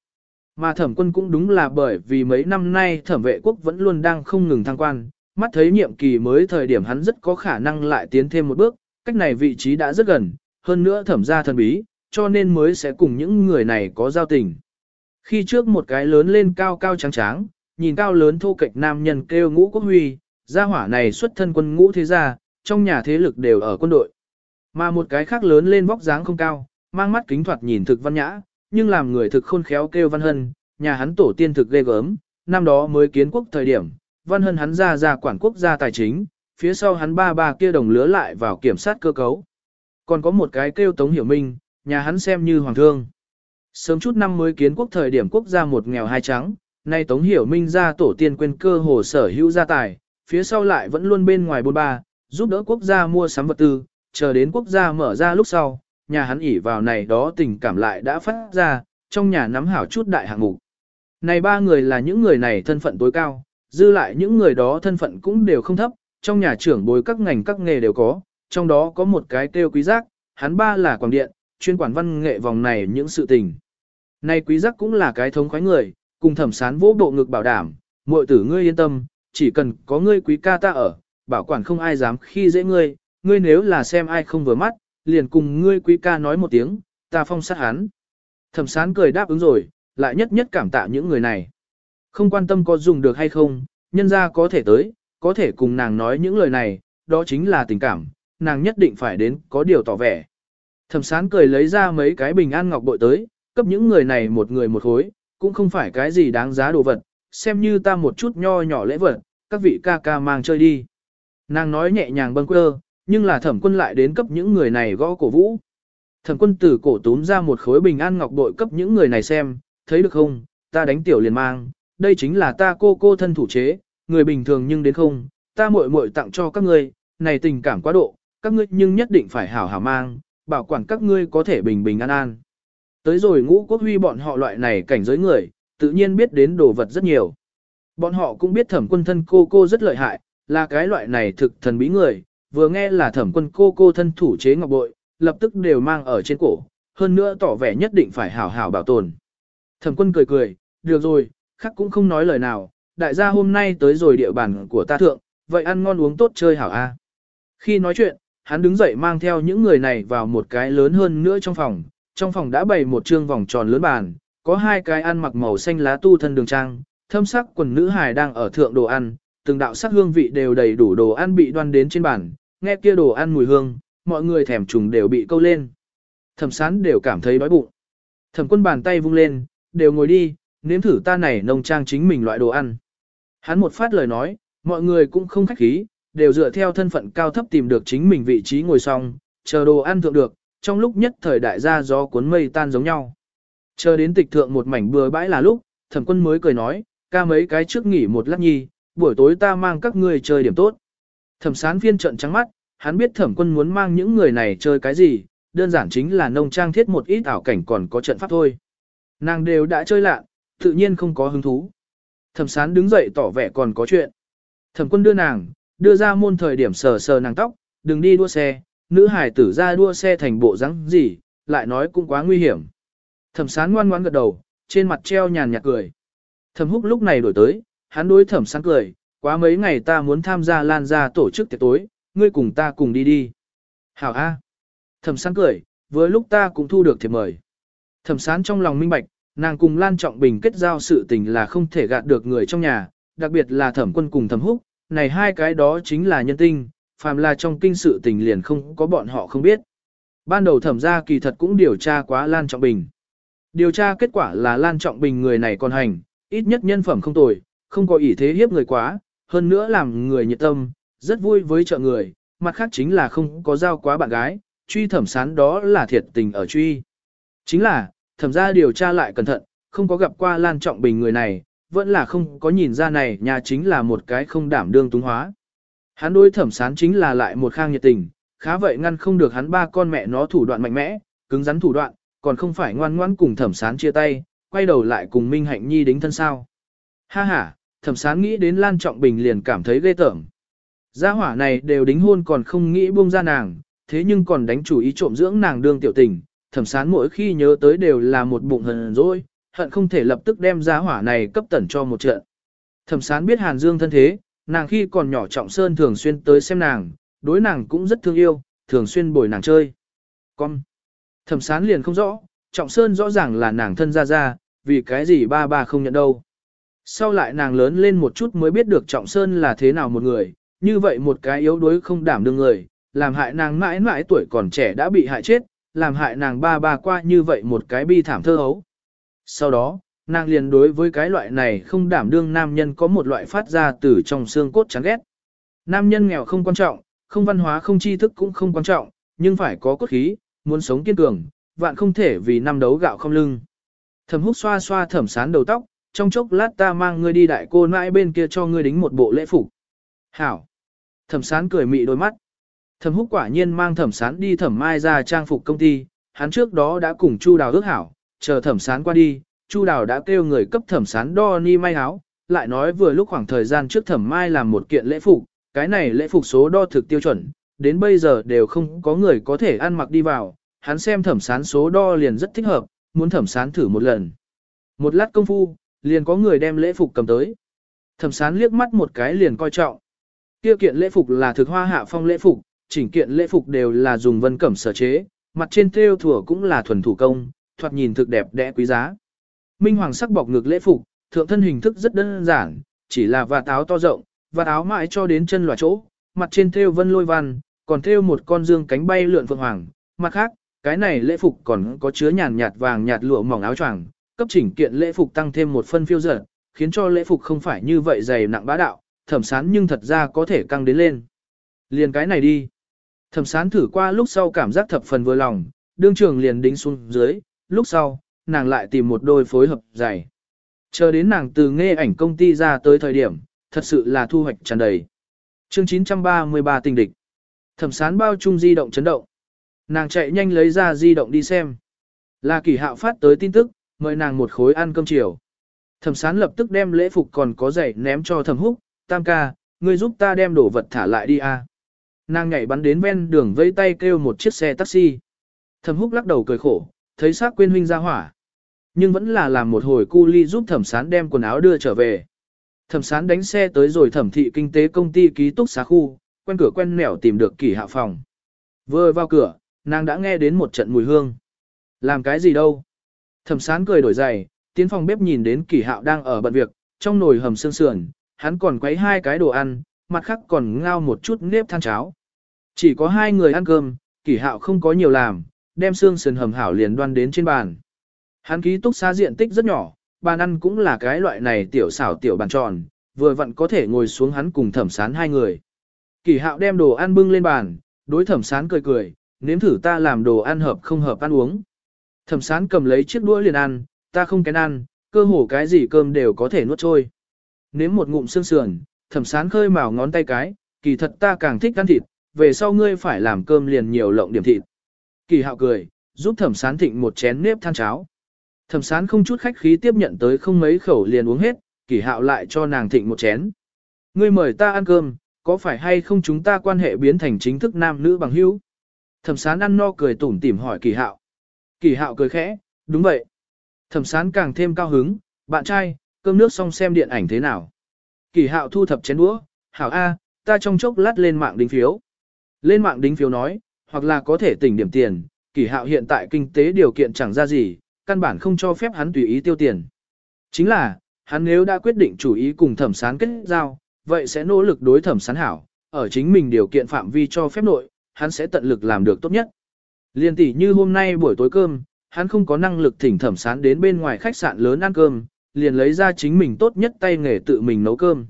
Mà thẩm quân cũng đúng là bởi vì mấy năm nay thẩm vệ quốc vẫn luôn đang không ngừng thăng quan, mắt thấy nhiệm kỳ mới thời điểm hắn rất có khả năng lại tiến thêm một bước, cách này vị trí đã rất gần, hơn nữa thẩm gia thần bí, cho nên mới sẽ cùng những người này có giao tình. Khi trước một cái lớn lên cao cao trắng tráng, nhìn cao lớn thô kệch nam nhân kêu ngũ quốc huy, gia hỏa này xuất thân quân ngũ thế gia, trong nhà thế lực đều ở quân đội. Mà một cái khác lớn lên vóc dáng không cao, mang mắt kính thoạt nhìn thực văn nhã, nhưng làm người thực khôn khéo kêu văn hân, nhà hắn tổ tiên thực ghê gớm, năm đó mới kiến quốc thời điểm, văn hân hắn ra ra quản quốc gia tài chính, phía sau hắn ba ba kia đồng lứa lại vào kiểm sát cơ cấu. Còn có một cái kêu Tống Hiểu Minh, nhà hắn xem như hoàng thương. Sớm chút năm mới kiến quốc thời điểm quốc gia một nghèo hai trắng, Nay Tống Hiểu Minh ra tổ tiên quên cơ hồ sở hữu gia tài, phía sau lại vẫn luôn bên ngoài bôn ba, giúp đỡ quốc gia mua sắm vật tư, chờ đến quốc gia mở ra lúc sau, nhà hắn ỉ vào này đó tình cảm lại đã phát ra, trong nhà nắm hảo chút đại hạng mục. Này ba người là những người này thân phận tối cao, dư lại những người đó thân phận cũng đều không thấp, trong nhà trưởng bối các ngành các nghề đều có, trong đó có một cái kêu quý giác, hắn ba là quảng điện, chuyên quản văn nghệ vòng này những sự tình. Này quý giác cũng là cái thống khoái người, cùng thẩm sán vỗ bộ ngực bảo đảm, muội tử ngươi yên tâm, chỉ cần có ngươi quý ca ta ở, bảo quản không ai dám khi dễ ngươi, ngươi nếu là xem ai không vừa mắt, liền cùng ngươi quý ca nói một tiếng, ta phong sát hắn. Thẩm sán cười đáp ứng rồi, lại nhất nhất cảm tạ những người này. Không quan tâm có dùng được hay không, nhân ra có thể tới, có thể cùng nàng nói những lời này, đó chính là tình cảm, nàng nhất định phải đến có điều tỏ vẻ. Thẩm sán cười lấy ra mấy cái bình an ngọc bội tới, cấp những người này một người một khối, cũng không phải cái gì đáng giá đồ vật, xem như ta một chút nho nhỏ lễ vật, các vị ca ca mang chơi đi. Nàng nói nhẹ nhàng bâng quơ, nhưng là thẩm quân lại đến cấp những người này gõ cổ vũ. Thẩm quân từ cổ túm ra một khối bình an ngọc bội cấp những người này xem, thấy được không, ta đánh tiểu liền mang, đây chính là ta cô cô thân thủ chế, người bình thường nhưng đến không, ta muội muội tặng cho các ngươi, này tình cảm quá độ, các ngươi nhưng nhất định phải hảo hảo mang, bảo quản các ngươi có thể bình bình an an. Tới rồi ngũ quốc huy bọn họ loại này cảnh giới người, tự nhiên biết đến đồ vật rất nhiều. Bọn họ cũng biết thẩm quân thân cô cô rất lợi hại, là cái loại này thực thần bí người, vừa nghe là thẩm quân cô cô thân thủ chế ngọc bội, lập tức đều mang ở trên cổ, hơn nữa tỏ vẻ nhất định phải hảo hảo bảo tồn. Thẩm quân cười cười, được rồi, khắc cũng không nói lời nào, đại gia hôm nay tới rồi địa bàn của ta thượng, vậy ăn ngon uống tốt chơi hảo a. Khi nói chuyện, hắn đứng dậy mang theo những người này vào một cái lớn hơn nữa trong phòng, trong phòng đã bày một trương vòng tròn lớn bàn, có hai cái ăn mặc màu xanh lá tu thân đường trang, thâm sắc quần nữ hài đang ở thượng đồ ăn, từng đạo sắc hương vị đều đầy đủ đồ ăn bị đoan đến trên bàn, nghe kia đồ ăn mùi hương, mọi người thèm trùng đều bị câu lên. Thẩm sán đều cảm thấy đói bụng. Thẩm quân bàn tay vung lên, đều ngồi đi, nếm thử ta này nông trang chính mình loại đồ ăn. Hắn một phát lời nói, mọi người cũng không khách khí, đều dựa theo thân phận cao thấp tìm được chính mình vị trí ngồi xong, chờ đồ ăn thượng được, trong lúc nhất thời đại gia gió cuốn mây tan giống nhau. Chờ đến tịch thượng một mảnh bừa bãi là lúc, thẩm quân mới cười nói, ca mấy cái trước nghỉ một lát nhi, buổi tối ta mang các ngươi chơi điểm tốt. Thẩm sán phiên trận trắng mắt, hắn biết thẩm quân muốn mang những người này chơi cái gì, đơn giản chính là nông trang thiết một ít ảo cảnh còn có trận pháp thôi. Nàng đều đã chơi lạ, tự nhiên không có hứng thú. Thẩm sán đứng dậy tỏ vẻ còn có chuyện. Thẩm quân đưa nàng, đưa ra môn thời điểm sờ sờ nàng tóc, đừng đi đua xe, nữ hải tử ra đua xe thành bộ rắn gì, lại nói cũng quá nguy hiểm. Thẩm sán ngoan ngoãn gật đầu, trên mặt treo nhàn nhạt cười. Thẩm húc lúc này đổi tới, hắn đối thẩm sán cười, quá mấy ngày ta muốn tham gia lan ra tổ chức tiệc tối, ngươi cùng ta cùng đi đi. Hảo A. Thẩm sán cười, với lúc ta cũng thu được thiệp mời. Thẩm sán trong lòng minh bạch, nàng cùng Lan Trọng Bình kết giao sự tình là không thể gạt được người trong nhà, đặc biệt là thẩm quân cùng thẩm húc, này hai cái đó chính là nhân tinh, phàm là trong kinh sự tình liền không có bọn họ không biết. Ban đầu thẩm ra kỳ thật cũng điều tra quá Lan Trọng Bình. Điều tra kết quả là Lan Trọng Bình người này còn hành, ít nhất nhân phẩm không tồi, không có ý thế hiếp người quá, hơn nữa làm người nhiệt tâm, rất vui với trợ người, mặt khác chính là không có giao quá bạn gái, truy thẩm sán đó là thiệt tình ở truy. Chính là, thẩm ra điều tra lại cẩn thận, không có gặp qua Lan Trọng Bình người này, vẫn là không có nhìn ra này nhà chính là một cái không đảm đương túng hóa. Hắn đối thẩm sán chính là lại một khang nhiệt tình, khá vậy ngăn không được hắn ba con mẹ nó thủ đoạn mạnh mẽ, cứng rắn thủ đoạn, còn không phải ngoan ngoãn cùng thẩm sán chia tay, quay đầu lại cùng Minh Hạnh Nhi đính thân sao. Ha ha, thẩm sán nghĩ đến Lan Trọng Bình liền cảm thấy ghê tởm. Gia hỏa này đều đính hôn còn không nghĩ buông ra nàng, thế nhưng còn đánh chủ ý trộm dưỡng nàng đương tiểu tình, thẩm sán mỗi khi nhớ tới đều là một bụng hờn dỗi, hận không thể lập tức đem gia hỏa này cấp tẩn cho một trận. Thẩm sán biết Hàn Dương thân thế, nàng khi còn nhỏ trọng sơn thường xuyên tới xem nàng, đối nàng cũng rất thương yêu, thường xuyên bồi nàng chơi. Con. Thẩm sán liền không rõ, trọng sơn rõ ràng là nàng thân ra ra, vì cái gì ba ba không nhận đâu. Sau lại nàng lớn lên một chút mới biết được trọng sơn là thế nào một người, như vậy một cái yếu đuối không đảm đương người, làm hại nàng mãi mãi tuổi còn trẻ đã bị hại chết, làm hại nàng ba ba qua như vậy một cái bi thảm thơ hấu. Sau đó, nàng liền đối với cái loại này không đảm đương nam nhân có một loại phát ra từ trong xương cốt chán ghét. Nam nhân nghèo không quan trọng, không văn hóa không tri thức cũng không quan trọng, nhưng phải có cốt khí, muốn sống kiên cường, vạn không thể vì năm đấu gạo không lưng. Thẩm húc xoa xoa thẩm sán đầu tóc, trong chốc lát ta mang ngươi đi đại cô nãi bên kia cho ngươi đính một bộ lễ phục. Hảo. Thẩm sán cười mị đôi mắt. Thẩm húc quả nhiên mang thẩm sán đi thẩm mai ra trang phục công ty, hắn trước đó đã cùng Chu Đào ước hảo, chờ thẩm sán qua đi, Chu Đào đã kêu người cấp thẩm sán đo ni may áo, lại nói vừa lúc khoảng thời gian trước thẩm mai làm một kiện lễ phục, cái này lễ phục số đo thực tiêu chuẩn, đến bây giờ đều không có người có thể ăn mặc đi vào, hắn xem thẩm sán số đo liền rất thích hợp, muốn thẩm sán thử một lần. Một lát công phu, liền có người đem lễ phục cầm tới. Thẩm sán liếc mắt một cái liền coi trọng. Kia kiện lễ phục là thực hoa hạ phong lễ phục, chỉnh kiện lễ phục đều là dùng vân cẩm sở chế, mặt trên thêu thủa cũng là thuần thủ công, thoạt nhìn thực đẹp đẽ quý giá. Minh hoàng sắc bọc ngực lễ phục, thượng thân hình thức rất đơn giản, chỉ là vạt áo to rộng, vạt áo mãi cho đến chân lòa chỗ, mặt trên thêu vân lôi văn, còn thêu một con dương cánh bay lượn phượng hoàng. Mặt khác, cái này lễ phục còn có chứa nhàn nhạt vàng nhạt lụa mỏng áo choàng, cấp chỉnh kiện lễ phục tăng thêm một phân phiêu dở, khiến cho lễ phục không phải như vậy dày nặng bá đạo, thẩm sán nhưng thật ra có thể căng đến lên. Liền cái này đi. Thẩm sán thử qua lúc sau cảm giác thập phần vừa lòng, đương trường liền đính xuống dưới, lúc sau, nàng lại tìm một đôi phối hợp dày. Chờ đến nàng từ nghe ảnh công ty ra tới thời điểm, thật sự là thu hoạch tràn đầy. Chương 933 tình địch. Thẩm sán bao chung di động chấn động. Nàng chạy nhanh lấy ra di động đi xem. Là kỳ hạo phát tới tin tức, mời nàng một khối ăn cơm chiều. Thẩm sán lập tức đem lễ phục còn có giày ném cho thẩm húc, tam ca, ngươi giúp ta đem đồ vật thả lại đi a. Nàng nhảy bắn đến ven đường vây tay kêu một chiếc xe taxi. Thẩm húc lắc đầu cười khổ, thấy xác quên huynh ra hỏa. Nhưng vẫn là làm một hồi cu ly giúp thẩm sán đem quần áo đưa trở về. Thẩm sán đánh xe tới rồi thẩm thị kinh tế công ty ký túc xá khu, quen cửa quen nẻo tìm được kỷ hạ phòng. Vừa vào cửa, nàng đã nghe đến một trận mùi hương. Làm cái gì đâu? Thẩm sán cười đổi giày, tiến phòng bếp nhìn đến kỷ hạo đang ở bận việc, trong nồi hầm xương sườn, hắn còn quấy hai cái đồ ăn, mặt khác còn ngao một chút nếp than cháo. Chỉ có hai người ăn cơm, kỷ hạo không có nhiều làm, đem xương sườn hầm hảo liền đoan đến trên bàn. Hắn ký túc xá diện tích rất nhỏ, bàn ăn cũng là cái loại này tiểu xảo tiểu bàn tròn, vừa vặn có thể ngồi xuống hắn cùng thẩm sán hai người. Kỷ hạo đem đồ ăn bưng lên bàn, đối thẩm sán cười cười, nếm thử ta làm đồ ăn hợp không hợp ăn uống. Thẩm sán cầm lấy chiếc đũa liền ăn, ta không kén ăn, cơ hồ cái gì cơm đều có thể nuốt trôi. Nếm một ngụm xương sườn, thẩm sán khơi mào ngón tay cái, kỳ thật ta càng thích ăn thịt, về sau ngươi phải làm cơm liền nhiều lộng điểm thịt. Kỳ hạo cười, giúp thẩm sán thịnh một chén nếp than cháo. Thẩm sán không chút khách khí tiếp nhận tới không mấy khẩu liền uống hết, kỳ hạo lại cho nàng thịnh một chén. Ngươi mời ta ăn cơm, có phải hay không chúng ta quan hệ biến thành chính thức nam nữ bằng hữu? Thẩm sán ăn no cười tủm tỉm hỏi kỳ hạo. Kỳ hạo cười khẽ, đúng vậy. Thẩm sán càng thêm cao hứng, bạn trai, cơm nước xong xem điện ảnh thế nào. Kỳ hạo thu thập chén đũa, hảo A, ta trong chốc lát lên mạng đính phiếu. Lên mạng đính phiếu nói, hoặc là có thể tỉnh điểm tiền, kỳ hạo hiện tại kinh tế điều kiện chẳng ra gì, căn bản không cho phép hắn tùy ý tiêu tiền. Chính là, hắn nếu đã quyết định chủ ý cùng thẩm sán kết giao, vậy sẽ nỗ lực đối thẩm sán hảo, ở chính mình điều kiện phạm vi cho phép nội, hắn sẽ tận lực làm được tốt nhất. Liên tỷ như hôm nay buổi tối cơm, hắn không có năng lực thỉnh thẩm sán đến bên ngoài khách sạn lớn ăn cơm, liền lấy ra chính mình tốt nhất tay nghề tự mình nấu cơm.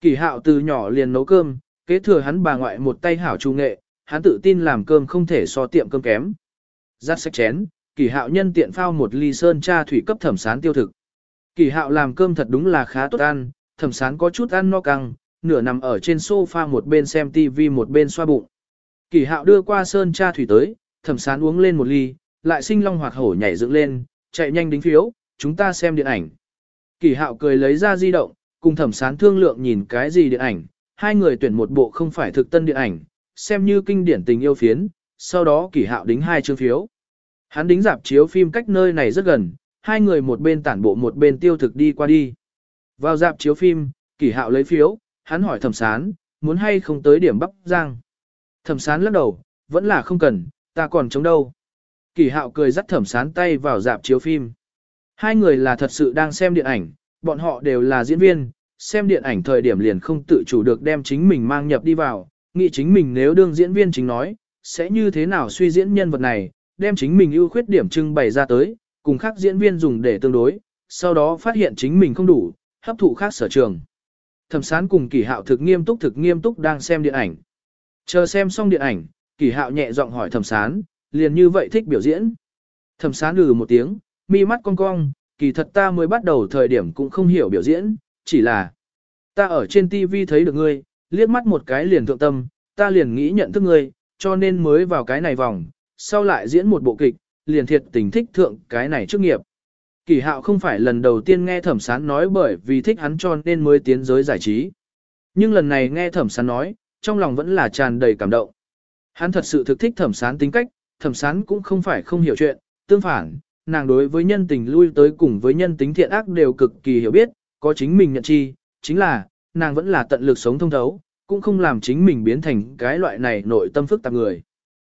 Kỳ hạo từ nhỏ liền nấu cơm, kế thừa hắn bà ngoại một tay hảo trung nghệ, hắn tự tin làm cơm không thể so tiệm cơm kém. Giặt sạch chén, kỳ hạo nhân tiện phao một ly sơn cha thủy cấp thẩm sán tiêu thực. Kỳ hạo làm cơm thật đúng là khá tốt ăn, thẩm sán có chút ăn no căng, nửa nằm ở trên sofa một bên xem tivi một bên xoa bụng. Kỳ hạo đưa qua sơn cha thủy tới, thẩm sán uống lên một ly, lại sinh long hoạt hổ nhảy dựng lên, chạy nhanh đính phiếu, chúng ta xem điện ảnh. Kỳ hạo cười lấy ra di động, cùng thẩm sán thương lượng nhìn cái gì điện ảnh, hai người tuyển một bộ không phải thực tân điện ảnh, xem như kinh điển tình yêu phiến, sau đó kỳ hạo đính hai chương phiếu. Hắn đính dạp chiếu phim cách nơi này rất gần, hai người một bên tản bộ một bên tiêu thực đi qua đi. Vào dạp chiếu phim, kỳ hạo lấy phiếu, hắn hỏi thẩm sán, muốn hay không tới điểm bắp Giang. Thẩm sán lắc đầu, vẫn là không cần, ta còn chống đâu. Kỳ hạo cười dắt thẩm sán tay vào dạp chiếu phim. Hai người là thật sự đang xem điện ảnh, bọn họ đều là diễn viên, xem điện ảnh thời điểm liền không tự chủ được đem chính mình mang nhập đi vào, nghĩ chính mình nếu đương diễn viên chính nói, sẽ như thế nào suy diễn nhân vật này, đem chính mình ưu khuyết điểm trưng bày ra tới, cùng khác diễn viên dùng để tương đối, sau đó phát hiện chính mình không đủ, hấp thụ khác sở trường. Thẩm sán cùng kỳ hạo thực nghiêm túc thực nghiêm túc đang xem điện ảnh. Chờ xem xong điện ảnh, kỳ hạo nhẹ giọng hỏi thẩm sán, liền như vậy thích biểu diễn. Thẩm sán lừ một tiếng, mi mắt cong cong, kỳ thật ta mới bắt đầu thời điểm cũng không hiểu biểu diễn, chỉ là ta ở trên TV thấy được ngươi, liếc mắt một cái liền thượng tâm, ta liền nghĩ nhận thức ngươi, cho nên mới vào cái này vòng, sau lại diễn một bộ kịch, liền thiệt tình thích thượng cái này trước nghiệp. Kỳ hạo không phải lần đầu tiên nghe thẩm sán nói bởi vì thích hắn cho nên mới tiến giới giải trí. Nhưng lần này nghe thẩm sán nói, trong lòng vẫn là tràn đầy cảm động. Hắn thật sự thực thích thẩm sán tính cách, thẩm sán cũng không phải không hiểu chuyện, tương phản, nàng đối với nhân tình lui tới cùng với nhân tính thiện ác đều cực kỳ hiểu biết, có chính mình nhận chi, chính là, nàng vẫn là tận lực sống thông thấu, cũng không làm chính mình biến thành cái loại này nội tâm phức tạp người.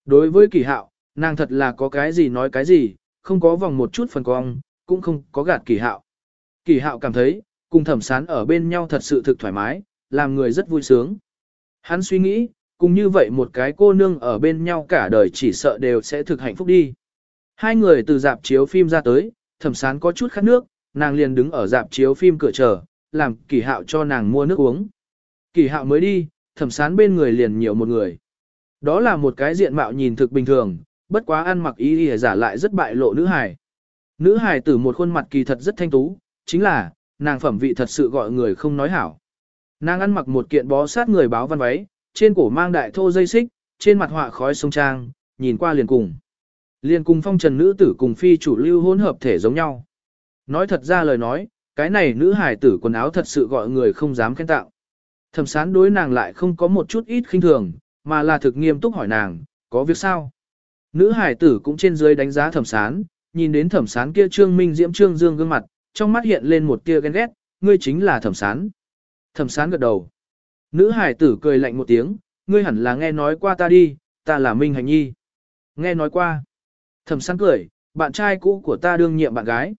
Đối với kỳ hạo, nàng thật là có cái gì nói cái gì, không có vòng một chút phần cong, cũng không có gạt kỳ hạo. Kỳ hạo cảm thấy, cùng thẩm sán ở bên nhau thật sự thực thoải mái, làm người rất vui sướng. Hắn suy nghĩ, cùng như vậy một cái cô nương ở bên nhau cả đời chỉ sợ đều sẽ thực hạnh phúc đi. Hai người từ dạp chiếu phim ra tới, thẩm sán có chút khát nước, nàng liền đứng ở dạp chiếu phim cửa chờ, làm kỳ hạo cho nàng mua nước uống. Kỳ hạo mới đi, thẩm sán bên người liền nhiều một người. Đó là một cái diện mạo nhìn thực bình thường, bất quá ăn mặc y y giả lại rất bại lộ nữ hài. Nữ hài tử một khuôn mặt kỳ thật rất thanh tú, chính là, nàng phẩm vị thật sự gọi người không nói hảo. Nàng ăn mặc một kiện bó sát người báo văn váy, trên cổ mang đại thô dây xích, trên mặt họa khói sông trang, nhìn qua liền cùng. Liền cùng phong trần nữ tử cùng phi chủ lưu hỗn hợp thể giống nhau. Nói thật ra lời nói, cái này nữ hải tử quần áo thật sự gọi người không dám khen tạo. Thẩm sán đối nàng lại không có một chút ít khinh thường, mà là thực nghiêm túc hỏi nàng, có việc sao? Nữ hải tử cũng trên dưới đánh giá thẩm sán, nhìn đến thẩm sán kia trương minh diễm trương dương gương mặt, trong mắt hiện lên một tia ghen ghét, ngươi chính là thẩm sán. Thẩm sán gật đầu. Nữ hải tử cười lạnh một tiếng, ngươi hẳn là nghe nói qua ta đi, ta là Minh Hành Nhi. Nghe nói qua. Thẩm sán cười, bạn trai cũ của ta đương nhiệm bạn gái.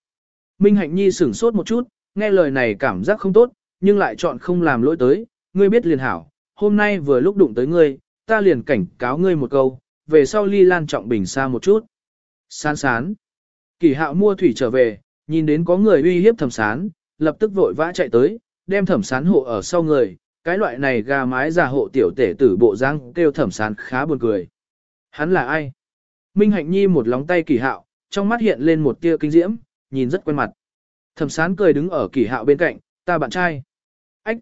Minh Hạnh Nhi sửng sốt một chút, nghe lời này cảm giác không tốt, nhưng lại chọn không làm lỗi tới, ngươi biết liền hảo, hôm nay vừa lúc đụng tới ngươi, ta liền cảnh cáo ngươi một câu, về sau ly lan trọng bình xa một chút. Sán sán. Kỳ hạo mua thủy trở về, nhìn đến có người uy hiếp thẩm sán, lập tức vội vã chạy tới, đem thẩm sán hộ ở sau người, cái loại này gà mái già hộ tiểu tể tử bộ răng kêu thẩm sán khá buồn cười. Hắn là ai? Minh Hạnh Nhi một lóng tay kỳ hạo, trong mắt hiện lên một tia kinh diễm, nhìn rất quen mặt. Thẩm sán cười đứng ở kỳ hạo bên cạnh, ta bạn trai. Ách!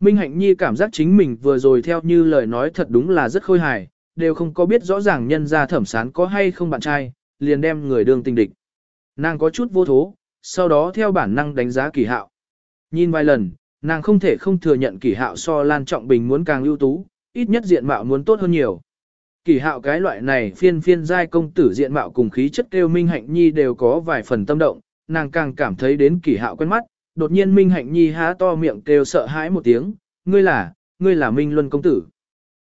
Minh Hạnh Nhi cảm giác chính mình vừa rồi theo như lời nói thật đúng là rất khôi hài, đều không có biết rõ ràng nhân ra thẩm sán có hay không bạn trai, liền đem người đương tình địch. Nàng có chút vô thố, sau đó theo bản năng đánh giá kỳ hạo. Nhìn vài lần, nàng không thể không thừa nhận kỷ hạo so Lan Trọng Bình muốn càng ưu tú, ít nhất diện mạo muốn tốt hơn nhiều. kỷ hạo cái loại này phiên phiên giai công tử diện mạo cùng khí chất kêu Minh Hạnh Nhi đều có vài phần tâm động, nàng càng cảm thấy đến kỷ hạo quen mắt, đột nhiên Minh Hạnh Nhi há to miệng kêu sợ hãi một tiếng, ngươi là, ngươi là Minh Luân công tử.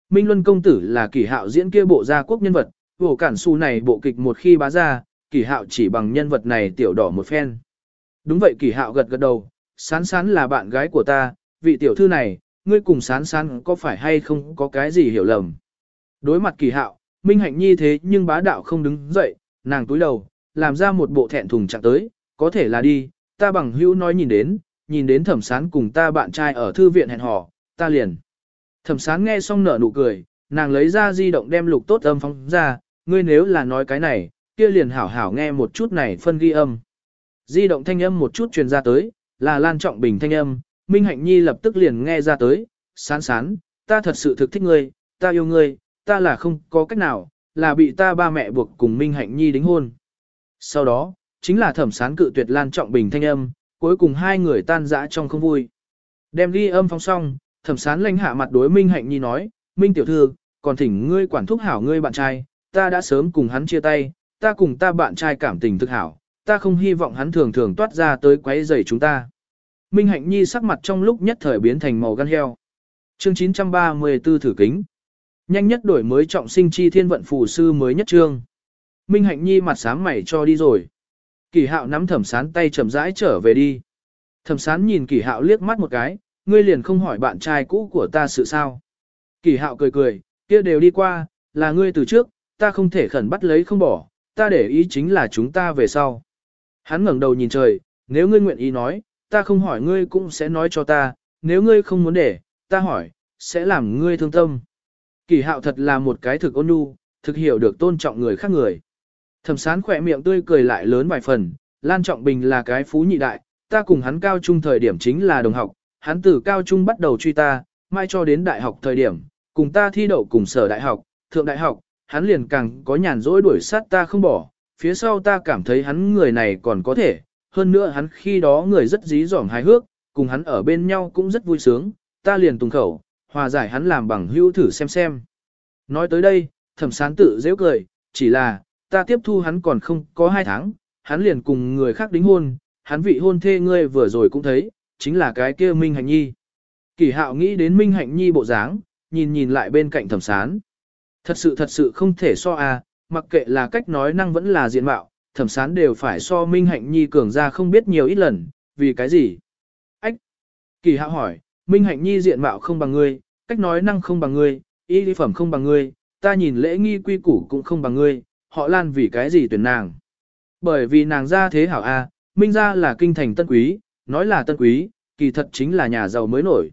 Minh Luân công tử là kỷ hạo diễn kia bộ gia quốc nhân vật, vổ cản su này bộ kịch một khi bá ra, kỷ hạo chỉ bằng nhân vật này tiểu đỏ một phen. Đúng vậy kỷ hạo gật gật đầu, sán sán là bạn gái của ta, vị tiểu thư này, ngươi cùng sán sán có phải hay không có cái gì hiểu lầm. Đối mặt kỳ hạo, Minh Hạnh Nhi thế nhưng bá đạo không đứng dậy, nàng túi đầu, làm ra một bộ thẹn thùng trạng tới, có thể là đi, ta bằng hữu nói nhìn đến, nhìn đến thẩm sán cùng ta bạn trai ở thư viện hẹn hò, ta liền. Thẩm sán nghe xong nở nụ cười, nàng lấy ra di động đem lục tốt âm phóng ra, ngươi nếu là nói cái này, kia liền hảo hảo nghe một chút này phân ghi âm. Di động thanh âm một chút truyền ra tới, là Lan Trọng Bình thanh âm, Minh Hạnh Nhi lập tức liền nghe ra tới, sán sán, ta thật sự thực thích ngươi, ta yêu ngươi, ta là không có cách nào, là bị ta ba mẹ buộc cùng Minh Hạnh Nhi đính hôn. Sau đó, chính là thẩm sán cự tuyệt Lan Trọng Bình thanh âm, cuối cùng hai người tan rã trong không vui. Đem ghi âm phong xong, thẩm sán lanh hạ mặt đối Minh Hạnh Nhi nói, Minh tiểu thư, còn thỉnh ngươi quản thúc hảo ngươi bạn trai, ta đã sớm cùng hắn chia tay, ta cùng ta bạn trai cảm tình thực hảo, ta không hy vọng hắn thường thường toát ra tới quấy rầy chúng ta. Minh Hạnh Nhi sắc mặt trong lúc nhất thời biến thành màu gan heo. Chương 934 thử kính. Nhanh nhất đổi mới trọng sinh chi thiên vận phù sư mới nhất trương. Minh Hạnh Nhi mặt sáng mày cho đi rồi. Kỳ hạo nắm thẩm sán tay chậm rãi trở về đi. Thẩm sán nhìn kỳ hạo liếc mắt một cái, ngươi liền không hỏi bạn trai cũ của ta sự sao. Kỳ hạo cười cười, kia đều đi qua, là ngươi từ trước, ta không thể khẩn bắt lấy không bỏ, ta để ý chính là chúng ta về sau. Hắn ngẩng đầu nhìn trời, nếu ngươi nguyện ý nói, ta không hỏi ngươi cũng sẽ nói cho ta, nếu ngươi không muốn để, ta hỏi, sẽ làm ngươi thương tâm. Kỳ hạo thật là một cái thực ôn nhu, thực hiểu được tôn trọng người khác người. Thẩm sán khỏe miệng tươi cười lại lớn vài phần, Lan Trọng Bình là cái phú nhị đại, ta cùng hắn cao trung thời điểm chính là đồng học, hắn từ cao trung bắt đầu truy ta, mai cho đến đại học thời điểm, cùng ta thi đậu cùng sở đại học, thượng đại học, hắn liền càng có nhàn rỗi đuổi sát ta không bỏ, phía sau ta cảm thấy hắn người này còn có thể, hơn nữa hắn khi đó người rất dí dỏm hài hước, cùng hắn ở bên nhau cũng rất vui sướng, ta liền tùng khẩu, hòa giải hắn làm bằng hữu thử xem xem. Nói tới đây, thẩm sán tự dễ cười, chỉ là, ta tiếp thu hắn còn không có hai tháng, hắn liền cùng người khác đính hôn, hắn vị hôn thê ngươi vừa rồi cũng thấy, chính là cái kia Minh Hạnh Nhi. Kỳ hạo nghĩ đến Minh Hạnh Nhi bộ dáng, nhìn nhìn lại bên cạnh thẩm sán. Thật sự thật sự không thể so à, mặc kệ là cách nói năng vẫn là diện mạo, thẩm sán đều phải so Minh Hạnh Nhi cường ra không biết nhiều ít lần, vì cái gì? Ách! Kỳ hạo hỏi, Minh Hạnh Nhi diện mạo không bằng ngươi, cách nói năng không bằng ngươi, y lý phẩm không bằng ngươi, ta nhìn lễ nghi quy củ cũng không bằng ngươi, họ lan vì cái gì tuyển nàng. Bởi vì nàng ra thế hảo A, Minh ra là kinh thành tân quý, nói là tân quý, kỳ thật chính là nhà giàu mới nổi.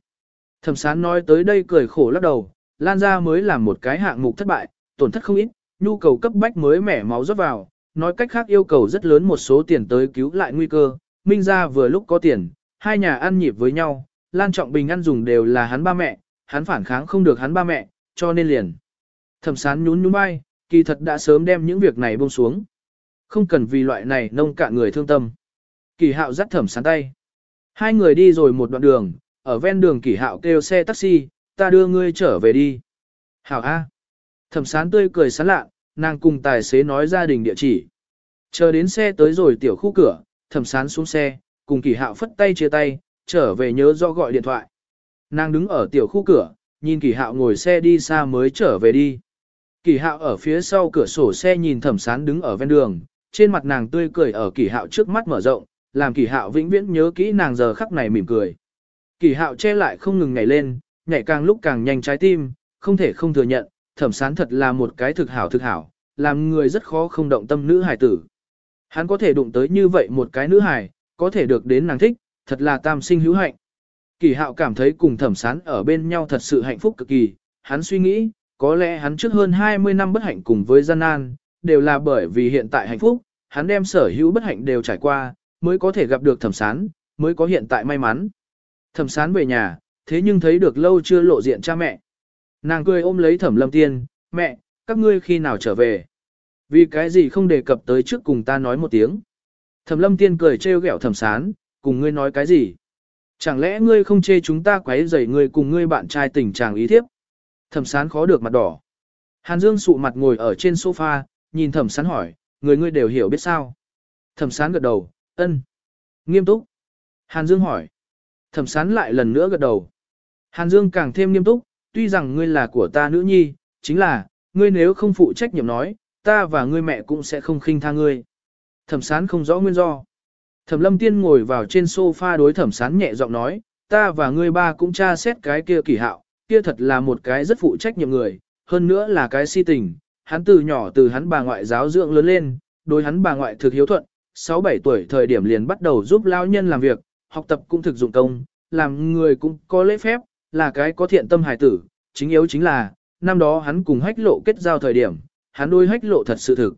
Thẩm sán nói tới đây cười khổ lắc đầu, Lan ra mới làm một cái hạng mục thất bại, tổn thất không ít, nhu cầu cấp bách mới mẻ máu rót vào, nói cách khác yêu cầu rất lớn một số tiền tới cứu lại nguy cơ, Minh ra vừa lúc có tiền, hai nhà ăn nhịp với nhau, Lan Trọng Bình ăn dùng đều là hắn ba mẹ, hắn phản kháng không được hắn ba mẹ, cho nên liền. Thẩm sán nhún nhún bay, kỳ thật đã sớm đem những việc này buông xuống. Không cần vì loại này nông cạn người thương tâm. Kỳ hạo dắt thẩm sán tay. Hai người đi rồi một đoạn đường, ở ven đường kỳ hạo kêu xe taxi, ta đưa ngươi trở về đi. Hảo A. Thẩm sán tươi cười sán lạ, nàng cùng tài xế nói gia đình địa chỉ. Chờ đến xe tới rồi tiểu khu cửa, thẩm sán xuống xe, cùng kỳ hạo phất tay chia tay, trở về nhớ do gọi điện thoại. Nàng đứng ở tiểu khu cửa, nhìn kỳ hạo ngồi xe đi xa mới trở về đi. Kỳ hạo ở phía sau cửa sổ xe nhìn thẩm sán đứng ở ven đường, trên mặt nàng tươi cười ở kỳ hạo trước mắt mở rộng, làm kỳ hạo vĩnh viễn nhớ kỹ nàng giờ khắc này mỉm cười. Kỳ hạo che lại không ngừng nhảy lên, nhảy càng lúc càng nhanh trái tim, không thể không thừa nhận, thẩm sán thật là một cái thực hảo thực hảo, làm người rất khó không động tâm nữ hài tử. Hắn có thể đụng tới như vậy một cái nữ hài, có thể được đến nàng thích, thật là tam sinh hữu hạnh. Kỳ hạo cảm thấy cùng thẩm sán ở bên nhau thật sự hạnh phúc cực kỳ, hắn suy nghĩ, có lẽ hắn trước hơn 20 năm bất hạnh cùng với gian nan, đều là bởi vì hiện tại hạnh phúc, hắn đem sở hữu bất hạnh đều trải qua, mới có thể gặp được thẩm sán, mới có hiện tại may mắn. Thẩm sán về nhà, thế nhưng thấy được lâu chưa lộ diện cha mẹ. Nàng cười ôm lấy thẩm lâm tiên, mẹ, các ngươi khi nào trở về? Vì cái gì không đề cập tới trước cùng ta nói một tiếng? Thẩm lâm tiên cười trêu ghẹo thẩm sán, cùng ngươi nói cái gì? Chẳng lẽ ngươi không chê chúng ta quấy rầy ngươi cùng ngươi bạn trai tình trạng ý thiếp? Thẩm sán khó được mặt đỏ. Hàn Dương sụ mặt ngồi ở trên sofa, nhìn thẩm sán hỏi, người ngươi đều hiểu biết sao? Thẩm sán gật đầu, ân. Nghiêm túc. Hàn Dương hỏi. Thẩm sán lại lần nữa gật đầu. Hàn Dương càng thêm nghiêm túc, tuy rằng ngươi là của ta nữ nhi, chính là, ngươi nếu không phụ trách nhiệm nói, ta và ngươi mẹ cũng sẽ không khinh tha ngươi. Thẩm sán không rõ nguyên do. Thẩm lâm tiên ngồi vào trên sofa đối thẩm sán nhẹ giọng nói, ta và ngươi ba cũng tra xét cái kia kỳ hạo, kia thật là một cái rất phụ trách nhiệm người, hơn nữa là cái si tình, hắn từ nhỏ từ hắn bà ngoại giáo dưỡng lớn lên, đối hắn bà ngoại thực hiếu thuận, 6-7 tuổi thời điểm liền bắt đầu giúp lao nhân làm việc, học tập cũng thực dụng công, làm người cũng có lễ phép, là cái có thiện tâm hài tử, chính yếu chính là, năm đó hắn cùng hách lộ kết giao thời điểm, hắn đôi hách lộ thật sự thực.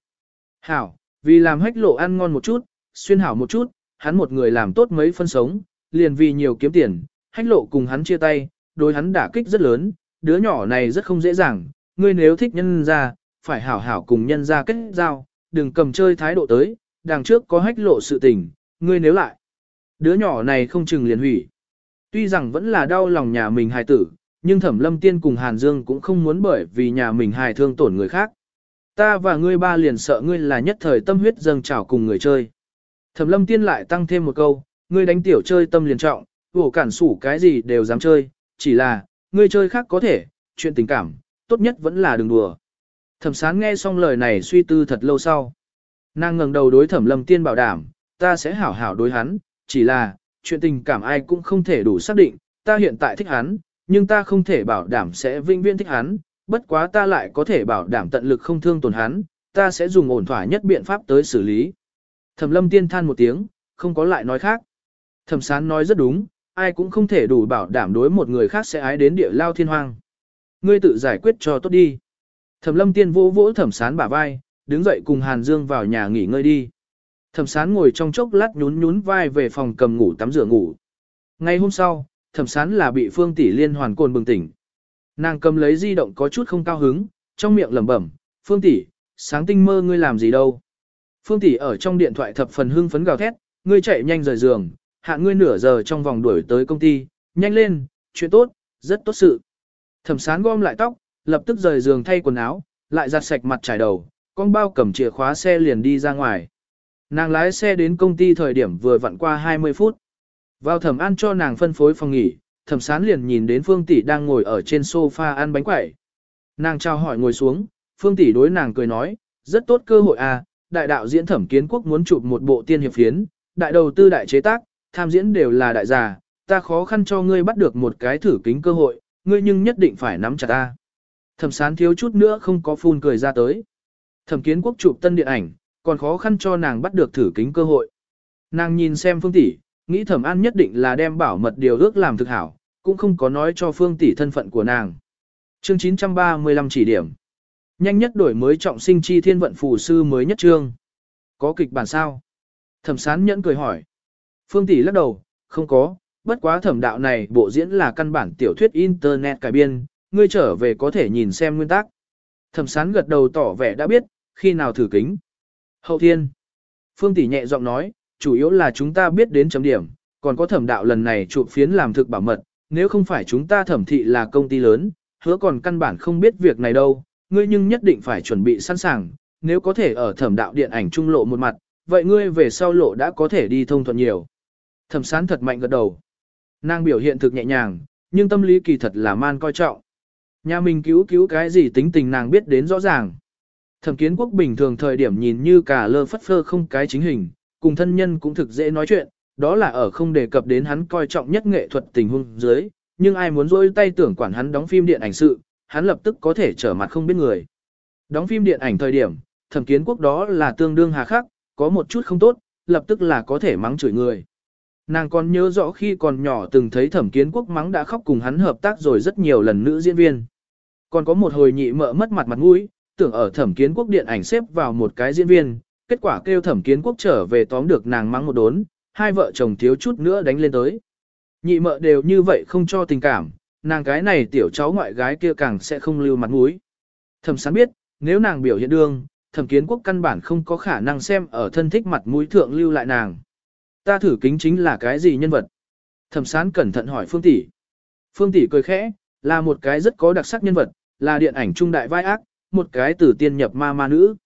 Hảo, vì làm hách lộ ăn ngon một chút, xuyên hảo một chút, hắn một người làm tốt mấy phân sống, liền vì nhiều kiếm tiền, hách lộ cùng hắn chia tay, đối hắn đả kích rất lớn, đứa nhỏ này rất không dễ dàng, ngươi nếu thích nhân ra, phải hảo hảo cùng nhân ra kết giao, đừng cầm chơi thái độ tới, đằng trước có hách lộ sự tình, ngươi nếu lại. Đứa nhỏ này không chừng liền hủy. Tuy rằng vẫn là đau lòng nhà mình hài tử, nhưng thẩm lâm tiên cùng Hàn Dương cũng không muốn bởi vì nhà mình hài thương tổn người khác. Ta và ngươi ba liền sợ ngươi là nhất thời tâm huyết dâng trào cùng người chơi. Thẩm lâm tiên lại tăng thêm một câu, ngươi đánh tiểu chơi tâm liền trọng, vổ cản sủ cái gì đều dám chơi, chỉ là, ngươi chơi khác có thể, chuyện tình cảm, tốt nhất vẫn là đừng đùa. Thẩm sán nghe xong lời này suy tư thật lâu sau. Nàng ngẩng đầu đối thẩm lâm tiên bảo đảm, ta sẽ hảo hảo đối hắn, chỉ là, chuyện tình cảm ai cũng không thể đủ xác định, ta hiện tại thích hắn, nhưng ta không thể bảo đảm sẽ vinh viễn thích hắn, bất quá ta lại có thể bảo đảm tận lực không thương tổn hắn, ta sẽ dùng ổn thỏa nhất biện pháp tới xử lý. Thẩm lâm tiên than một tiếng, không có lại nói khác. Thẩm sán nói rất đúng, ai cũng không thể đủ bảo đảm đối một người khác sẽ ái đến địa lao thiên hoang. Ngươi tự giải quyết cho tốt đi. Thẩm lâm tiên vỗ vỗ thẩm sán bả vai, đứng dậy cùng Hàn Dương vào nhà nghỉ ngơi đi. Thẩm sán ngồi trong chốc lát nhún nhún vai về phòng cầm ngủ tắm rửa ngủ. Ngày hôm sau, thẩm sán là bị phương tỷ liên hoàn cồn bừng tỉnh. Nàng cầm lấy di động có chút không cao hứng, trong miệng lẩm bẩm, phương tỷ, sáng tinh mơ ngươi làm gì đâu. Phương tỷ ở trong điện thoại thập phần hưng phấn gào thét, ngươi chạy nhanh rời giường, hạn ngươi nửa giờ trong vòng đuổi tới công ty, nhanh lên, chuyện tốt, rất tốt sự. Thẩm sán gom lại tóc, lập tức rời giường thay quần áo, lại giặt sạch mặt trải đầu, con bao cầm chìa khóa xe liền đi ra ngoài. Nàng lái xe đến công ty thời điểm vừa vặn qua 20 phút. Vào thẩm ăn cho nàng phân phối phòng nghỉ, thẩm sán liền nhìn đến Phương Tỷ đang ngồi ở trên sofa ăn bánh quẩy. Nàng trao hỏi ngồi xuống, Phương Tỷ đối nàng cười nói, rất tốt cơ hội à, đại đạo diễn thẩm kiến quốc muốn chụp một bộ tiên hiệp phiến, đại đầu tư đại chế tác, tham diễn đều là đại gia, ta khó khăn cho ngươi bắt được một cái thử kính cơ hội, ngươi nhưng nhất định phải nắm chặt ta. Thẩm sán thiếu chút nữa không có phun cười ra tới. Thẩm kiến quốc chụp tân điện ảnh, còn khó khăn cho nàng bắt được thử kính cơ hội. Nàng nhìn xem phương tỷ, nghĩ thẩm an nhất định là đem bảo mật điều ước làm thực hảo, cũng không có nói cho phương tỷ thân phận của nàng. Chương 935 chỉ điểm. Nhanh nhất đổi mới trọng sinh chi thiên vận phù sư mới nhất chương. Có kịch bản sao? Thẩm sán nhẫn cười hỏi. Phương tỷ lắc đầu, không có, bất quá thẩm đạo này bộ diễn là căn bản tiểu thuyết internet cải biên, ngươi trở về có thể nhìn xem nguyên tắc. Thẩm sán gật đầu tỏ vẻ đã biết, khi nào thử kính. Hậu thiên. Phương tỷ nhẹ giọng nói, chủ yếu là chúng ta biết đến chấm điểm, còn có thẩm đạo lần này chụp phiến làm thực bảo mật, nếu không phải chúng ta thẩm thị là công ty lớn, hứa còn căn bản không biết việc này đâu, ngươi nhưng nhất định phải chuẩn bị sẵn sàng, nếu có thể ở thẩm đạo điện ảnh trung lộ một mặt, vậy ngươi về sau lộ đã có thể đi thông thuận nhiều. Thẩm sán thật mạnh gật đầu. Nàng biểu hiện thực nhẹ nhàng, nhưng tâm lý kỳ thật là man coi trọng. Nhà mình cứu cứu cái gì tính tình nàng biết đến rõ ràng. Thẩm kiến quốc bình thường thời điểm nhìn như cả lơ phất phơ không cái chính hình, cùng thân nhân cũng thực dễ nói chuyện, đó là ở không đề cập đến hắn coi trọng nhất nghệ thuật tình huống dưới, nhưng ai muốn rôi tay tưởng quản hắn đóng phim điện ảnh sự, hắn lập tức có thể trở mặt không biết người. Đóng phim điện ảnh thời điểm, thẩm kiến quốc đó là tương đương hà khắc, có một chút không tốt, lập tức là có thể mắng chửi người. Nàng còn nhớ rõ khi còn nhỏ từng thấy thẩm kiến quốc mắng đã khóc cùng hắn hợp tác rồi rất nhiều lần nữ diễn viên. Còn có một hồi nhị mợ mất mặt mặt mũi, tưởng ở thẩm kiến quốc điện ảnh xếp vào một cái diễn viên, kết quả kêu thẩm kiến quốc trở về tóm được nàng mắng một đốn, hai vợ chồng thiếu chút nữa đánh lên tới. Nhị mợ đều như vậy không cho tình cảm, nàng cái này tiểu cháu ngoại gái kia càng sẽ không lưu mặt mũi. Thẩm sán biết, nếu nàng biểu hiện đương, thẩm kiến quốc căn bản không có khả năng xem ở thân thích mặt mũi thượng lưu lại nàng. Ta thử kính chính là cái gì nhân vật? Thẩm sán cẩn thận hỏi Phương Tỷ. Phương Tỷ cười khẽ, là một cái rất có đặc sắc nhân vật, là điện ảnh trung đại vai ác, một cái từ tiên nhập ma ma nữ.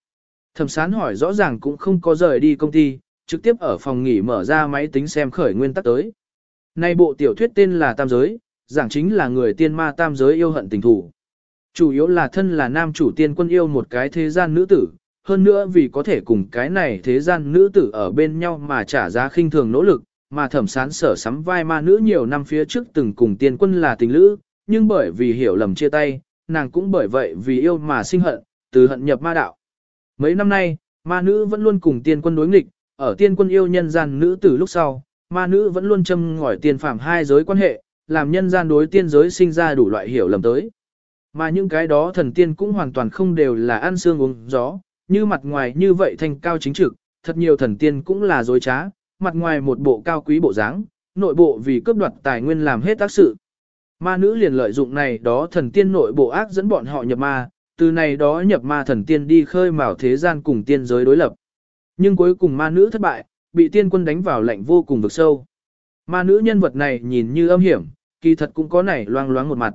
Thẩm sán hỏi rõ ràng cũng không có rời đi công ty, trực tiếp ở phòng nghỉ mở ra máy tính xem khởi nguyên tắc tới. Nay bộ tiểu thuyết tên là Tam Giới, giảng chính là người tiên ma tam giới yêu hận tình thủ. Chủ yếu là thân là nam chủ tiên quân yêu một cái thế gian nữ tử, hơn nữa vì có thể cùng cái này thế gian nữ tử ở bên nhau mà trả giá khinh thường nỗ lực, mà thẩm sán sở sắm vai ma nữ nhiều năm phía trước từng cùng tiên quân là tình lữ, nhưng bởi vì hiểu lầm chia tay, nàng cũng bởi vậy vì yêu mà sinh hận, từ hận nhập ma đạo. Mấy năm nay, ma nữ vẫn luôn cùng tiên quân đối nghịch, ở tiên quân yêu nhân gian nữ tử lúc sau, ma nữ vẫn luôn châm ngòi tiên phạm hai giới quan hệ, làm nhân gian đối tiên giới sinh ra đủ loại hiểu lầm tới. Mà những cái đó thần tiên cũng hoàn toàn không đều là ăn xương uống gió, như mặt ngoài như vậy thành cao chính trực, thật nhiều thần tiên cũng là dối trá, mặt ngoài một bộ cao quý bộ dáng, nội bộ vì cướp đoạt tài nguyên làm hết tác sự. Ma nữ liền lợi dụng này đó thần tiên nội bộ ác dẫn bọn họ nhập ma, từ này đó nhập ma thần tiên đi khơi mào thế gian cùng tiên giới đối lập. Nhưng cuối cùng ma nữ thất bại, bị tiên quân đánh vào lạnh vô cùng vực sâu. Ma nữ nhân vật này nhìn như âm hiểm, kỳ thật cũng có nảy loang loáng một mặt.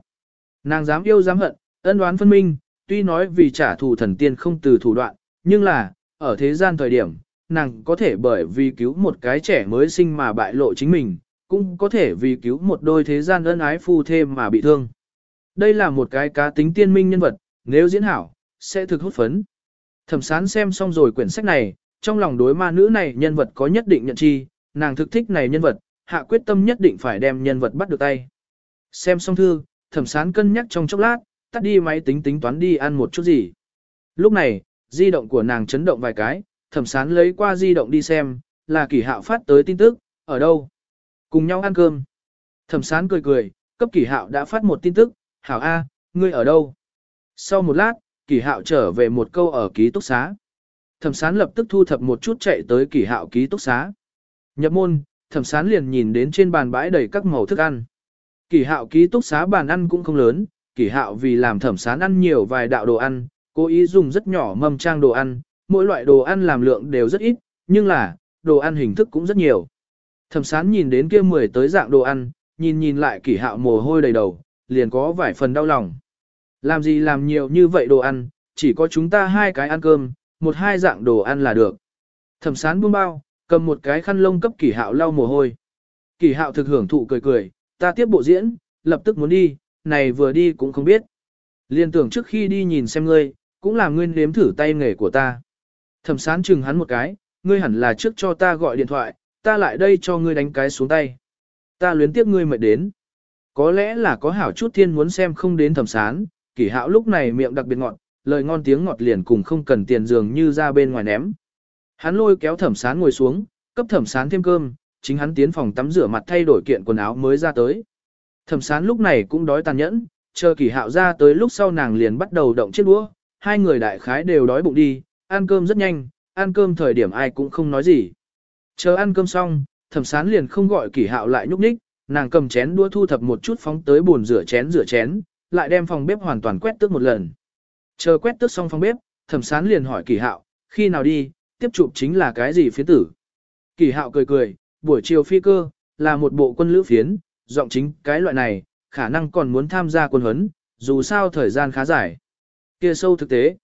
Nàng dám yêu dám hận, ân đoán phân minh, tuy nói vì trả thù thần tiên không từ thủ đoạn, nhưng là, ở thế gian thời điểm, nàng có thể bởi vì cứu một cái trẻ mới sinh mà bại lộ chính mình, cũng có thể vì cứu một đôi thế gian ân ái phu thêm mà bị thương. Đây là một cái cá tính tiên minh nhân vật, nếu diễn hảo, sẽ thực hút phấn. Thẩm sán xem xong rồi quyển sách này, trong lòng đối ma nữ này nhân vật có nhất định nhận chi, nàng thực thích này nhân vật, hạ quyết tâm nhất định phải đem nhân vật bắt được tay. Xem xong thư, thẩm sán cân nhắc trong chốc lát, tắt đi máy tính tính toán đi ăn một chút gì. Lúc này, di động của nàng chấn động vài cái, thẩm sán lấy qua di động đi xem, là kỷ hạo phát tới tin tức, ở đâu? Cùng nhau ăn cơm. Thẩm sán cười cười, cấp kỷ hạo đã phát một tin tức, hảo A, ngươi ở đâu? Sau một lát, kỷ hạo trở về một câu ở ký túc xá. Thẩm sán lập tức thu thập một chút chạy tới kỷ hạo ký túc xá. Nhập môn, thẩm sán liền nhìn đến trên bàn bãi đầy các màu thức ăn. Kỷ hạo ký túc xá bàn ăn cũng không lớn, kỷ hạo vì làm thẩm sán ăn nhiều vài đạo đồ ăn, cố ý dùng rất nhỏ mâm trang đồ ăn, mỗi loại đồ ăn làm lượng đều rất ít, nhưng là, đồ ăn hình thức cũng rất nhiều. Thẩm sán nhìn đến kia mười tới dạng đồ ăn, nhìn nhìn lại kỷ hạo mồ hôi đầy đầu, liền có vài phần đau lòng. Làm gì làm nhiều như vậy đồ ăn, chỉ có chúng ta hai cái ăn cơm, một hai dạng đồ ăn là được. Thẩm sán buông bao, cầm một cái khăn lông cấp kỷ hạo lau mồ hôi. Kỷ hạo thực hưởng thụ cười cười, ta tiếp bộ diễn, lập tức muốn đi, này vừa đi cũng không biết. Liên tưởng trước khi đi nhìn xem ngươi, cũng là ngươi nếm thử tay nghề của ta. Thẩm sán chừng hắn một cái, ngươi hẳn là trước cho ta gọi điện thoại, ta lại đây cho ngươi đánh cái xuống tay. Ta luyến tiếp ngươi mệt đến. Có lẽ là có hảo chút thiên muốn xem không đến thẩm sán, kỷ hạo lúc này miệng đặc biệt ngọt, lời ngon tiếng ngọt liền cùng không cần tiền dường như ra bên ngoài ném. Hắn lôi kéo thẩm sán ngồi xuống, cấp thẩm sán thêm cơm, chính hắn tiến phòng tắm rửa mặt thay đổi kiện quần áo mới ra tới. Thẩm sán lúc này cũng đói tàn nhẫn, chờ kỷ hạo ra tới lúc sau nàng liền bắt đầu động chiếc đũa, hai người đại khái đều đói bụng đi, ăn cơm rất nhanh, ăn cơm thời điểm ai cũng không nói gì. Chờ ăn cơm xong, thẩm sán liền không gọi kỷ hạo lại nhúc nhích, nàng cầm chén đũa thu thập một chút phóng tới bồn rửa chén rửa chén, lại đem phòng bếp hoàn toàn quét tước một lần. Chờ quét tước xong phòng bếp, thẩm sán liền hỏi kỷ hạo, khi nào đi, tiếp chụp chính là cái gì phiến tử. Kỷ hạo cười cười, buổi chiều phi cơ, là một bộ quân lữ phiến, giọng chính cái loại này, khả năng còn muốn tham gia quân huấn, dù sao thời gian khá dài. Kia sâu thực tế.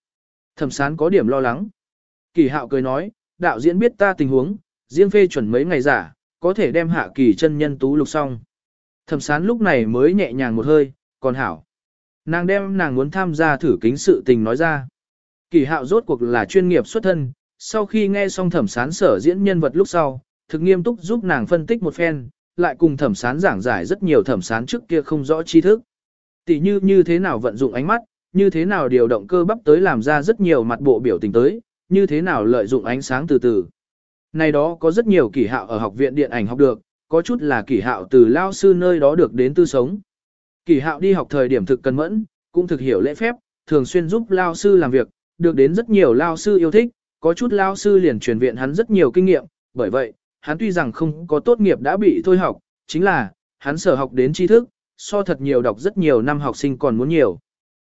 Thẩm sán có điểm lo lắng. Kỳ hạo cười nói, đạo diễn biết ta tình huống, riêng phê chuẩn mấy ngày giả, có thể đem hạ kỳ chân nhân tú lục xong. Thẩm sán lúc này mới nhẹ nhàng một hơi, còn hảo. Nàng đem nàng muốn tham gia thử kính sự tình nói ra. Kỳ hạo rốt cuộc là chuyên nghiệp xuất thân, sau khi nghe xong thẩm sán sở diễn nhân vật lúc sau, thực nghiêm túc giúp nàng phân tích một phen, lại cùng thẩm sán giảng giải rất nhiều thẩm sán trước kia không rõ tri thức. Tỷ như như thế nào vận dụng ánh mắt, như thế nào điều động cơ bắp tới làm ra rất nhiều mặt bộ biểu tình tới, như thế nào lợi dụng ánh sáng từ từ. Này đó có rất nhiều kỷ hạo ở học viện điện ảnh học được, có chút là kỷ hạo từ lao sư nơi đó được đến tư sống. Kỷ hạo đi học thời điểm thực cần mẫn, cũng thực hiểu lễ phép, thường xuyên giúp lao sư làm việc, được đến rất nhiều lao sư yêu thích, có chút lao sư liền truyền viện hắn rất nhiều kinh nghiệm, bởi vậy, hắn tuy rằng không có tốt nghiệp đã bị thôi học, chính là, hắn sở học đến tri thức, so thật nhiều đọc rất nhiều năm học sinh còn muốn nhiều.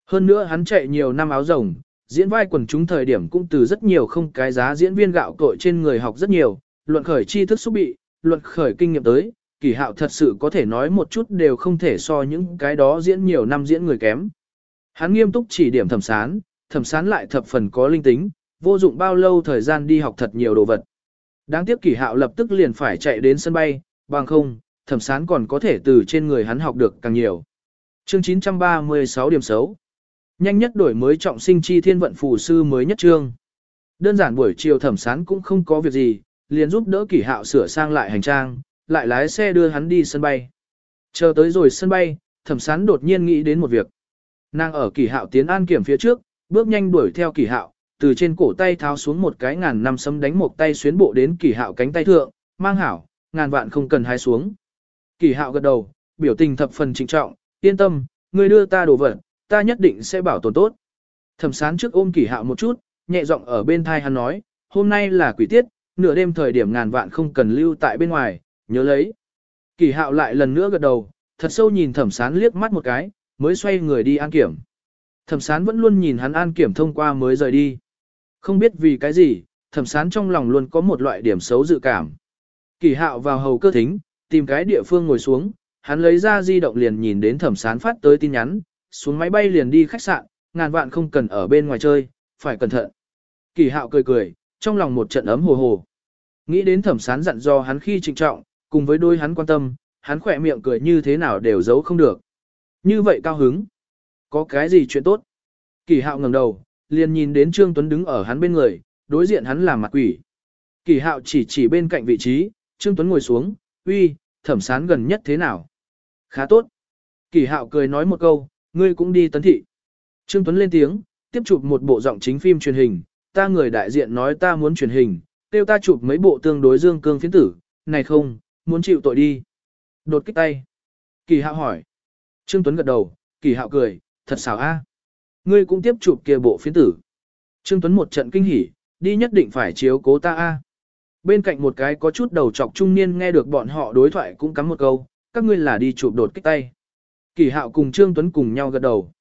Hơn nữa hắn chạy nhiều năm áo rồng, diễn vai quần chúng thời điểm cũng từ rất nhiều không cái giá diễn viên gạo cội trên người học rất nhiều, luận khởi tri thức xúc bị, luận khởi kinh nghiệm tới, kỳ hạo thật sự có thể nói một chút đều không thể so những cái đó diễn nhiều năm diễn người kém. Hắn nghiêm túc chỉ điểm thẩm sán, thẩm sán lại thập phần có linh tính, vô dụng bao lâu thời gian đi học thật nhiều đồ vật. Đáng tiếc kỳ hạo lập tức liền phải chạy đến sân bay, bằng không, thẩm sán còn có thể từ trên người hắn học được càng nhiều. Chương 936 điểm xấu. Nhanh nhất đổi mới trọng sinh chi thiên vận phù sư mới nhất trương. Đơn giản buổi chiều thẩm sán cũng không có việc gì, liền giúp đỡ kỷ hạo sửa sang lại hành trang, lại lái xe đưa hắn đi sân bay. Chờ tới rồi sân bay, thẩm sán đột nhiên nghĩ đến một việc. Nàng ở kỷ hạo tiến an kiểm phía trước, bước nhanh đuổi theo kỷ hạo, từ trên cổ tay tháo xuống một cái ngàn năm sấm đánh một tay xuyến bộ đến kỷ hạo cánh tay thượng, mang hảo, ngàn vạn không cần hái xuống. Kỷ hạo gật đầu, biểu tình thập phần trịnh trọng, yên tâm, người đưa ta đồ vật, ta nhất định sẽ bảo tồn tốt. Thẩm sán trước ôm kỷ hạo một chút, nhẹ giọng ở bên thai hắn nói, hôm nay là quỷ tiết, nửa đêm thời điểm ngàn vạn không cần lưu tại bên ngoài, nhớ lấy. Kỷ hạo lại lần nữa gật đầu, thật sâu nhìn thẩm sán liếc mắt một cái, mới xoay người đi an kiểm. Thẩm sán vẫn luôn nhìn hắn an kiểm thông qua mới rời đi. Không biết vì cái gì, thẩm sán trong lòng luôn có một loại điểm xấu dự cảm. Kỷ hạo vào hầu cơ thính, tìm cái địa phương ngồi xuống, hắn lấy ra di động liền nhìn đến thẩm sán phát tới tin nhắn, xuống máy bay liền đi khách sạn, ngàn vạn không cần ở bên ngoài chơi, phải cẩn thận. Kỳ hạo cười cười, trong lòng một trận ấm hồ hồ. Nghĩ đến thẩm sán dặn do hắn khi trịnh trọng, cùng với đôi hắn quan tâm, hắn khỏe miệng cười như thế nào đều giấu không được. Như vậy cao hứng. Có cái gì chuyện tốt? Kỳ hạo ngẩng đầu, liền nhìn đến Trương Tuấn đứng ở hắn bên người, đối diện hắn làm mặt quỷ. Kỳ hạo chỉ chỉ bên cạnh vị trí, Trương Tuấn ngồi xuống, uy, thẩm sán gần nhất thế nào? Khá tốt. Kỳ hạo cười nói một câu, ngươi cũng đi tấn thị. Trương Tuấn lên tiếng, tiếp chụp một bộ giọng chính phim truyền hình, ta người đại diện nói ta muốn truyền hình, kêu ta chụp mấy bộ tương đối dương cương phiến tử, này không, muốn chịu tội đi. Đột kích tay. Kỳ hạo hỏi. Trương Tuấn gật đầu, kỳ hạo cười, thật xảo a. Ngươi cũng tiếp chụp kia bộ phiến tử. Trương Tuấn một trận kinh hỉ, đi nhất định phải chiếu cố ta a. Bên cạnh một cái có chút đầu trọc trung niên nghe được bọn họ đối thoại cũng cắm một câu, các ngươi là đi chụp đột kích tay. Kỳ hạo cùng Trương Tuấn cùng nhau gật đầu.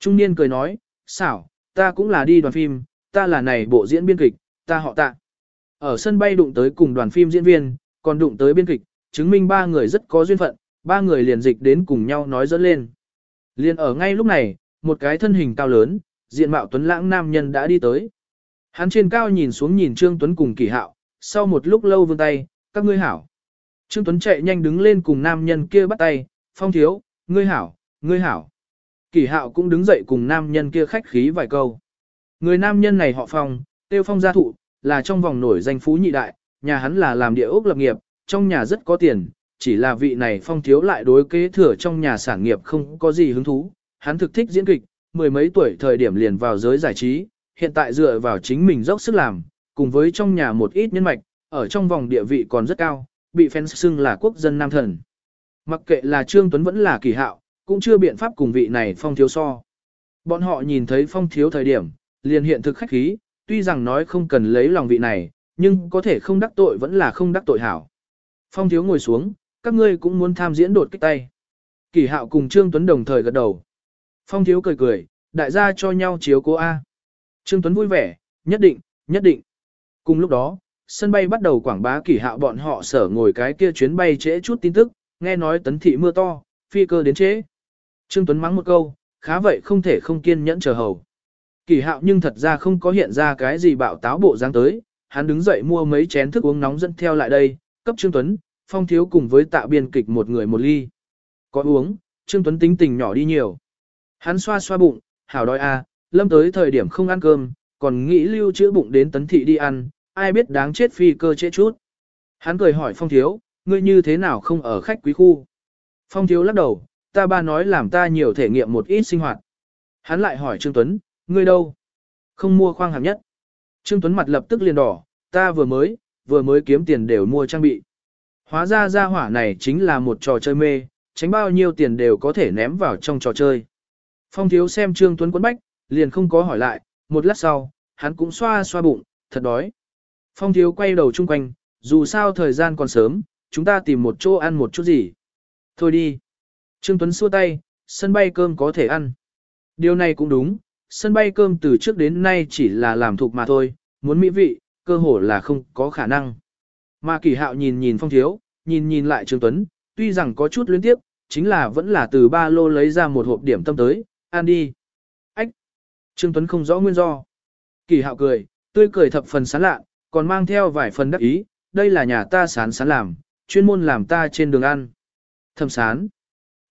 Trung niên cười nói, xảo, ta cũng là đi đoàn phim, ta là này bộ diễn biên kịch, ta họ tạ. Ở sân bay đụng tới cùng đoàn phim diễn viên, còn đụng tới biên kịch, chứng minh ba người rất có duyên phận, ba người liền dịch đến cùng nhau nói dẫn lên. Liền ở ngay lúc này, một cái thân hình cao lớn, diện mạo tuấn lãng nam nhân đã đi tới. Hắn trên cao nhìn xuống nhìn Trương Tuấn cùng kỳ hạo, sau một lúc lâu vươn tay, các ngươi hảo. Trương Tuấn chạy nhanh đứng lên cùng nam nhân kia bắt tay, phong thiếu, ngươi hảo, ngươi hảo. Kỳ hạo cũng đứng dậy cùng nam nhân kia khách khí vài câu. Người nam nhân này họ phong, tiêu phong gia thụ, là trong vòng nổi danh phú nhị đại, nhà hắn là làm địa ốc lập nghiệp, trong nhà rất có tiền, chỉ là vị này phong thiếu lại đối kế thừa trong nhà sản nghiệp không có gì hứng thú. Hắn thực thích diễn kịch, mười mấy tuổi thời điểm liền vào giới giải trí, hiện tại dựa vào chính mình dốc sức làm, cùng với trong nhà một ít nhân mạch, ở trong vòng địa vị còn rất cao, bị fans xưng là quốc dân nam thần. Mặc kệ là Trương Tuấn vẫn là kỳ hạo, cũng chưa biện pháp cùng vị này phong thiếu so. Bọn họ nhìn thấy phong thiếu thời điểm, liền hiện thực khách khí, tuy rằng nói không cần lấy lòng vị này, nhưng có thể không đắc tội vẫn là không đắc tội hảo. Phong thiếu ngồi xuống, các ngươi cũng muốn tham diễn đột kích tay. Kỳ hạo cùng Trương Tuấn đồng thời gật đầu. Phong thiếu cười cười, đại gia cho nhau chiếu cố A. Trương Tuấn vui vẻ, nhất định, nhất định. Cùng lúc đó, sân bay bắt đầu quảng bá kỳ hạo bọn họ sở ngồi cái kia chuyến bay trễ chút tin tức, nghe nói tấn thị mưa to, phi cơ đến trễ. Trương Tuấn mắng một câu, khá vậy không thể không kiên nhẫn chờ hầu. Kỳ hạo nhưng thật ra không có hiện ra cái gì bạo táo bộ dáng tới, hắn đứng dậy mua mấy chén thức uống nóng dẫn theo lại đây, cấp Trương Tuấn, phong thiếu cùng với tạ biên kịch một người một ly. Có uống, Trương Tuấn tính tình nhỏ đi nhiều. Hắn xoa xoa bụng, hảo đói à, lâm tới thời điểm không ăn cơm, còn nghĩ lưu chữa bụng đến tấn thị đi ăn, ai biết đáng chết phi cơ trễ chút. Hắn cười hỏi phong thiếu, ngươi như thế nào không ở khách quý khu. Phong thiếu lắc đầu, ta ba nói làm ta nhiều thể nghiệm một ít sinh hoạt. Hắn lại hỏi Trương Tuấn, ngươi đâu? Không mua khoang hàm nhất. Trương Tuấn mặt lập tức liền đỏ, ta vừa mới, vừa mới kiếm tiền đều mua trang bị. Hóa ra ra hỏa này chính là một trò chơi mê, tránh bao nhiêu tiền đều có thể ném vào trong trò chơi. Phong thiếu xem Trương Tuấn quấn bách, liền không có hỏi lại, một lát sau, hắn cũng xoa xoa bụng, thật đói. Phong thiếu quay đầu chung quanh, dù sao thời gian còn sớm, chúng ta tìm một chỗ ăn một chút gì. Thôi đi. Trương Tuấn xua tay, sân bay cơm có thể ăn. Điều này cũng đúng, sân bay cơm từ trước đến nay chỉ là làm thuộc mà thôi, muốn mỹ vị, cơ hồ là không có khả năng. Mà kỳ hạo nhìn nhìn phong thiếu, nhìn nhìn lại Trương Tuấn, tuy rằng có chút luyến tiếp, chính là vẫn là từ ba lô lấy ra một hộp điểm tâm tới, ăn đi. Ách! Trương Tuấn không rõ nguyên do. Kỳ hạo cười, tươi cười thập phần sán lạ, còn mang theo vài phần đắc ý, đây là nhà ta sán sán làm, chuyên môn làm ta trên đường ăn. Thầm sán.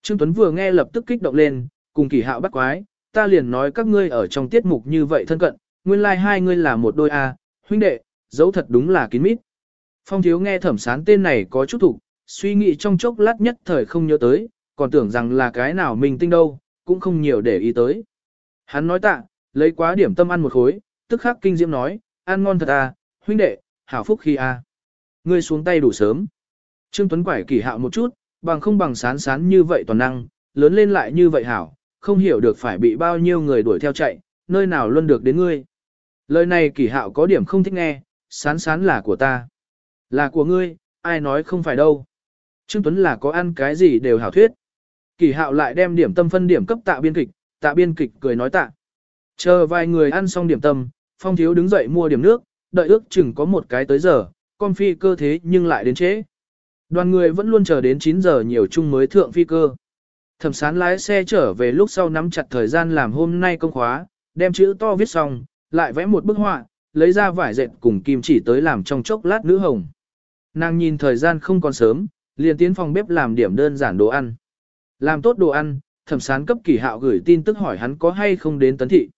Trương Tuấn vừa nghe lập tức kích động lên, cùng kỳ hạo bắt quái, ta liền nói các ngươi ở trong tiết mục như vậy thân cận, nguyên lai like hai ngươi là một đôi A, huynh đệ, dấu thật đúng là kín mít. Phong thiếu nghe thẩm sán tên này có chút thủ, suy nghĩ trong chốc lát nhất thời không nhớ tới, còn tưởng rằng là cái nào mình tinh đâu, cũng không nhiều để ý tới. Hắn nói tạ, lấy quá điểm tâm ăn một khối, tức khắc kinh diễm nói, ăn ngon thật à, huynh đệ, hảo phúc khi à. Ngươi xuống tay đủ sớm. Trương Tuấn quải kỳ hạo một chút, bằng không bằng sán sán như vậy toàn năng, lớn lên lại như vậy hảo, không hiểu được phải bị bao nhiêu người đuổi theo chạy, nơi nào luôn được đến ngươi. Lời này kỳ hạo có điểm không thích nghe, sán sán là của ta. Là của ngươi, ai nói không phải đâu. Trương Tuấn là có ăn cái gì đều hảo thuyết. Kỳ hạo lại đem điểm tâm phân điểm cấp tạ biên kịch, tạ biên kịch cười nói tạ. Chờ vài người ăn xong điểm tâm, phong thiếu đứng dậy mua điểm nước, đợi ước chừng có một cái tới giờ, con phi cơ thế nhưng lại đến trễ. Đoàn người vẫn luôn chờ đến 9 giờ nhiều chung mới thượng phi cơ. Thẩm sán lái xe trở về lúc sau nắm chặt thời gian làm hôm nay công khóa, đem chữ to viết xong, lại vẽ một bức họa, lấy ra vải dệt cùng kim chỉ tới làm trong chốc lát nữ hồng. Nàng nhìn thời gian không còn sớm, liền tiến phòng bếp làm điểm đơn giản đồ ăn. Làm tốt đồ ăn, thẩm sán cấp kỳ hạo gửi tin tức hỏi hắn có hay không đến tấn thị.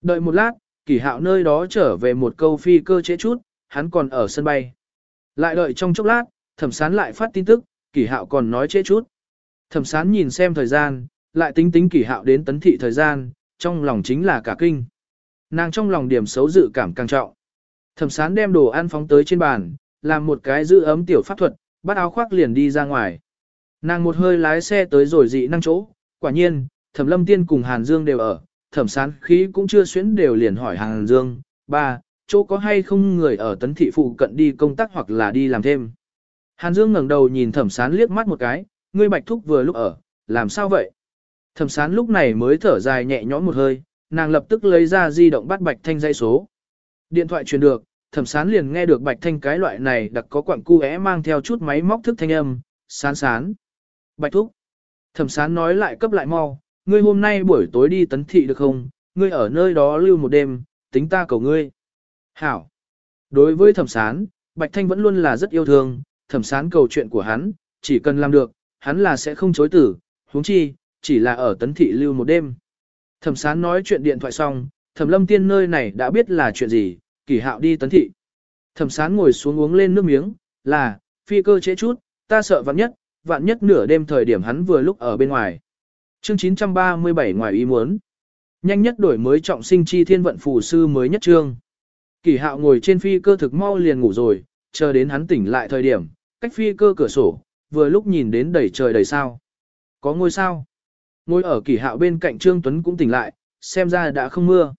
Đợi một lát, kỳ hạo nơi đó trở về một câu phi cơ chế chút, hắn còn ở sân bay. Lại đợi trong chốc lát, thẩm sán lại phát tin tức, kỷ hạo còn nói trễ chút. Thẩm sán nhìn xem thời gian, lại tính tính kỷ hạo đến tấn thị thời gian, trong lòng chính là cả kinh. Nàng trong lòng điểm xấu dự cảm càng trọng. Thẩm sán đem đồ ăn phóng tới trên bàn, làm một cái giữ ấm tiểu pháp thuật, bắt áo khoác liền đi ra ngoài. Nàng một hơi lái xe tới rồi dị năng chỗ, quả nhiên, thẩm lâm tiên cùng Hàn Dương đều ở, thẩm sán khí cũng chưa xuyến đều liền hỏi Hàn Dương, ba, chỗ có hay không người ở tấn thị phụ cận đi công tác hoặc là đi làm thêm. Hàn Dương ngẩng đầu nhìn thẩm sán liếc mắt một cái, ngươi bạch thúc vừa lúc ở, làm sao vậy? Thẩm sán lúc này mới thở dài nhẹ nhõm một hơi, nàng lập tức lấy ra di động bắt bạch thanh dây số. Điện thoại truyền được, thẩm sán liền nghe được bạch thanh cái loại này đặc có quặng cu é mang theo chút máy móc thức thanh âm, sán sán. Bạch thúc. Thẩm sán nói lại cấp lại mau, ngươi hôm nay buổi tối đi tấn thị được không, ngươi ở nơi đó lưu một đêm, tính ta cầu ngươi. Hảo. Đối với thẩm sán, Bạch Thanh vẫn luôn là rất yêu thương, thẩm sán cầu chuyện của hắn, chỉ cần làm được, hắn là sẽ không chối tử, huống chi, chỉ là ở tấn thị lưu một đêm. Thẩm sán nói chuyện điện thoại xong, thẩm lâm tiên nơi này đã biết là chuyện gì, kỳ hạo đi tấn thị. Thẩm sán ngồi xuống uống lên nước miếng, là, phi cơ chế chút, ta sợ vạn nhất, vạn nhất nửa đêm thời điểm hắn vừa lúc ở bên ngoài. Chương 937 ngoài ý muốn. Nhanh nhất đổi mới trọng sinh chi thiên vận phù sư mới nhất trương. Kỳ hạo ngồi trên phi cơ thực mau liền ngủ rồi, chờ đến hắn tỉnh lại thời điểm, cách phi cơ cửa sổ, vừa lúc nhìn đến đầy trời đầy sao. Có ngôi sao. ngôi ở kỳ hạo bên cạnh Trương Tuấn cũng tỉnh lại, xem ra đã không mưa.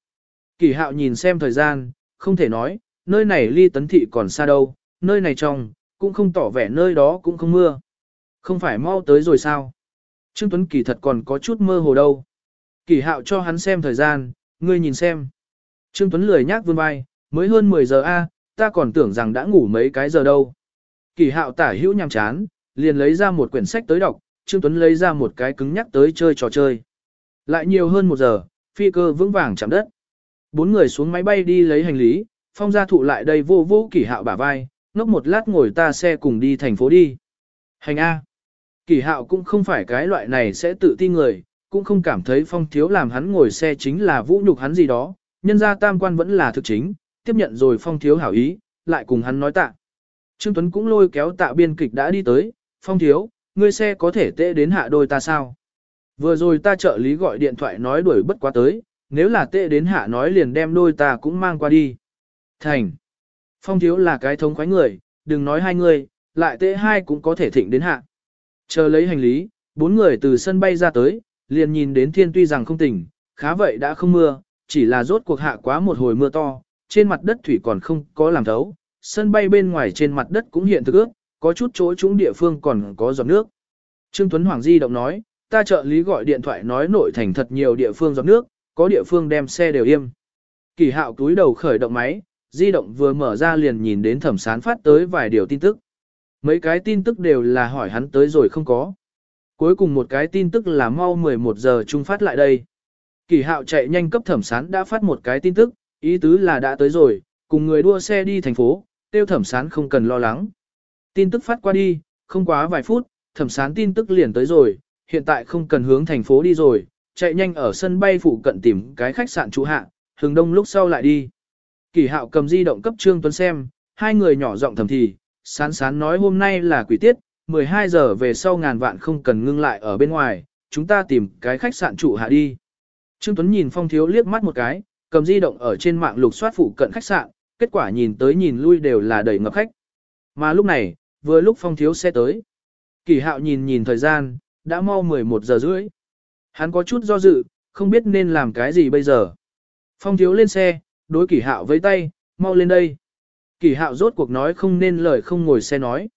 Kỳ hạo nhìn xem thời gian, không thể nói, nơi này ly tấn thị còn xa đâu, nơi này trong, cũng không tỏ vẻ nơi đó cũng không mưa. Không phải mau tới rồi sao? Trương Tuấn kỳ thật còn có chút mơ hồ đâu. Kỳ hạo cho hắn xem thời gian, ngươi nhìn xem. Trương Tuấn lười nhác vươn vai, mới hơn 10 giờ a, ta còn tưởng rằng đã ngủ mấy cái giờ đâu. Kỳ hạo tả hữu nhằm chán, liền lấy ra một quyển sách tới đọc, Trương Tuấn lấy ra một cái cứng nhắc tới chơi trò chơi. Lại nhiều hơn một giờ, phi cơ vững vàng chạm đất. Bốn người xuống máy bay đi lấy hành lý, phong gia thụ lại đây vô vô kỳ hạo bả vai, ngốc một lát ngồi ta xe cùng đi thành phố đi. Hành A. Kỳ hạo cũng không phải cái loại này sẽ tự ti người, cũng không cảm thấy phong thiếu làm hắn ngồi xe chính là vũ nhục hắn gì đó, nhân ra tam quan vẫn là thực chính, tiếp nhận rồi phong thiếu hảo ý, lại cùng hắn nói tạ. Trương Tuấn cũng lôi kéo tạ biên kịch đã đi tới, phong thiếu, ngươi xe có thể tệ đến hạ đôi ta sao? Vừa rồi ta trợ lý gọi điện thoại nói đuổi bất quá tới, nếu là tệ đến hạ nói liền đem đôi ta cũng mang qua đi. Thành. Phong thiếu là cái thống khoái người, đừng nói hai người, lại tệ hai cũng có thể thịnh đến hạ. Chờ lấy hành lý, bốn người từ sân bay ra tới, liền nhìn đến thiên tuy rằng không tỉnh, khá vậy đã không mưa, chỉ là rốt cuộc hạ quá một hồi mưa to, trên mặt đất thủy còn không có làm thấu, sân bay bên ngoài trên mặt đất cũng hiện thực ước, có chút chỗ chúng địa phương còn có giọt nước. Trương Tuấn Hoàng di động nói, ta trợ lý gọi điện thoại nói nội thành thật nhiều địa phương giọt nước, có địa phương đem xe đều im. Kỳ hạo túi đầu khởi động máy, di động vừa mở ra liền nhìn đến thẩm sán phát tới vài điều tin tức. Mấy cái tin tức đều là hỏi hắn tới rồi không có. Cuối cùng một cái tin tức là mau 11 giờ trung phát lại đây. Kỳ hạo chạy nhanh cấp thẩm sán đã phát một cái tin tức, ý tứ là đã tới rồi, cùng người đua xe đi thành phố, tiêu thẩm sán không cần lo lắng. Tin tức phát qua đi, không quá vài phút, thẩm sán tin tức liền tới rồi, hiện tại không cần hướng thành phố đi rồi, chạy nhanh ở sân bay phụ cận tìm cái khách sạn trụ hạ, hướng đông lúc sau lại đi. Kỳ hạo cầm di động cấp Trương Tuấn xem, hai người nhỏ giọng thầm thì, sán sán nói hôm nay là quỷ tiết, 12 giờ về sau ngàn vạn không cần ngưng lại ở bên ngoài, chúng ta tìm cái khách sạn trụ hạ đi. Trương Tuấn nhìn Phong Thiếu liếc mắt một cái, cầm di động ở trên mạng lục soát phụ cận khách sạn, kết quả nhìn tới nhìn lui đều là đầy ngập khách. Mà lúc này, vừa lúc Phong Thiếu xe tới. Kỳ hạo nhìn nhìn thời gian, đã mau 11 giờ rưỡi. Hắn có chút do dự, không biết nên làm cái gì bây giờ. Phong Thiếu lên xe, đối kỳ hạo với tay, mau lên đây. Kỳ hạo rốt cuộc nói không nên lời không ngồi xe nói.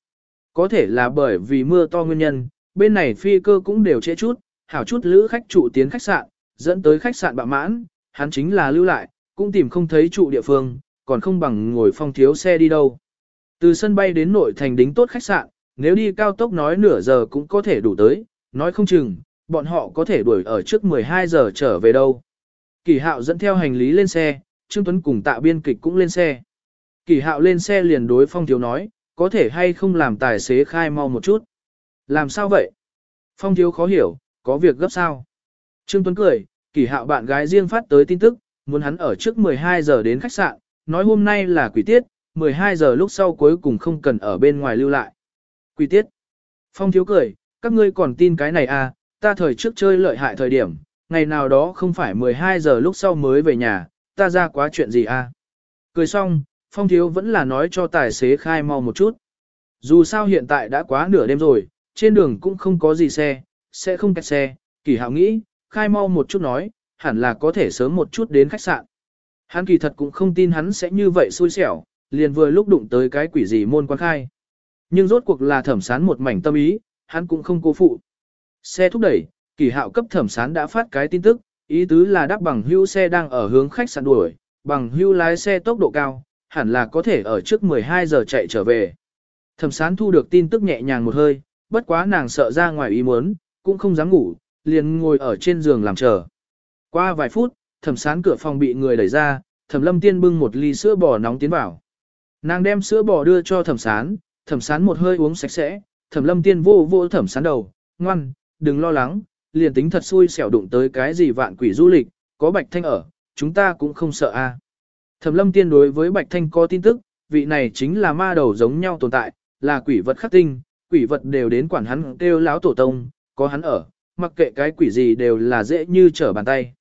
Có thể là bởi vì mưa to nguyên nhân, bên này phi cơ cũng đều trễ chút, hảo chút lữ khách trụ tiến khách sạn, dẫn tới khách sạn bạ mãn, hắn chính là lưu lại, cũng tìm không thấy trụ địa phương, còn không bằng ngồi phong thiếu xe đi đâu. Từ sân bay đến nội thành đính tốt khách sạn, nếu đi cao tốc nói nửa giờ cũng có thể đủ tới, nói không chừng, bọn họ có thể đuổi ở trước 12 giờ trở về đâu. Kỳ hạo dẫn theo hành lý lên xe, Trương Tuấn cùng tạ biên kịch cũng lên xe. Kỳ hạo lên xe liền đối phong thiếu nói, có thể hay không làm tài xế khai mau một chút. Làm sao vậy? Phong thiếu khó hiểu, có việc gấp sao? Trương Tuấn cười, kỳ hạo bạn gái riêng phát tới tin tức, muốn hắn ở trước 12 giờ đến khách sạn, nói hôm nay là quỷ tiết, 12 giờ lúc sau cuối cùng không cần ở bên ngoài lưu lại. Quỷ tiết. Phong thiếu cười, các ngươi còn tin cái này à, ta thời trước chơi lợi hại thời điểm, ngày nào đó không phải 12 giờ lúc sau mới về nhà, ta ra quá chuyện gì à. Cười xong, Phong thiếu vẫn là nói cho tài xế khai mau một chút. Dù sao hiện tại đã quá nửa đêm rồi, trên đường cũng không có gì xe, sẽ không kẹt xe, kỳ hạo nghĩ, khai mau một chút nói, hẳn là có thể sớm một chút đến khách sạn. Hắn kỳ thật cũng không tin hắn sẽ như vậy xui xẻo, liền vừa lúc đụng tới cái quỷ gì môn quan khai. Nhưng rốt cuộc là thẩm sán một mảnh tâm ý, hắn cũng không cố phụ. Xe thúc đẩy, kỳ hạo cấp thẩm sán đã phát cái tin tức, ý tứ là đáp bằng hưu xe đang ở hướng khách sạn đuổi, bằng hưu lái xe tốc độ cao, hẳn là có thể ở trước 12 giờ chạy trở về. Thẩm sán thu được tin tức nhẹ nhàng một hơi, bất quá nàng sợ ra ngoài ý muốn, cũng không dám ngủ, liền ngồi ở trên giường làm chờ. Qua vài phút, thẩm sán cửa phòng bị người đẩy ra, thẩm lâm tiên bưng một ly sữa bò nóng tiến vào. Nàng đem sữa bò đưa cho thẩm sán, thẩm sán một hơi uống sạch sẽ, thẩm lâm tiên vô vô thẩm sán đầu, ngoan, đừng lo lắng, liền tính thật xui xẻo đụng tới cái gì vạn quỷ du lịch, có bạch thanh ở, chúng ta cũng không sợ a. Thẩm lâm tiên đối với bạch thanh có tin tức, vị này chính là ma đầu giống nhau tồn tại, là quỷ vật khắc tinh, quỷ vật đều đến quản hắn kêu láo tổ tông, có hắn ở, mặc kệ cái quỷ gì đều là dễ như trở bàn tay.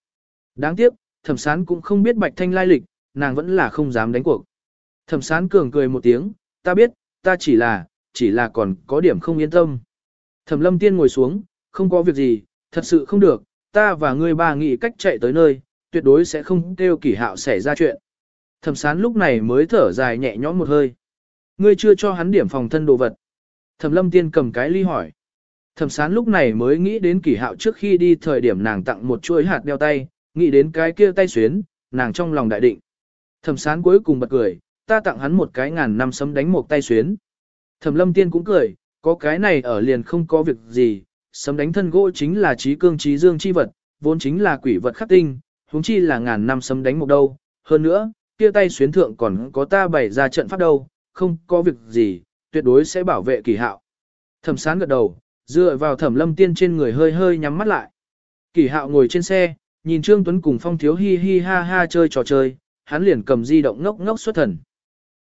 Đáng tiếc, thẩm sán cũng không biết bạch thanh lai lịch, nàng vẫn là không dám đánh cuộc. Thẩm sán cường cười một tiếng, ta biết, ta chỉ là, chỉ là còn có điểm không yên tâm. Thẩm lâm tiên ngồi xuống, không có việc gì, thật sự không được, ta và ngươi ba nghĩ cách chạy tới nơi, tuyệt đối sẽ không kêu kỷ hạo xảy ra chuyện. Thẩm sán lúc này mới thở dài nhẹ nhõm một hơi. Ngươi chưa cho hắn điểm phòng thân đồ vật. Thẩm lâm tiên cầm cái ly hỏi. Thẩm sán lúc này mới nghĩ đến kỷ hạo trước khi đi thời điểm nàng tặng một chuỗi hạt đeo tay, nghĩ đến cái kia tay xuyến, nàng trong lòng đại định. Thẩm sán cuối cùng bật cười, ta tặng hắn một cái ngàn năm sấm đánh một tay xuyến. Thẩm lâm tiên cũng cười, có cái này ở liền không có việc gì, sấm đánh thân gỗ chính là trí cương trí dương chi vật, vốn chính là quỷ vật khắc tinh, huống chi là ngàn năm sấm đánh một đâu. Hơn nữa, kia tay xuyến thượng còn có ta bày ra trận pháp đâu, không có việc gì, tuyệt đối sẽ bảo vệ kỳ hạo. Thẩm sán gật đầu, dựa vào thẩm lâm tiên trên người hơi hơi nhắm mắt lại. Kỳ hạo ngồi trên xe, nhìn Trương Tuấn cùng Phong Thiếu hi hi ha ha chơi trò chơi, hắn liền cầm di động ngốc ngốc xuất thần.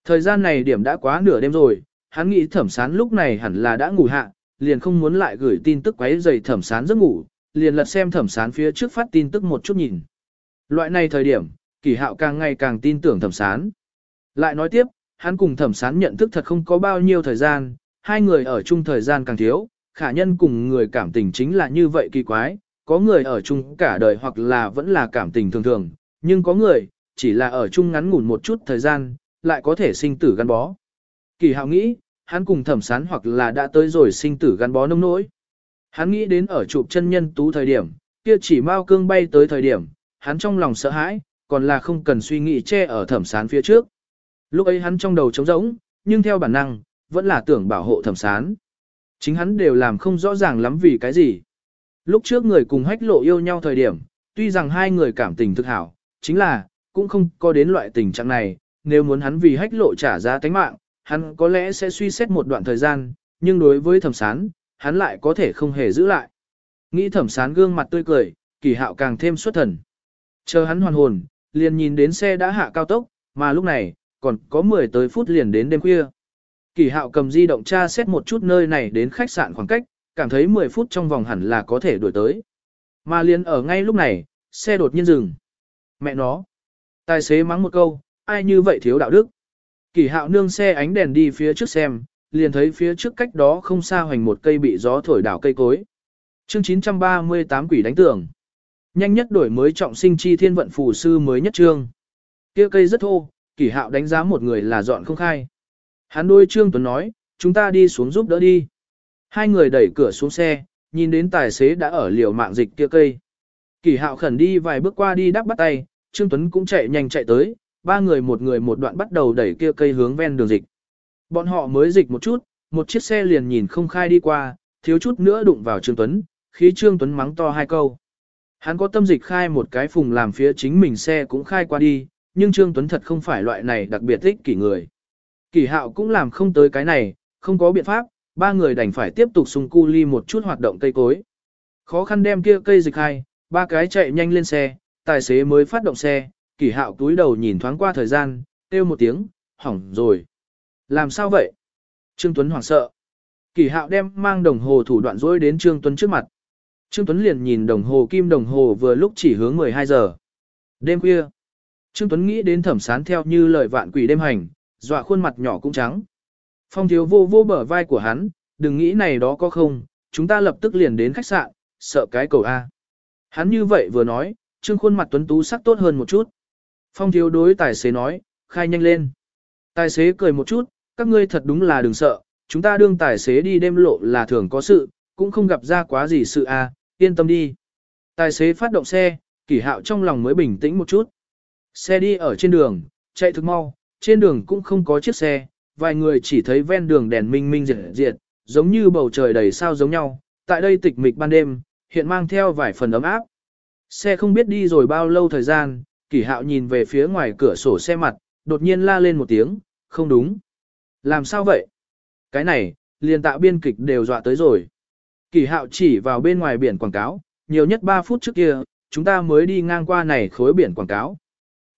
Thời gian này điểm đã quá nửa đêm rồi, hắn nghĩ thẩm sán lúc này hẳn là đã ngủ hạ, liền không muốn lại gửi tin tức quấy dày thẩm sán giấc ngủ, liền lật xem thẩm sán phía trước phát tin tức một chút nhìn. Loại này thời điểm, kỳ hạo càng ngày càng tin tưởng thẩm sán. Lại nói tiếp, hắn cùng thẩm sán nhận thức thật không có bao nhiêu thời gian, hai người ở chung thời gian càng thiếu, khả nhân cùng người cảm tình chính là như vậy kỳ quái, có người ở chung cả đời hoặc là vẫn là cảm tình thường thường, nhưng có người, chỉ là ở chung ngắn ngủn một chút thời gian, lại có thể sinh tử gắn bó. Kỳ hạo nghĩ, hắn cùng thẩm sán hoặc là đã tới rồi sinh tử gắn bó nông nỗi. Hắn nghĩ đến ở chụp chân nhân tú thời điểm, kia chỉ mau cương bay tới thời điểm, hắn trong lòng sợ hãi, còn là không cần suy nghĩ che ở thẩm sán phía trước. Lúc ấy hắn trong đầu trống rỗng, nhưng theo bản năng, vẫn là tưởng bảo hộ thẩm sán. Chính hắn đều làm không rõ ràng lắm vì cái gì. Lúc trước người cùng hách lộ yêu nhau thời điểm, tuy rằng hai người cảm tình thực hảo, chính là, cũng không có đến loại tình trạng này, nếu muốn hắn vì hách lộ trả giá tánh mạng, hắn có lẽ sẽ suy xét một đoạn thời gian, nhưng đối với thẩm sán, hắn lại có thể không hề giữ lại. Nghĩ thẩm sán gương mặt tươi cười, kỳ hạo càng thêm xuất thần. Chờ hắn hoàn hồn, liền nhìn đến xe đã hạ cao tốc, mà lúc này, còn có 10 tới phút liền đến đêm khuya. Kỳ hạo cầm di động tra xét một chút nơi này đến khách sạn khoảng cách, cảm thấy 10 phút trong vòng hẳn là có thể đuổi tới. Mà liền ở ngay lúc này, xe đột nhiên dừng. Mẹ nó. Tài xế mắng một câu, ai như vậy thiếu đạo đức. Kỳ hạo nương xe ánh đèn đi phía trước xem, liền thấy phía trước cách đó không xa hoành một cây bị gió thổi đảo cây cối. Chương 938 quỷ đánh tường. Nhanh nhất đổi mới trọng sinh chi thiên vận phù sư mới nhất trương. Kia cây rất thô, kỳ hạo đánh giá một người là dọn không khai. Hắn đôi trương tuấn nói, chúng ta đi xuống giúp đỡ đi. Hai người đẩy cửa xuống xe, nhìn đến tài xế đã ở liều mạng dịch kia cây. Kỳ hạo khẩn đi vài bước qua đi đắp bắt tay, Trương Tuấn cũng chạy nhanh chạy tới, ba người một người một đoạn bắt đầu đẩy kia cây hướng ven đường dịch. Bọn họ mới dịch một chút, một chiếc xe liền nhìn không khai đi qua, thiếu chút nữa đụng vào Trương Tuấn, khí Trương Tuấn mắng to hai câu. Hắn có tâm dịch khai một cái phùng làm phía chính mình xe cũng khai qua đi, nhưng Trương Tuấn thật không phải loại này đặc biệt thích kỷ người. Kỷ hạo cũng làm không tới cái này, không có biện pháp, ba người đành phải tiếp tục sung cu ly một chút hoạt động cây cối. Khó khăn đem kia cây dịch hai, ba cái chạy nhanh lên xe, tài xế mới phát động xe, kỷ hạo túi đầu nhìn thoáng qua thời gian, kêu một tiếng, hỏng rồi. Làm sao vậy? Trương Tuấn hoảng sợ. Kỷ hạo đem mang đồng hồ thủ đoạn dối đến Trương Tuấn trước mặt. Trương Tuấn liền nhìn đồng hồ kim đồng hồ vừa lúc chỉ hướng 12 giờ. Đêm khuya. Trương Tuấn nghĩ đến thẩm sán theo như lời vạn quỷ đêm hành, dọa khuôn mặt nhỏ cũng trắng. Phong thiếu vô vô bờ vai của hắn, đừng nghĩ này đó có không, chúng ta lập tức liền đến khách sạn, sợ cái cầu A. Hắn như vậy vừa nói, trương khuôn mặt tuấn tú sắc tốt hơn một chút. Phong thiếu đối tài xế nói, khai nhanh lên. Tài xế cười một chút, các ngươi thật đúng là đừng sợ, chúng ta đương tài xế đi đêm lộ là thường có sự, cũng không gặp ra quá gì sự à, yên tâm đi. Tài xế phát động xe, kỷ hạo trong lòng mới bình tĩnh một chút. Xe đi ở trên đường, chạy thực mau, trên đường cũng không có chiếc xe, vài người chỉ thấy ven đường đèn minh minh diệt diệt, giống như bầu trời đầy sao giống nhau, tại đây tịch mịch ban đêm, hiện mang theo vài phần ấm áp. Xe không biết đi rồi bao lâu thời gian, kỷ hạo nhìn về phía ngoài cửa sổ xe mặt, đột nhiên la lên một tiếng, không đúng. Làm sao vậy? Cái này, liền tạo biên kịch đều dọa tới rồi. Kỷ hạo chỉ vào bên ngoài biển quảng cáo, nhiều nhất 3 phút trước kia, chúng ta mới đi ngang qua này khối biển quảng cáo.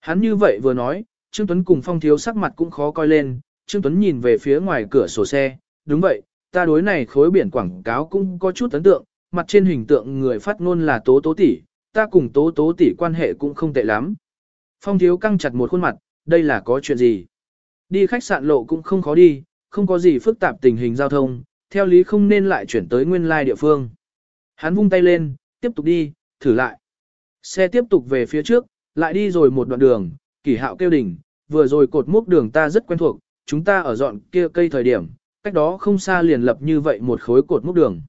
Hắn như vậy vừa nói, Trương Tuấn cùng Phong Thiếu sắc mặt cũng khó coi lên, Trương Tuấn nhìn về phía ngoài cửa sổ xe, đúng vậy, ta đối này khối biển quảng cáo cũng có chút ấn tượng, mặt trên hình tượng người phát ngôn là Tố Tố tỷ, ta cùng Tố Tố tỷ quan hệ cũng không tệ lắm. Phong Thiếu căng chặt một khuôn mặt, đây là có chuyện gì? Đi khách sạn lộ cũng không khó đi, không có gì phức tạp tình hình giao thông, theo lý không nên lại chuyển tới nguyên lai địa phương. Hắn vung tay lên, tiếp tục đi, thử lại. Xe tiếp tục về phía trước, lại đi rồi một đoạn đường, Kỳ hạo kêu đỉnh, vừa rồi cột mốc đường ta rất quen thuộc, chúng ta ở dọn kia cây thời điểm, cách đó không xa liền lập như vậy một khối cột múc đường.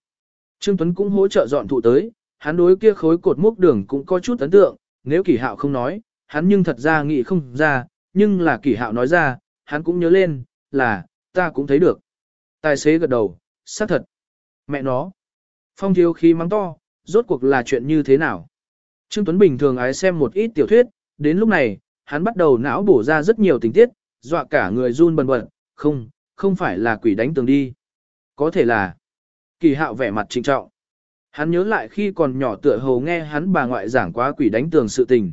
Trương Tuấn cũng hỗ trợ dọn thụ tới, hắn đối kia khối cột múc đường cũng có chút ấn tượng, nếu kỷ hạo không nói, hắn nhưng thật ra nghĩ không ra, nhưng là kỷ hạo nói ra, hắn cũng nhớ lên, là, ta cũng thấy được. Tài xế gật đầu, xác thật. Mẹ nó. Phong thiếu khí mắng to, rốt cuộc là chuyện như thế nào? Trương Tuấn bình thường ái xem một ít tiểu thuyết, đến lúc này, hắn bắt đầu não bổ ra rất nhiều tình tiết, dọa cả người run bần bật, không, không phải là quỷ đánh tường đi. Có thể là, kỳ hạo vẻ mặt trịnh trọng. Hắn nhớ lại khi còn nhỏ tựa hồ nghe hắn bà ngoại giảng quá quỷ đánh tường sự tình.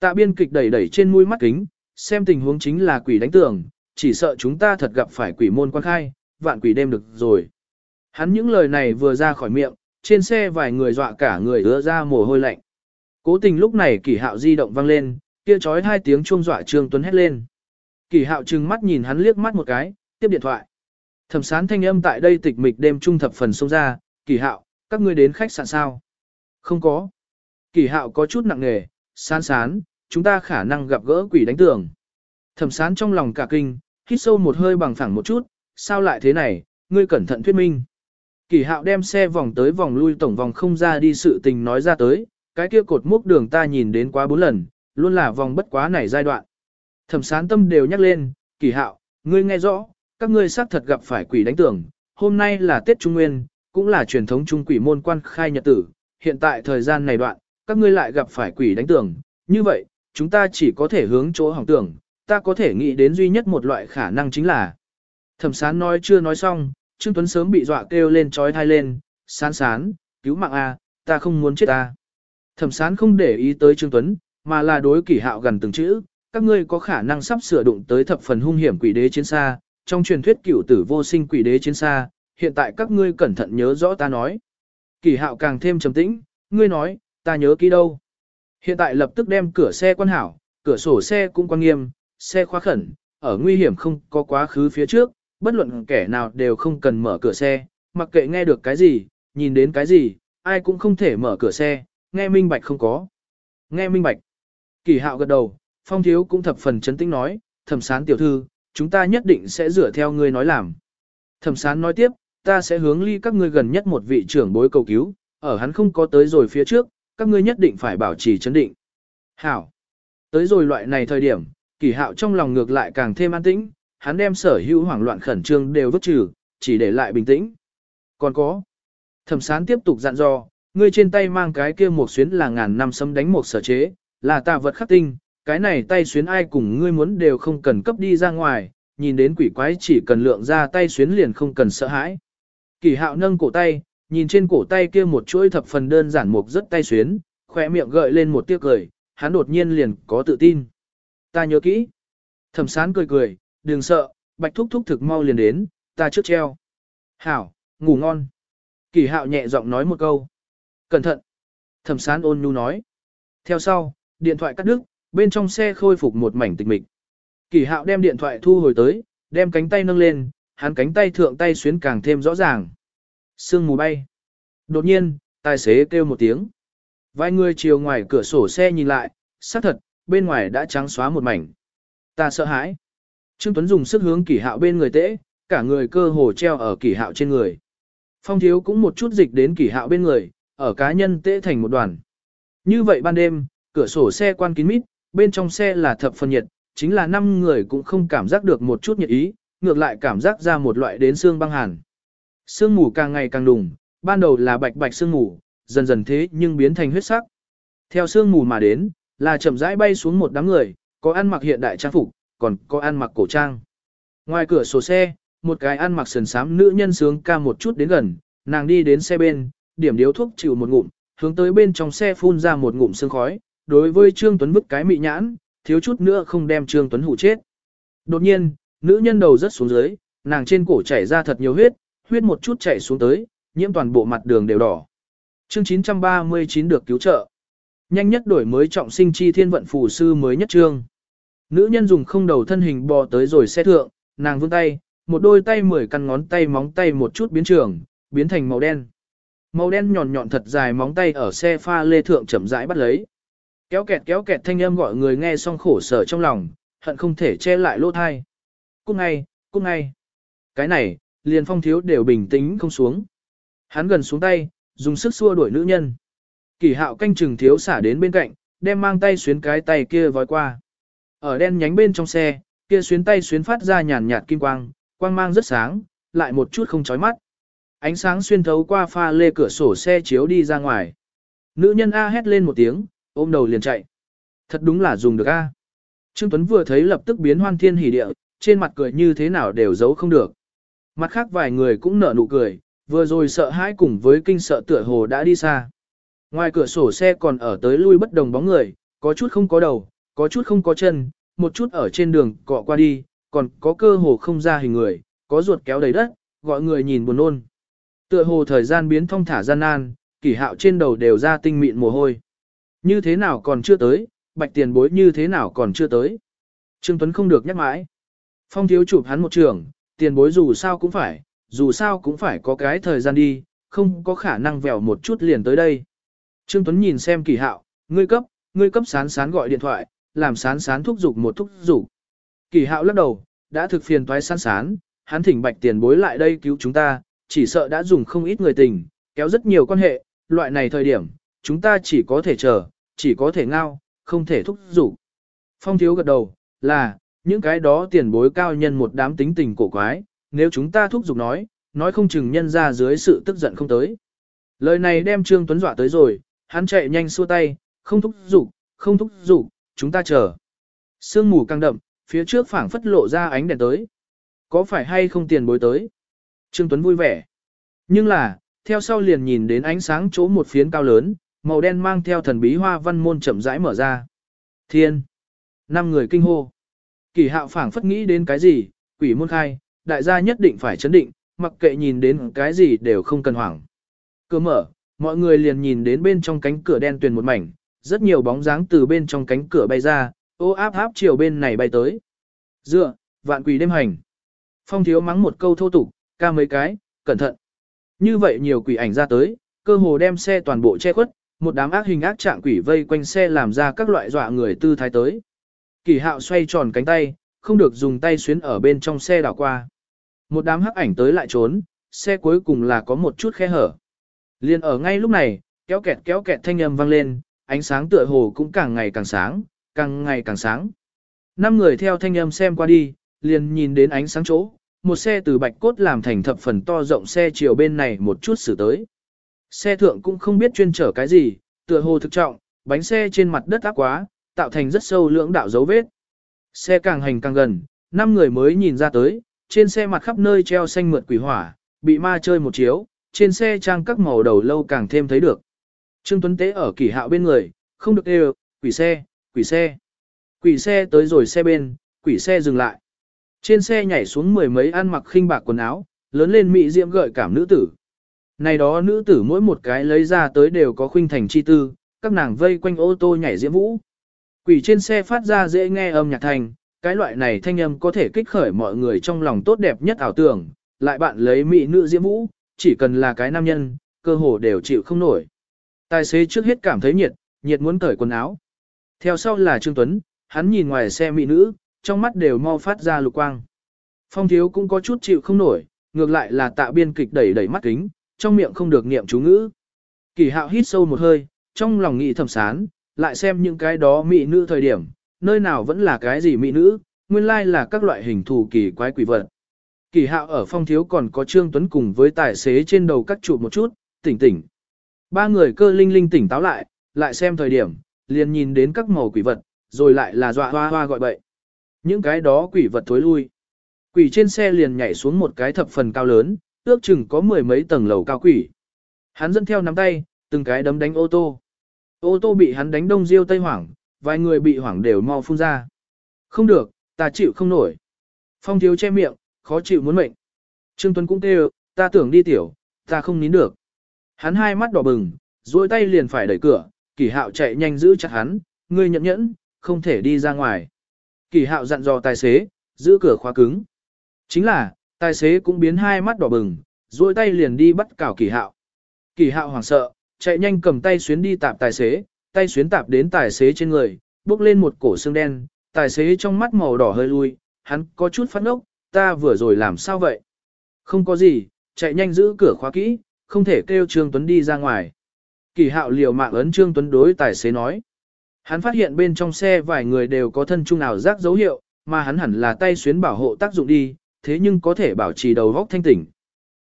Tạ biên kịch đẩy đẩy trên mũi mắt kính, xem tình huống chính là quỷ đánh tường, chỉ sợ chúng ta thật gặp phải quỷ môn quan khai, vạn quỷ đêm được rồi. Hắn những lời này vừa ra khỏi miệng, trên xe vài người dọa cả người ứa ra mồ hôi lạnh. Cố tình lúc này kỳ hạo di động vang lên, kia chói hai tiếng chuông dọa Trương Tuấn hét lên. Kỳ hạo trừng mắt nhìn hắn liếc mắt một cái, tiếp điện thoại. Thẩm sán thanh âm tại đây tịch mịch đêm trung thập phần xông ra, Kỳ hạo, các ngươi đến khách sạn sao? Không có. Kỳ hạo có chút nặng nề, sán sán, chúng ta khả năng gặp gỡ quỷ đánh tường. Thẩm sán trong lòng cả kinh, hít sâu một hơi bằng phẳng một chút, sao lại thế này, ngươi cẩn thận thuyết minh. Kỳ hạo đem xe vòng tới vòng lui tổng vòng không ra đi sự tình nói ra tới, cái kia cột mốc đường ta nhìn đến quá bốn lần, luôn là vòng bất quá này giai đoạn. Thẩm sán tâm đều nhắc lên, kỳ hạo, ngươi nghe rõ, các ngươi xác thật gặp phải quỷ đánh tưởng, hôm nay là Tết Trung Nguyên, cũng là truyền thống trung quỷ môn quan khai nhật tử, hiện tại thời gian này đoạn, các ngươi lại gặp phải quỷ đánh tưởng, như vậy, chúng ta chỉ có thể hướng chỗ hỏng tưởng, ta có thể nghĩ đến duy nhất một loại khả năng chính là. Thẩm sán nói chưa nói xong, Trương Tuấn sớm bị dọa kêu lên trói thai lên, sán sán, cứu mạng a, ta không muốn chết ta. Thẩm sán không để ý tới Trương Tuấn, mà là đối kỷ hạo gần từng chữ, các ngươi có khả năng sắp sửa đụng tới thập phần hung hiểm quỷ đế chiến xa, trong truyền thuyết cửu tử vô sinh quỷ đế chiến xa, hiện tại các ngươi cẩn thận nhớ rõ ta nói. kỳ hạo càng thêm trầm tĩnh, ngươi nói, ta nhớ kỹ đâu. Hiện tại lập tức đem cửa xe quan hảo, cửa sổ xe cũng quan nghiêm, xe khóa khẩn, ở nguy hiểm không có quá khứ phía trước, bất luận kẻ nào đều không cần mở cửa xe, mặc kệ nghe được cái gì, nhìn đến cái gì, ai cũng không thể mở cửa xe, nghe minh bạch không có. Nghe minh bạch. Kỳ hạo gật đầu, phong thiếu cũng thập phần chấn tĩnh nói, thẩm sán tiểu thư, chúng ta nhất định sẽ dựa theo ngươi nói làm. Thẩm sán nói tiếp, ta sẽ hướng ly các ngươi gần nhất một vị trưởng bối cầu cứu, ở hắn không có tới rồi phía trước, các ngươi nhất định phải bảo trì chấn định. Hảo. Tới rồi loại này thời điểm, kỳ hạo trong lòng ngược lại càng thêm an tĩnh, hắn đem sở hữu hoảng loạn khẩn trương đều vứt trừ, chỉ để lại bình tĩnh. Còn có. Thẩm sán tiếp tục dặn dò, ngươi trên tay mang cái kia một xuyến là ngàn năm sấm đánh một sở chế, là tà vật khắc tinh, cái này tay xuyến ai cùng ngươi muốn đều không cần cấp đi ra ngoài, nhìn đến quỷ quái chỉ cần lượng ra tay xuyến liền không cần sợ hãi. Kỳ hạo nâng cổ tay, nhìn trên cổ tay kia một chuỗi thập phần đơn giản mục rất tay xuyến, khỏe miệng gợi lên một tiếc cười, hắn đột nhiên liền có tự tin. Ta nhớ kỹ. Thẩm sán cười cười, đừng sợ, bạch thúc thúc thực mau liền đến, ta trước treo. Hảo, ngủ ngon. Kỳ hạo nhẹ giọng nói một câu. Cẩn thận. Thẩm sán ôn nhu nói. Theo sau, điện thoại cắt đứt, bên trong xe khôi phục một mảnh tịch mịch. Kỳ hạo đem điện thoại thu hồi tới, đem cánh tay nâng lên, hắn cánh tay thượng tay xuyến càng thêm rõ ràng. Sương mù bay. Đột nhiên, tài xế kêu một tiếng. Vài người chiều ngoài cửa sổ xe nhìn lại, xác thật, bên ngoài đã trắng xóa một mảnh. Ta sợ hãi. Trương Tuấn dùng sức hướng kỷ hạo bên người tễ, cả người cơ hồ treo ở kỷ hạo trên người. Phong thiếu cũng một chút dịch đến kỷ hạo bên người, ở cá nhân tễ thành một đoàn. Như vậy ban đêm, cửa sổ xe quan kín mít, bên trong xe là thập phần nhiệt, chính là năm người cũng không cảm giác được một chút nhiệt ý, ngược lại cảm giác ra một loại đến xương băng hàn. Sương mù càng ngày càng đùng, ban đầu là bạch bạch sương mù, dần dần thế nhưng biến thành huyết sắc. Theo sương mù mà đến, là chậm rãi bay xuống một đám người, có ăn mặc hiện đại trang phục, còn có ăn mặc cổ trang. Ngoài cửa sổ xe, một cái ăn mặc sườn xám nữ nhân sướng ca một chút đến gần, nàng đi đến xe bên, điểm điếu thuốc chịu một ngụm, hướng tới bên trong xe phun ra một ngụm sương khói, đối với Trương Tuấn vứt cái mị nhãn, thiếu chút nữa không đem Trương Tuấn hụ chết. Đột nhiên, nữ nhân đầu rất xuống dưới, nàng trên cổ chảy ra thật nhiều huyết, huyết một chút chảy xuống tới, nhiễm toàn bộ mặt đường đều đỏ. Chương 939 được cứu trợ. Nhanh nhất đổi mới trọng sinh chi thiên vận phù sư mới nhất trương. Nữ nhân dùng không đầu thân hình bò tới rồi xe thượng, nàng vươn tay, một đôi tay mười căn ngón tay móng tay một chút biến trường, biến thành màu đen. Màu đen nhọn nhọn thật dài móng tay ở xe pha lê thượng chậm rãi bắt lấy. Kéo kẹt kéo kẹt thanh âm gọi người nghe xong khổ sở trong lòng, hận không thể che lại lỗ thai. Cúc ngay, cúc ngay. Cái này, liền phong thiếu đều bình tĩnh không xuống. Hắn gần xuống tay, dùng sức xua đuổi nữ nhân. Kỳ hạo canh chừng thiếu xả đến bên cạnh, đem mang tay xuyến cái tay kia vói qua. Ở đen nhánh bên trong xe, kia xuyến tay xuyến phát ra nhàn nhạt kim quang, quang mang rất sáng, lại một chút không chói mắt. Ánh sáng xuyên thấu qua pha lê cửa sổ xe chiếu đi ra ngoài. Nữ nhân A hét lên một tiếng, ôm đầu liền chạy. Thật đúng là dùng được A. Trương Tuấn vừa thấy lập tức biến hoan thiên hỉ địa, trên mặt cười như thế nào đều giấu không được. Mặt khác vài người cũng nở nụ cười, vừa rồi sợ hãi cùng với kinh sợ tựa hồ đã đi xa. Ngoài cửa sổ xe còn ở tới lui bất đồng bóng người, có chút không có đầu, có chút không có chân, một chút ở trên đường cọ qua đi, còn có cơ hồ không ra hình người, có ruột kéo đầy đất, gọi người nhìn buồn nôn. Tựa hồ thời gian biến thông thả gian nan, kỷ hạo trên đầu đều ra tinh mịn mồ hôi. Như thế nào còn chưa tới, bạch tiền bối như thế nào còn chưa tới. Trương Tuấn không được nhắc mãi. Phong thiếu chụp hắn một trường, tiền bối dù sao cũng phải, dù sao cũng phải có cái thời gian đi, không có khả năng vèo một chút liền tới đây. Trương Tuấn nhìn xem kỳ hạo, ngươi cấp, ngươi cấp sán sán gọi điện thoại, làm sán sán thúc giục một thúc giục. Kỳ hạo lắc đầu, đã thực phiền toái sán sán, hắn thỉnh bạch tiền bối lại đây cứu chúng ta, chỉ sợ đã dùng không ít người tình, kéo rất nhiều quan hệ, loại này thời điểm, chúng ta chỉ có thể chờ, chỉ có thể ngao, không thể thúc giục. Phong thiếu gật đầu, là, những cái đó tiền bối cao nhân một đám tính tình cổ quái, nếu chúng ta thúc giục nói, nói không chừng nhân ra dưới sự tức giận không tới. Lời này đem Trương Tuấn dọa tới rồi, hắn chạy nhanh xua tay, không thúc giục, không thúc giục, chúng ta chờ. Sương mù căng đậm, phía trước phảng phất lộ ra ánh đèn tới. Có phải hay không tiền bối tới? Trương Tuấn vui vẻ. Nhưng là, theo sau liền nhìn đến ánh sáng chỗ một phiến cao lớn, màu đen mang theo thần bí hoa văn môn chậm rãi mở ra. Thiên! Năm người kinh hô. Kỳ hạo phảng phất nghĩ đến cái gì, quỷ môn khai, đại gia nhất định phải chấn định, mặc kệ nhìn đến cái gì đều không cần hoảng. Cửa mở, mọi người liền nhìn đến bên trong cánh cửa đen tuyền một mảnh, rất nhiều bóng dáng từ bên trong cánh cửa bay ra, ô áp áp chiều bên này bay tới. Dựa, vạn quỷ đêm hành. Phong thiếu mắng một câu thô tục, ca mấy cái, cẩn thận. Như vậy nhiều quỷ ảnh ra tới, cơ hồ đem xe toàn bộ che khuất, một đám ác hình ác trạng quỷ vây quanh xe làm ra các loại dọa người tư thái tới. Kỳ hạo xoay tròn cánh tay, không được dùng tay xuyến ở bên trong xe đảo qua. Một đám hắc ảnh tới lại trốn, xe cuối cùng là có một chút khe hở. Liên ở ngay lúc này, kéo kẹt kéo kẹt thanh âm vang lên, ánh sáng tựa hồ cũng càng ngày càng sáng, càng ngày càng sáng. Năm người theo thanh âm xem qua đi, liền nhìn đến ánh sáng chỗ, một xe từ bạch cốt làm thành thập phần to rộng xe chiều bên này một chút xử tới. Xe thượng cũng không biết chuyên chở cái gì, tựa hồ thực trọng, bánh xe trên mặt đất áp quá, tạo thành rất sâu lưỡng đạo dấu vết. Xe càng hành càng gần, năm người mới nhìn ra tới, trên xe mặt khắp nơi treo xanh mượt quỷ hỏa, bị ma chơi một chiếu, trên xe trang các màu đầu lâu càng thêm thấy được. Trương Tuấn Tế ở kỷ hạo bên người, không được đều, quỷ xe, quỷ xe. Quỷ xe tới rồi xe bên, quỷ xe dừng lại. Trên xe nhảy xuống mười mấy ăn mặc khinh bạc quần áo, lớn lên mị diễm gợi cảm nữ tử. Này đó nữ tử mỗi một cái lấy ra tới đều có khuynh thành chi tư, các nàng vây quanh ô tô nhảy diễm vũ. Quỷ trên xe phát ra dễ nghe âm nhạc thành, cái loại này thanh âm có thể kích khởi mọi người trong lòng tốt đẹp nhất ảo tưởng, lại bạn lấy mỹ nữ diễm vũ, chỉ cần là cái nam nhân, cơ hồ đều chịu không nổi. Tài xế trước hết cảm thấy nhiệt, nhiệt muốn cởi quần áo. Theo sau là Trương Tuấn, hắn nhìn ngoài xe mỹ nữ, trong mắt đều mau phát ra lục quang. Phong thiếu cũng có chút chịu không nổi, ngược lại là tạ biên kịch đẩy đẩy mắt kính, trong miệng không được niệm chú ngữ. Kỳ hạo hít sâu một hơi, trong lòng nghĩ thầm sán, lại xem những cái đó mỹ nữ thời điểm, nơi nào vẫn là cái gì mỹ nữ, nguyên lai là các loại hình thù kỳ quái quỷ vật. Kỳ hạo ở phong thiếu còn có Trương Tuấn cùng với tài xế trên đầu cắt trụ một chút, tỉnh tỉnh. Ba người cơ linh linh tỉnh táo lại, lại xem thời điểm, liền nhìn đến các màu quỷ vật, rồi lại là dọa hoa hoa gọi bậy. Những cái đó quỷ vật thối lui. Quỷ trên xe liền nhảy xuống một cái thập phần cao lớn, ước chừng có mười mấy tầng lầu cao quỷ. Hắn dẫn theo nắm tay, từng cái đấm đánh ô tô. Ô tô bị hắn đánh đông diêu tây hoảng, vài người bị hoảng đều mau phun ra. Không được, ta chịu không nổi. Phong thiếu che miệng, khó chịu muốn mệnh. Trương Tuấn cũng kêu, ta tưởng đi tiểu, ta không nín được. Hắn hai mắt đỏ bừng, duỗi tay liền phải đẩy cửa, Kỳ Hạo chạy nhanh giữ chặt hắn, ngươi nhẫn nhẫn, không thể đi ra ngoài. Kỳ Hạo dặn dò tài xế, giữ cửa khóa cứng. Chính là, tài xế cũng biến hai mắt đỏ bừng, duỗi tay liền đi bắt cào Kỳ Hạo. Kỳ Hạo hoảng sợ, chạy nhanh cầm tay xuyến đi tạp tài xế, tay xuyến tạp đến tài xế trên người, bước lên một cổ xương đen, tài xế trong mắt màu đỏ hơi lui, hắn có chút phát ốc, ta vừa rồi làm sao vậy? Không có gì, chạy nhanh giữ cửa khóa kỹ, không thể kêu Trương Tuấn đi ra ngoài. Kỳ hạo liều mạng ấn Trương Tuấn đối tài xế nói. Hắn phát hiện bên trong xe vài người đều có thân trung nào rác dấu hiệu, mà hắn hẳn là tay xuyến bảo hộ tác dụng đi, thế nhưng có thể bảo trì đầu góc thanh tỉnh.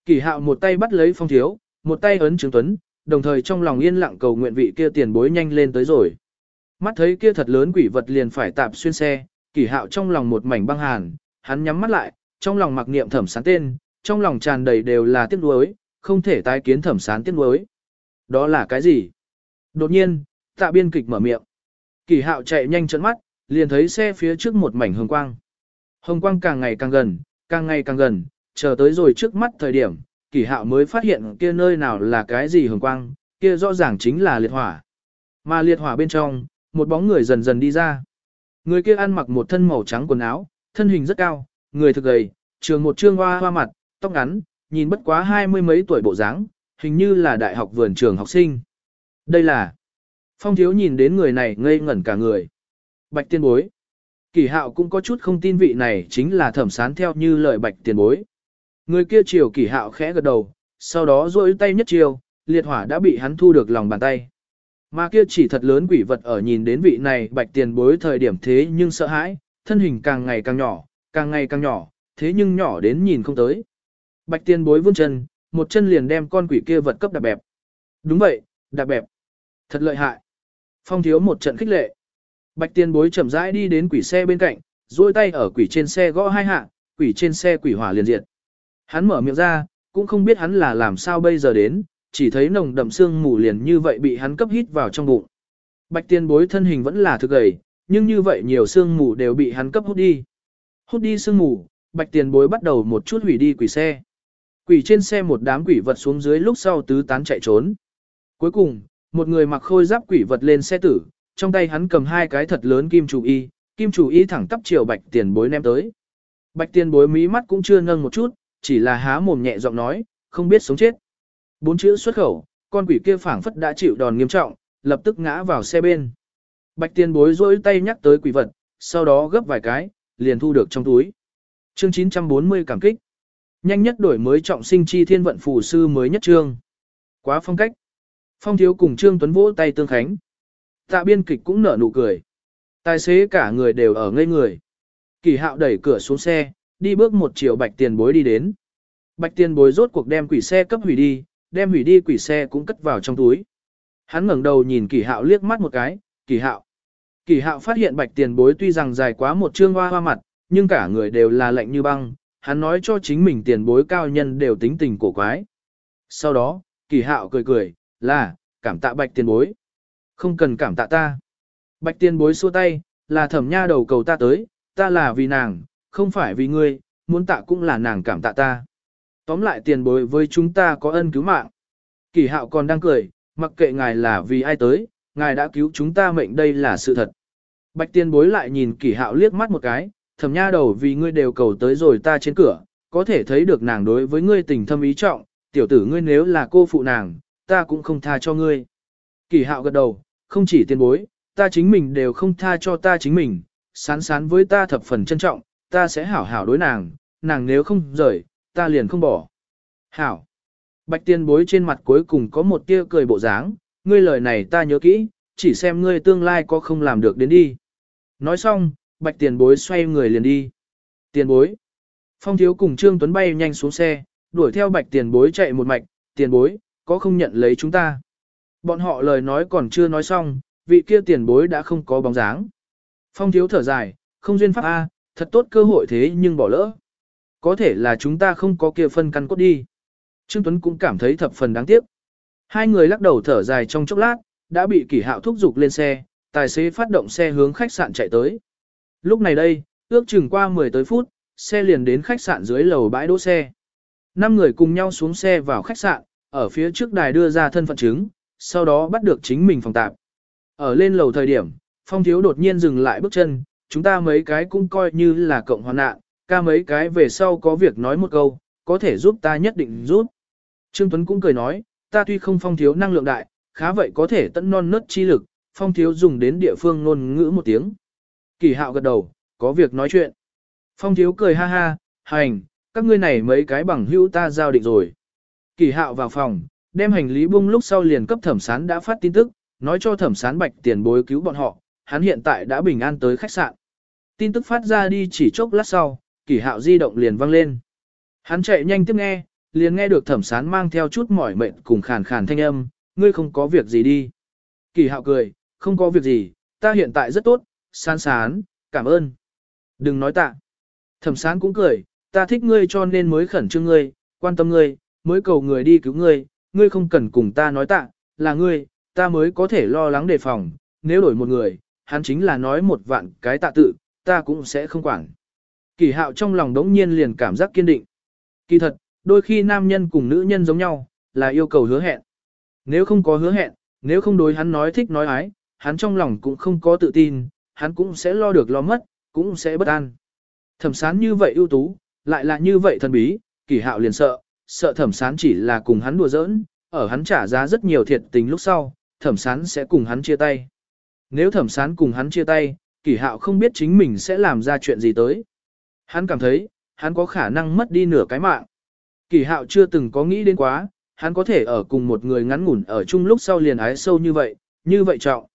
Kỳ hạo một tay bắt lấy phong thiếu, một tay ấn Trương Tuấn, đồng thời trong lòng yên lặng cầu nguyện vị kia tiền bối nhanh lên tới rồi. Mắt thấy kia thật lớn quỷ vật liền phải tạp xuyên xe, kỳ hạo trong lòng một mảnh băng hàn, hắn nhắm mắt lại, trong lòng mặc niệm thẩm sán tên, trong lòng tràn đầy đều là tiếc nuối, không thể tái kiến thẩm sán tiếc nuối. Đó là cái gì? Đột nhiên, tạ biên kịch mở miệng. Kỳ hạo chạy nhanh trận mắt, liền thấy xe phía trước một mảnh hồng quang. Hồng quang càng ngày càng gần, càng ngày càng gần, chờ tới rồi trước mắt thời điểm, kỷ hạo mới phát hiện kia nơi nào là cái gì hồng quang, kia rõ ràng chính là liệt hỏa. Mà liệt hỏa bên trong, một bóng người dần dần đi ra. Người kia ăn mặc một thân màu trắng quần áo, thân hình rất cao, người thực gầy, trường một trương hoa hoa mặt, tóc ngắn, nhìn bất quá hai mươi mấy tuổi bộ dáng, hình như là đại học vườn trường học sinh. Đây là... Phong thiếu nhìn đến người này ngây ngẩn cả người. Bạch tiên bối. Kỳ hạo cũng có chút không tin vị này chính là thẩm sán theo như lời bạch tiền bối. Người kia chiều kỳ hạo khẽ gật đầu, sau đó rôi tay nhất chiều, liệt hỏa đã bị hắn thu được lòng bàn tay. Mà kia chỉ thật lớn quỷ vật ở nhìn đến vị này bạch tiền bối thời điểm thế nhưng sợ hãi, thân hình càng ngày càng nhỏ, càng ngày càng nhỏ, thế nhưng nhỏ đến nhìn không tới. Bạch tiền bối vươn chân, một chân liền đem con quỷ kia vật cấp đạp bẹp. Đúng vậy, đạp bẹp. Thật lợi hại. Phong thiếu một trận khích lệ. Bạch tiền bối chậm rãi đi đến quỷ xe bên cạnh, duỗi tay ở quỷ trên xe gõ hai hạ, quỷ trên xe quỷ hỏa liền diệt. Hắn mở miệng ra, cũng không biết hắn là làm sao bây giờ đến, chỉ thấy nồng đậm xương mù liền như vậy bị hắn cấp hít vào trong bụng. Bạch tiền bối thân hình vẫn là thực gầy, nhưng như vậy nhiều xương mù đều bị hắn cấp hút đi. Hút đi xương mù, bạch tiền bối bắt đầu một chút hủy đi quỷ xe. Quỷ trên xe một đám quỷ vật xuống dưới lúc sau tứ tán chạy trốn. Cuối cùng, một người mặc khôi giáp quỷ vật lên xe tử, trong tay hắn cầm hai cái thật lớn kim chủ y, kim chủ y thẳng tắp chiều bạch tiền bối ném tới. Bạch tiền bối mí mắt cũng chưa nâng một chút, chỉ là há mồm nhẹ giọng nói, không biết sống chết. Bốn chữ xuất khẩu, con quỷ kia phảng phất đã chịu đòn nghiêm trọng, lập tức ngã vào xe bên. Bạch tiền bối rỗi tay nhắc tới quỷ vật, sau đó gấp vài cái, liền thu được trong túi. Chương 940 cảm kích. Nhanh nhất đổi mới trọng sinh chi thiên vận phù sư mới nhất trương. Quá phong cách. Phong thiếu cùng Trương Tuấn vỗ tay tương khánh. Tạ biên kịch cũng nở nụ cười. Tài xế cả người đều ở ngây người. Kỳ hạo đẩy cửa xuống xe, đi bước một chiều bạch tiền bối đi đến. Bạch tiền bối rốt cuộc đem quỷ xe cấp hủy đi, đem hủy đi quỷ xe cũng cất vào trong túi. Hắn ngẩng đầu nhìn kỳ hạo liếc mắt một cái, kỳ hạo. Kỳ hạo phát hiện bạch tiền bối tuy rằng dài quá một chương hoa hoa mặt, nhưng cả người đều là lạnh như băng, hắn nói cho chính mình tiền bối cao nhân đều tính tình cổ quái. Sau đó, kỳ hạo cười cười, là, cảm tạ bạch tiền bối. Không cần cảm tạ ta. Bạch tiên bối xua tay, là thẩm nha đầu cầu ta tới, ta là vì nàng, không phải vì ngươi, muốn tạ cũng là nàng cảm tạ ta. Tóm lại tiền bối với chúng ta có ân cứu mạng. Kỳ hạo còn đang cười, mặc kệ ngài là vì ai tới, ngài đã cứu chúng ta mệnh đây là sự thật. Bạch tiên bối lại nhìn kỳ hạo liếc mắt một cái, thẩm nha đầu vì ngươi đều cầu tới rồi ta trên cửa, có thể thấy được nàng đối với ngươi tình thâm ý trọng, tiểu tử ngươi nếu là cô phụ nàng, ta cũng không tha cho ngươi. Kỳ hạo gật đầu, không chỉ tiền bối, ta chính mình đều không tha cho ta chính mình, sán sán với ta thập phần trân trọng, ta sẽ hảo hảo đối nàng, nàng nếu không rời, ta liền không bỏ. Hảo. Bạch tiên bối trên mặt cuối cùng có một tia cười bộ dáng, ngươi lời này ta nhớ kỹ, chỉ xem ngươi tương lai có không làm được đến đi. Nói xong, bạch tiền bối xoay người liền đi. Tiền bối. Phong thiếu cùng Trương Tuấn bay nhanh xuống xe, đuổi theo bạch tiền bối chạy một mạch, tiền bối, có không nhận lấy chúng ta. Bọn họ lời nói còn chưa nói xong, vị kia tiền bối đã không có bóng dáng. Phong thiếu thở dài, không duyên pháp A, thật tốt cơ hội thế nhưng bỏ lỡ. Có thể là chúng ta không có kia phân căn cốt đi. Trương Tuấn cũng cảm thấy thập phần đáng tiếc. Hai người lắc đầu thở dài trong chốc lát, đã bị kỷ hạo thúc giục lên xe, tài xế phát động xe hướng khách sạn chạy tới. Lúc này đây, ước chừng qua 10 tới phút, xe liền đến khách sạn dưới lầu bãi đỗ xe. Năm người cùng nhau xuống xe vào khách sạn, ở phía trước đài đưa ra thân phận chứng, sau đó bắt được chính mình phòng tạp. Ở lên lầu thời điểm, phong thiếu đột nhiên dừng lại bước chân, chúng ta mấy cái cũng coi như là cộng hoàn nạn, ca mấy cái về sau có việc nói một câu, có thể giúp ta nhất định giúp. Trương Tuấn cũng cười nói, ta tuy không phong thiếu năng lượng đại, khá vậy có thể tận non nớt chi lực, phong thiếu dùng đến địa phương ngôn ngữ một tiếng. Kỳ hạo gật đầu, có việc nói chuyện. Phong thiếu cười ha ha, hành, các ngươi này mấy cái bằng hữu ta giao định rồi. Kỳ hạo vào phòng, đem hành lý bung lúc sau liền cấp thẩm sán đã phát tin tức, nói cho thẩm sán bạch tiền bối cứu bọn họ, hắn hiện tại đã bình an tới khách sạn. Tin tức phát ra đi chỉ chốc lát sau, kỳ hạo di động liền vang lên. Hắn chạy nhanh tiếp nghe, liền nghe được thẩm sán mang theo chút mỏi mệt cùng khàn khàn thanh âm, ngươi không có việc gì đi. Kỳ hạo cười, không có việc gì, ta hiện tại rất tốt, sán sán, cảm ơn. Đừng nói tạ. Thẩm sán cũng cười, ta thích ngươi cho nên mới khẩn trương ngươi, quan tâm ngươi, mới cầu người đi cứu ngươi, ngươi không cần cùng ta nói tạ, là ngươi, ta mới có thể lo lắng đề phòng, nếu đổi một người, hắn chính là nói một vạn cái tạ tự, ta cũng sẽ không quản. Kỳ hạo trong lòng đống nhiên liền cảm giác kiên định. Kỳ thật, đôi khi nam nhân cùng nữ nhân giống nhau, là yêu cầu hứa hẹn. Nếu không có hứa hẹn, nếu không đối hắn nói thích nói ái, hắn trong lòng cũng không có tự tin, hắn cũng sẽ lo được lo mất, cũng sẽ bất an. Thẩm sán như vậy ưu tú, lại là như vậy thần bí, kỳ hạo liền sợ, sợ thẩm sán chỉ là cùng hắn đùa giỡn, ở hắn trả giá rất nhiều thiệt tình lúc sau, thẩm sán sẽ cùng hắn chia tay. Nếu thẩm sán cùng hắn chia tay, kỳ hạo không biết chính mình sẽ làm ra chuyện gì tới. Hắn cảm thấy, hắn có khả năng mất đi nửa cái mạng. Kỳ hạo chưa từng có nghĩ đến quá, hắn có thể ở cùng một người ngắn ngủn ở chung lúc sau liền ái sâu như vậy, như vậy trọng.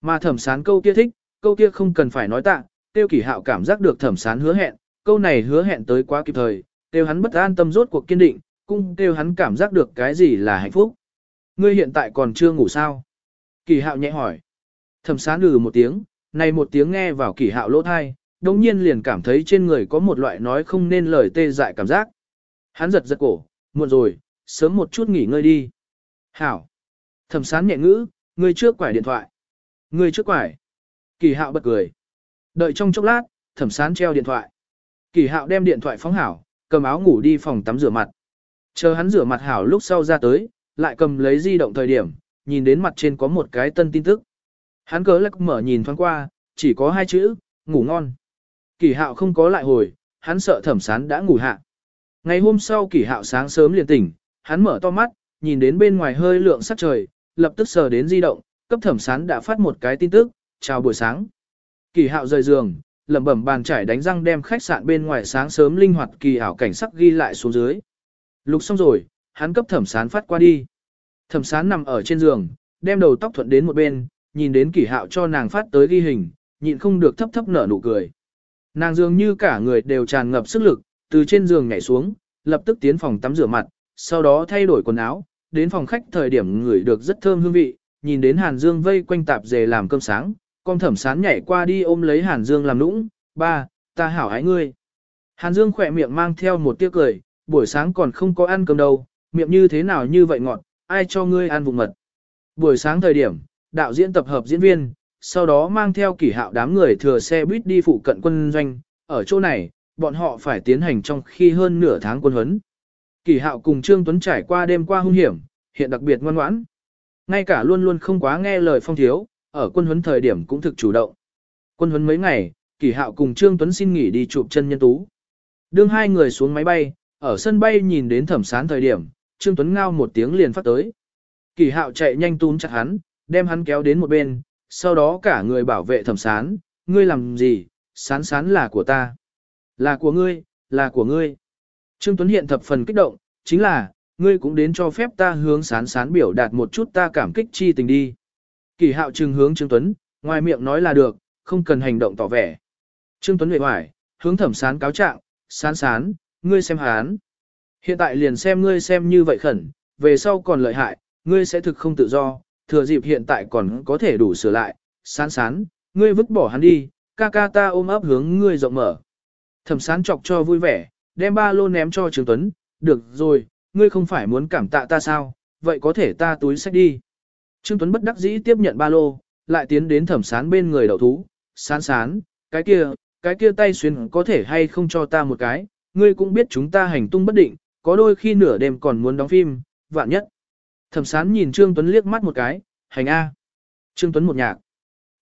Mà thẩm sán câu kia thích, câu kia không cần phải nói tạ, tiêu kỳ hạo cảm giác được thẩm sán hứa hẹn, câu này hứa hẹn tới quá kịp thời, tiêu hắn bất an tâm rốt cuộc kiên định, cũng kêu hắn cảm giác được cái gì là hạnh phúc. Ngươi hiện tại còn chưa ngủ sao? Kỳ hạo nhẹ hỏi. Thẩm sán lừ một tiếng, này một tiếng nghe vào kỳ hạo lỗ thai, đồng nhiên liền cảm thấy trên người có một loại nói không nên lời tê dại cảm giác. Hắn giật giật cổ, muộn rồi, sớm một chút nghỉ ngơi đi. Hảo. Thẩm sán nhẹ ngữ, ngươi trước quải điện thoại. Ngươi trước quải. Kỳ hạo bật cười. Đợi trong chốc lát, thẩm sán treo điện thoại. Kỳ hạo đem điện thoại phóng hảo, cầm áo ngủ đi phòng tắm rửa mặt. Chờ hắn rửa mặt hảo lúc sau ra tới, lại cầm lấy di động thời điểm, nhìn đến mặt trên có một cái tân tin tức. Hắn cớ lắc mở nhìn thoáng qua, chỉ có hai chữ, ngủ ngon. Kỳ hạo không có lại hồi, hắn sợ thẩm sán đã ngủ hạ. Ngày hôm sau kỳ hạo sáng sớm liền tỉnh, hắn mở to mắt, nhìn đến bên ngoài hơi lượng sắc trời, lập tức sờ đến di động, cấp thẩm sán đã phát một cái tin tức, chào buổi sáng. Kỳ hạo rời giường, lẩm bẩm bàn trải đánh răng đem khách sạn bên ngoài sáng sớm linh hoạt kỳ ảo cảnh sắc ghi lại xuống dưới. Lục xong rồi, hắn cấp thẩm sán phát qua đi. Thẩm sán nằm ở trên giường, đem đầu tóc thuận đến một bên, nhìn đến kỳ hạo cho nàng phát tới ghi hình, nhịn không được thấp thấp nở nụ cười. Nàng dường như cả người đều tràn ngập sức lực, từ trên giường nhảy xuống, lập tức tiến phòng tắm rửa mặt, sau đó thay đổi quần áo, đến phòng khách thời điểm ngửi được rất thơm hương vị, nhìn đến Hàn Dương vây quanh tạp dề làm cơm sáng, con thẩm sán nhảy qua đi ôm lấy Hàn Dương làm nũng, ba, ta hảo hái ngươi. Hàn Dương khỏe miệng mang theo một tiếc cười, buổi sáng còn không có ăn cơm đâu, miệng như thế nào như vậy ngọt, ai cho ngươi ăn vụng mật. Buổi sáng thời điểm, đạo diễn tập hợp diễn viên, sau đó mang theo kỷ hạo đám người thừa xe buýt đi phụ cận quân doanh, ở chỗ này, bọn họ phải tiến hành trong khi hơn nửa tháng quân huấn. Kỷ hạo cùng Trương Tuấn trải qua đêm qua hung hiểm, hiện đặc biệt ngoan ngoãn. Ngay cả luôn luôn không quá nghe lời phong thiếu, ở quân huấn thời điểm cũng thực chủ động. Quân huấn mấy ngày, Kỷ Hạo cùng Trương Tuấn xin nghỉ đi chụp chân nhân tú. Đương hai người xuống máy bay, ở sân bay nhìn đến thẩm sán thời điểm, Trương Tuấn ngao một tiếng liền phát tới. kỳ Hạo chạy nhanh túm chặt hắn, đem hắn kéo đến một bên, sau đó cả người bảo vệ thẩm sán, ngươi làm gì, sán sán là của ta. Là của ngươi, là của ngươi. Trương Tuấn hiện thập phần kích động, chính là, ngươi cũng đến cho phép ta hướng sán sán biểu đạt một chút ta cảm kích chi tình đi. Kỳ hạo trừng hướng Trương Tuấn, ngoài miệng nói là được, không cần hành động tỏ vẻ. Trương Tuấn huệ hoài, hướng thẩm sán cáo trạng, sán sán, ngươi xem hán. Hiện tại liền xem ngươi xem như vậy khẩn, về sau còn lợi hại, ngươi sẽ thực không tự do, thừa dịp hiện tại còn có thể đủ sửa lại, sán sán, ngươi vứt bỏ hắn đi, ca ca ta ôm ấp hướng ngươi rộng mở. Thẩm sán chọc cho vui vẻ, đem ba lô ném cho Trương Tuấn, được rồi, ngươi không phải muốn cảm tạ ta sao, vậy có thể ta túi sách đi. Trương Tuấn bất đắc dĩ tiếp nhận ba lô, lại tiến đến thẩm sán bên người đậu thú, sán sán, cái kia, cái kia tay xuyên có thể hay không cho ta một cái, ngươi cũng biết chúng ta hành tung bất định, có đôi khi nửa đêm còn muốn đóng phim, vạn nhất. Thẩm sán nhìn Trương Tuấn liếc mắt một cái, hành A. Trương Tuấn một nhạc.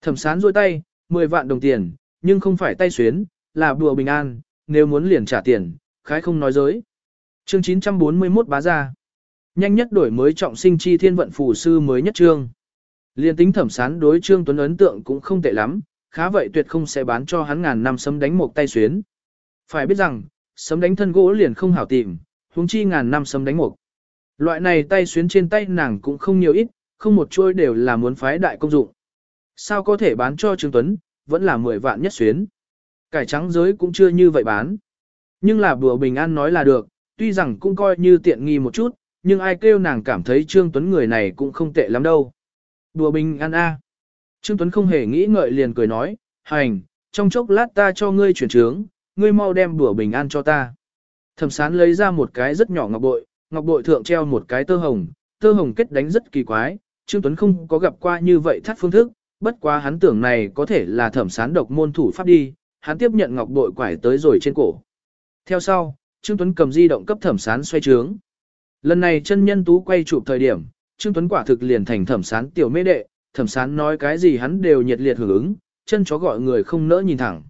Thẩm sán rôi tay, 10 vạn đồng tiền, nhưng không phải tay xuyến, là bùa bình an, nếu muốn liền trả tiền, khái không nói dối. Chương 941 bá ra. Nhanh nhất đổi mới trọng sinh chi thiên vận phù sư mới nhất trương. Liên tính thẩm sán đối trương tuấn ấn tượng cũng không tệ lắm, khá vậy tuyệt không sẽ bán cho hắn ngàn năm sấm đánh một tay xuyến. Phải biết rằng, sấm đánh thân gỗ liền không hảo tìm, huống chi ngàn năm sấm đánh một. Loại này tay xuyến trên tay nàng cũng không nhiều ít, không một chuôi đều là muốn phái đại công dụng. Sao có thể bán cho Trương Tuấn, vẫn là 10 vạn nhất xuyến. Cải trắng giới cũng chưa như vậy bán. Nhưng là bùa bình an nói là được, tuy rằng cũng coi như tiện nghi một chút, nhưng ai kêu nàng cảm thấy Trương Tuấn người này cũng không tệ lắm đâu. Đùa bình an a. Trương Tuấn không hề nghĩ ngợi liền cười nói, hành, trong chốc lát ta cho ngươi chuyển trướng, ngươi mau đem bùa bình an cho ta. Thẩm sán lấy ra một cái rất nhỏ ngọc bội, ngọc bội thượng treo một cái tơ hồng, tơ hồng kết đánh rất kỳ quái, Trương Tuấn không có gặp qua như vậy thắt phương thức, bất quá hắn tưởng này có thể là thẩm sán độc môn thủ pháp đi, hắn tiếp nhận ngọc bội quải tới rồi trên cổ. Theo sau, Trương Tuấn cầm di động cấp thẩm sán xoay trướng. Lần này chân nhân tú quay chụp thời điểm, Trương Tuấn quả thực liền thành thẩm sán tiểu mê đệ, thẩm sán nói cái gì hắn đều nhiệt liệt hưởng ứng, chân chó gọi người không nỡ nhìn thẳng.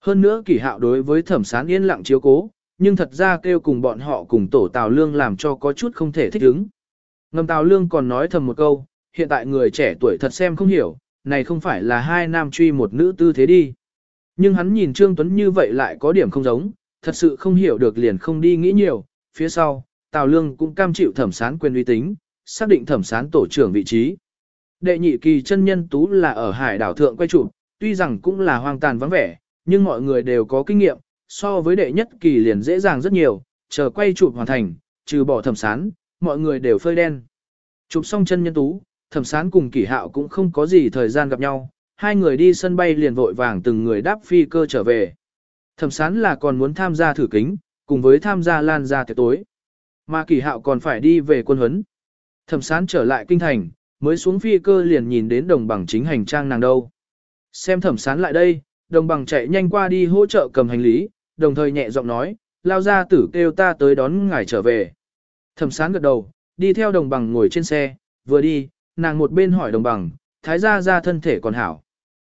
Hơn nữa kỷ hạo đối với thẩm sán yên lặng chiếu cố, nhưng thật ra kêu cùng bọn họ cùng tổ Tào Lương làm cho có chút không thể thích ứng. Ngầm Tào Lương còn nói thầm một câu, hiện tại người trẻ tuổi thật xem không hiểu, này không phải là hai nam truy một nữ tư thế đi. Nhưng hắn nhìn Trương Tuấn như vậy lại có điểm không giống, thật sự không hiểu được liền không đi nghĩ nhiều, phía sau, Tào Lương cũng cam chịu thẩm sán quyền uy tín, xác định thẩm sán tổ trưởng vị trí. Đệ nhị kỳ chân nhân tú là ở hải đảo thượng quay trụ, tuy rằng cũng là hoang tàn vắng vẻ, nhưng mọi người đều có kinh nghiệm, so với đệ nhất kỳ liền dễ dàng rất nhiều, chờ quay chụp hoàn thành, trừ bỏ thẩm sán, mọi người đều phơi đen. Chụp xong chân nhân tú, thẩm sán cùng kỷ hạo cũng không có gì thời gian gặp nhau, hai người đi sân bay liền vội vàng từng người đáp phi cơ trở về. Thẩm sán là còn muốn tham gia thử kính, cùng với tham gia lan ra tiệc tối. Mà kỷ hạo còn phải đi về quân huấn. Thẩm sán trở lại kinh thành, mới xuống phi cơ liền nhìn đến đồng bằng chính hành trang nàng đâu. Xem thẩm sán lại đây, đồng bằng chạy nhanh qua đi hỗ trợ cầm hành lý, đồng thời nhẹ giọng nói, lao ra tử kêu ta tới đón ngài trở về. Thẩm sán gật đầu, đi theo đồng bằng ngồi trên xe, vừa đi, nàng một bên hỏi đồng bằng, thái gia ra thân thể còn hảo.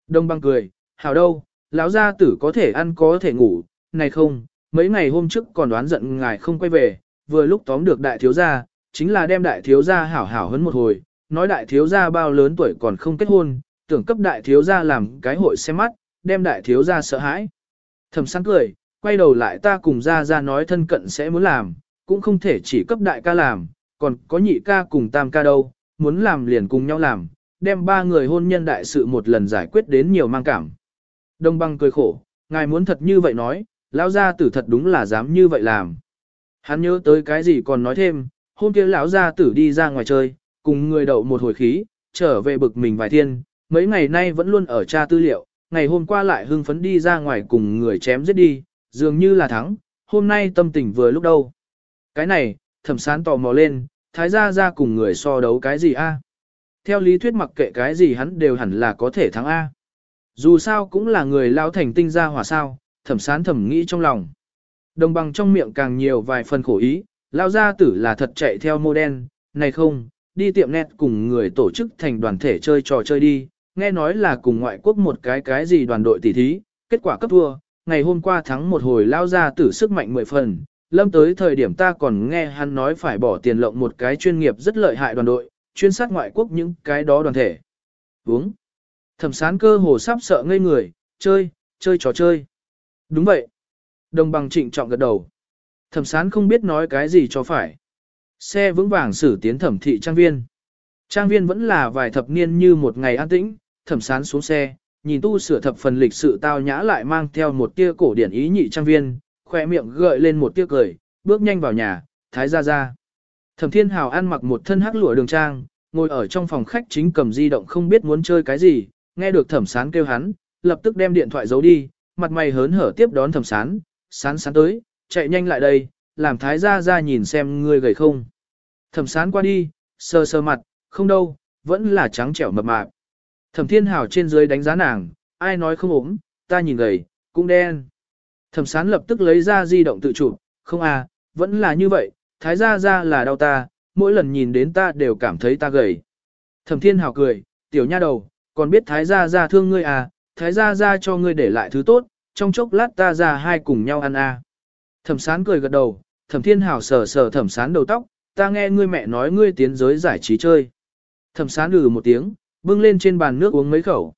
Đồng bằng cười, hảo đâu, lão gia tử có thể ăn có thể ngủ, này không, mấy ngày hôm trước còn đoán giận ngài không quay về, vừa lúc tóm được đại thiếu gia, chính là đem đại thiếu gia hảo hảo hấn một hồi, nói đại thiếu gia bao lớn tuổi còn không kết hôn, tưởng cấp đại thiếu gia làm cái hội xem mắt, đem đại thiếu gia sợ hãi. Thẩm sáng cười, quay đầu lại ta cùng ra ra nói thân cận sẽ muốn làm, cũng không thể chỉ cấp đại ca làm, còn có nhị ca cùng tam ca đâu, muốn làm liền cùng nhau làm, đem ba người hôn nhân đại sự một lần giải quyết đến nhiều mang cảm. Đông băng cười khổ, ngài muốn thật như vậy nói, lão gia tử thật đúng là dám như vậy làm. Hắn nhớ tới cái gì còn nói thêm, hôm kia lão gia tử đi ra ngoài chơi, cùng người đậu một hồi khí, trở về bực mình vài thiên, mấy ngày nay vẫn luôn ở tra tư liệu, ngày hôm qua lại hưng phấn đi ra ngoài cùng người chém giết đi, dường như là thắng, hôm nay tâm tình vừa lúc đâu. Cái này, thẩm sán tò mò lên, thái gia ra cùng người so đấu cái gì a? Theo lý thuyết mặc kệ cái gì hắn đều hẳn là có thể thắng A. Dù sao cũng là người lao thành tinh ra hỏa sao, thẩm sán thẩm nghĩ trong lòng. Đồng bằng trong miệng càng nhiều vài phần khổ ý, lao gia tử là thật chạy theo mô đen, này không, đi tiệm net cùng người tổ chức thành đoàn thể chơi trò chơi đi, nghe nói là cùng ngoại quốc một cái cái gì đoàn đội tỷ thí, kết quả cấp thua, ngày hôm qua thắng một hồi lao ra tử sức mạnh mười phần, lâm tới thời điểm ta còn nghe hắn nói phải bỏ tiền lộng một cái chuyên nghiệp rất lợi hại đoàn đội, chuyên sát ngoại quốc những cái đó đoàn thể. Uống. Thẩm sán cơ hồ sắp sợ ngây người, chơi, chơi trò chơi. Đúng vậy. Đồng bằng trịnh trọng gật đầu. Thẩm sán không biết nói cái gì cho phải. Xe vững vàng xử tiến thẩm thị trang viên. Trang viên vẫn là vài thập niên như một ngày an tĩnh, thẩm sán xuống xe, nhìn tu sửa thập phần lịch sự tao nhã lại mang theo một tia cổ điển ý nhị trang viên, khoe miệng gợi lên một tia cười, bước nhanh vào nhà, thái ra ra. Thẩm thiên hào ăn mặc một thân hắc lụa đường trang, ngồi ở trong phòng khách chính cầm di động không biết muốn chơi cái gì, nghe được thẩm sán kêu hắn, lập tức đem điện thoại giấu đi, mặt mày hớn hở tiếp đón thẩm sán, sán sán tới, chạy nhanh lại đây, làm thái gia ra nhìn xem ngươi gầy không. Thẩm sán qua đi, sờ sờ mặt, không đâu, vẫn là trắng trẻo mập mạp. Thẩm thiên hảo trên dưới đánh giá nàng, ai nói không ốm, ta nhìn gầy, cũng đen. Thẩm sán lập tức lấy ra di động tự chụp, không à, vẫn là như vậy, thái gia ra là đau ta, mỗi lần nhìn đến ta đều cảm thấy ta gầy. Thẩm thiên hảo cười, tiểu nha đầu, còn biết thái gia ra thương ngươi à, thái gia ra cho ngươi để lại thứ tốt, trong chốc lát ta ra hai cùng nhau ăn à. Thẩm sán cười gật đầu, thẩm thiên hảo sờ sờ thẩm sán đầu tóc, ta nghe ngươi mẹ nói ngươi tiến giới giải trí chơi. Thẩm sán lừ một tiếng, bưng lên trên bàn nước uống mấy khẩu.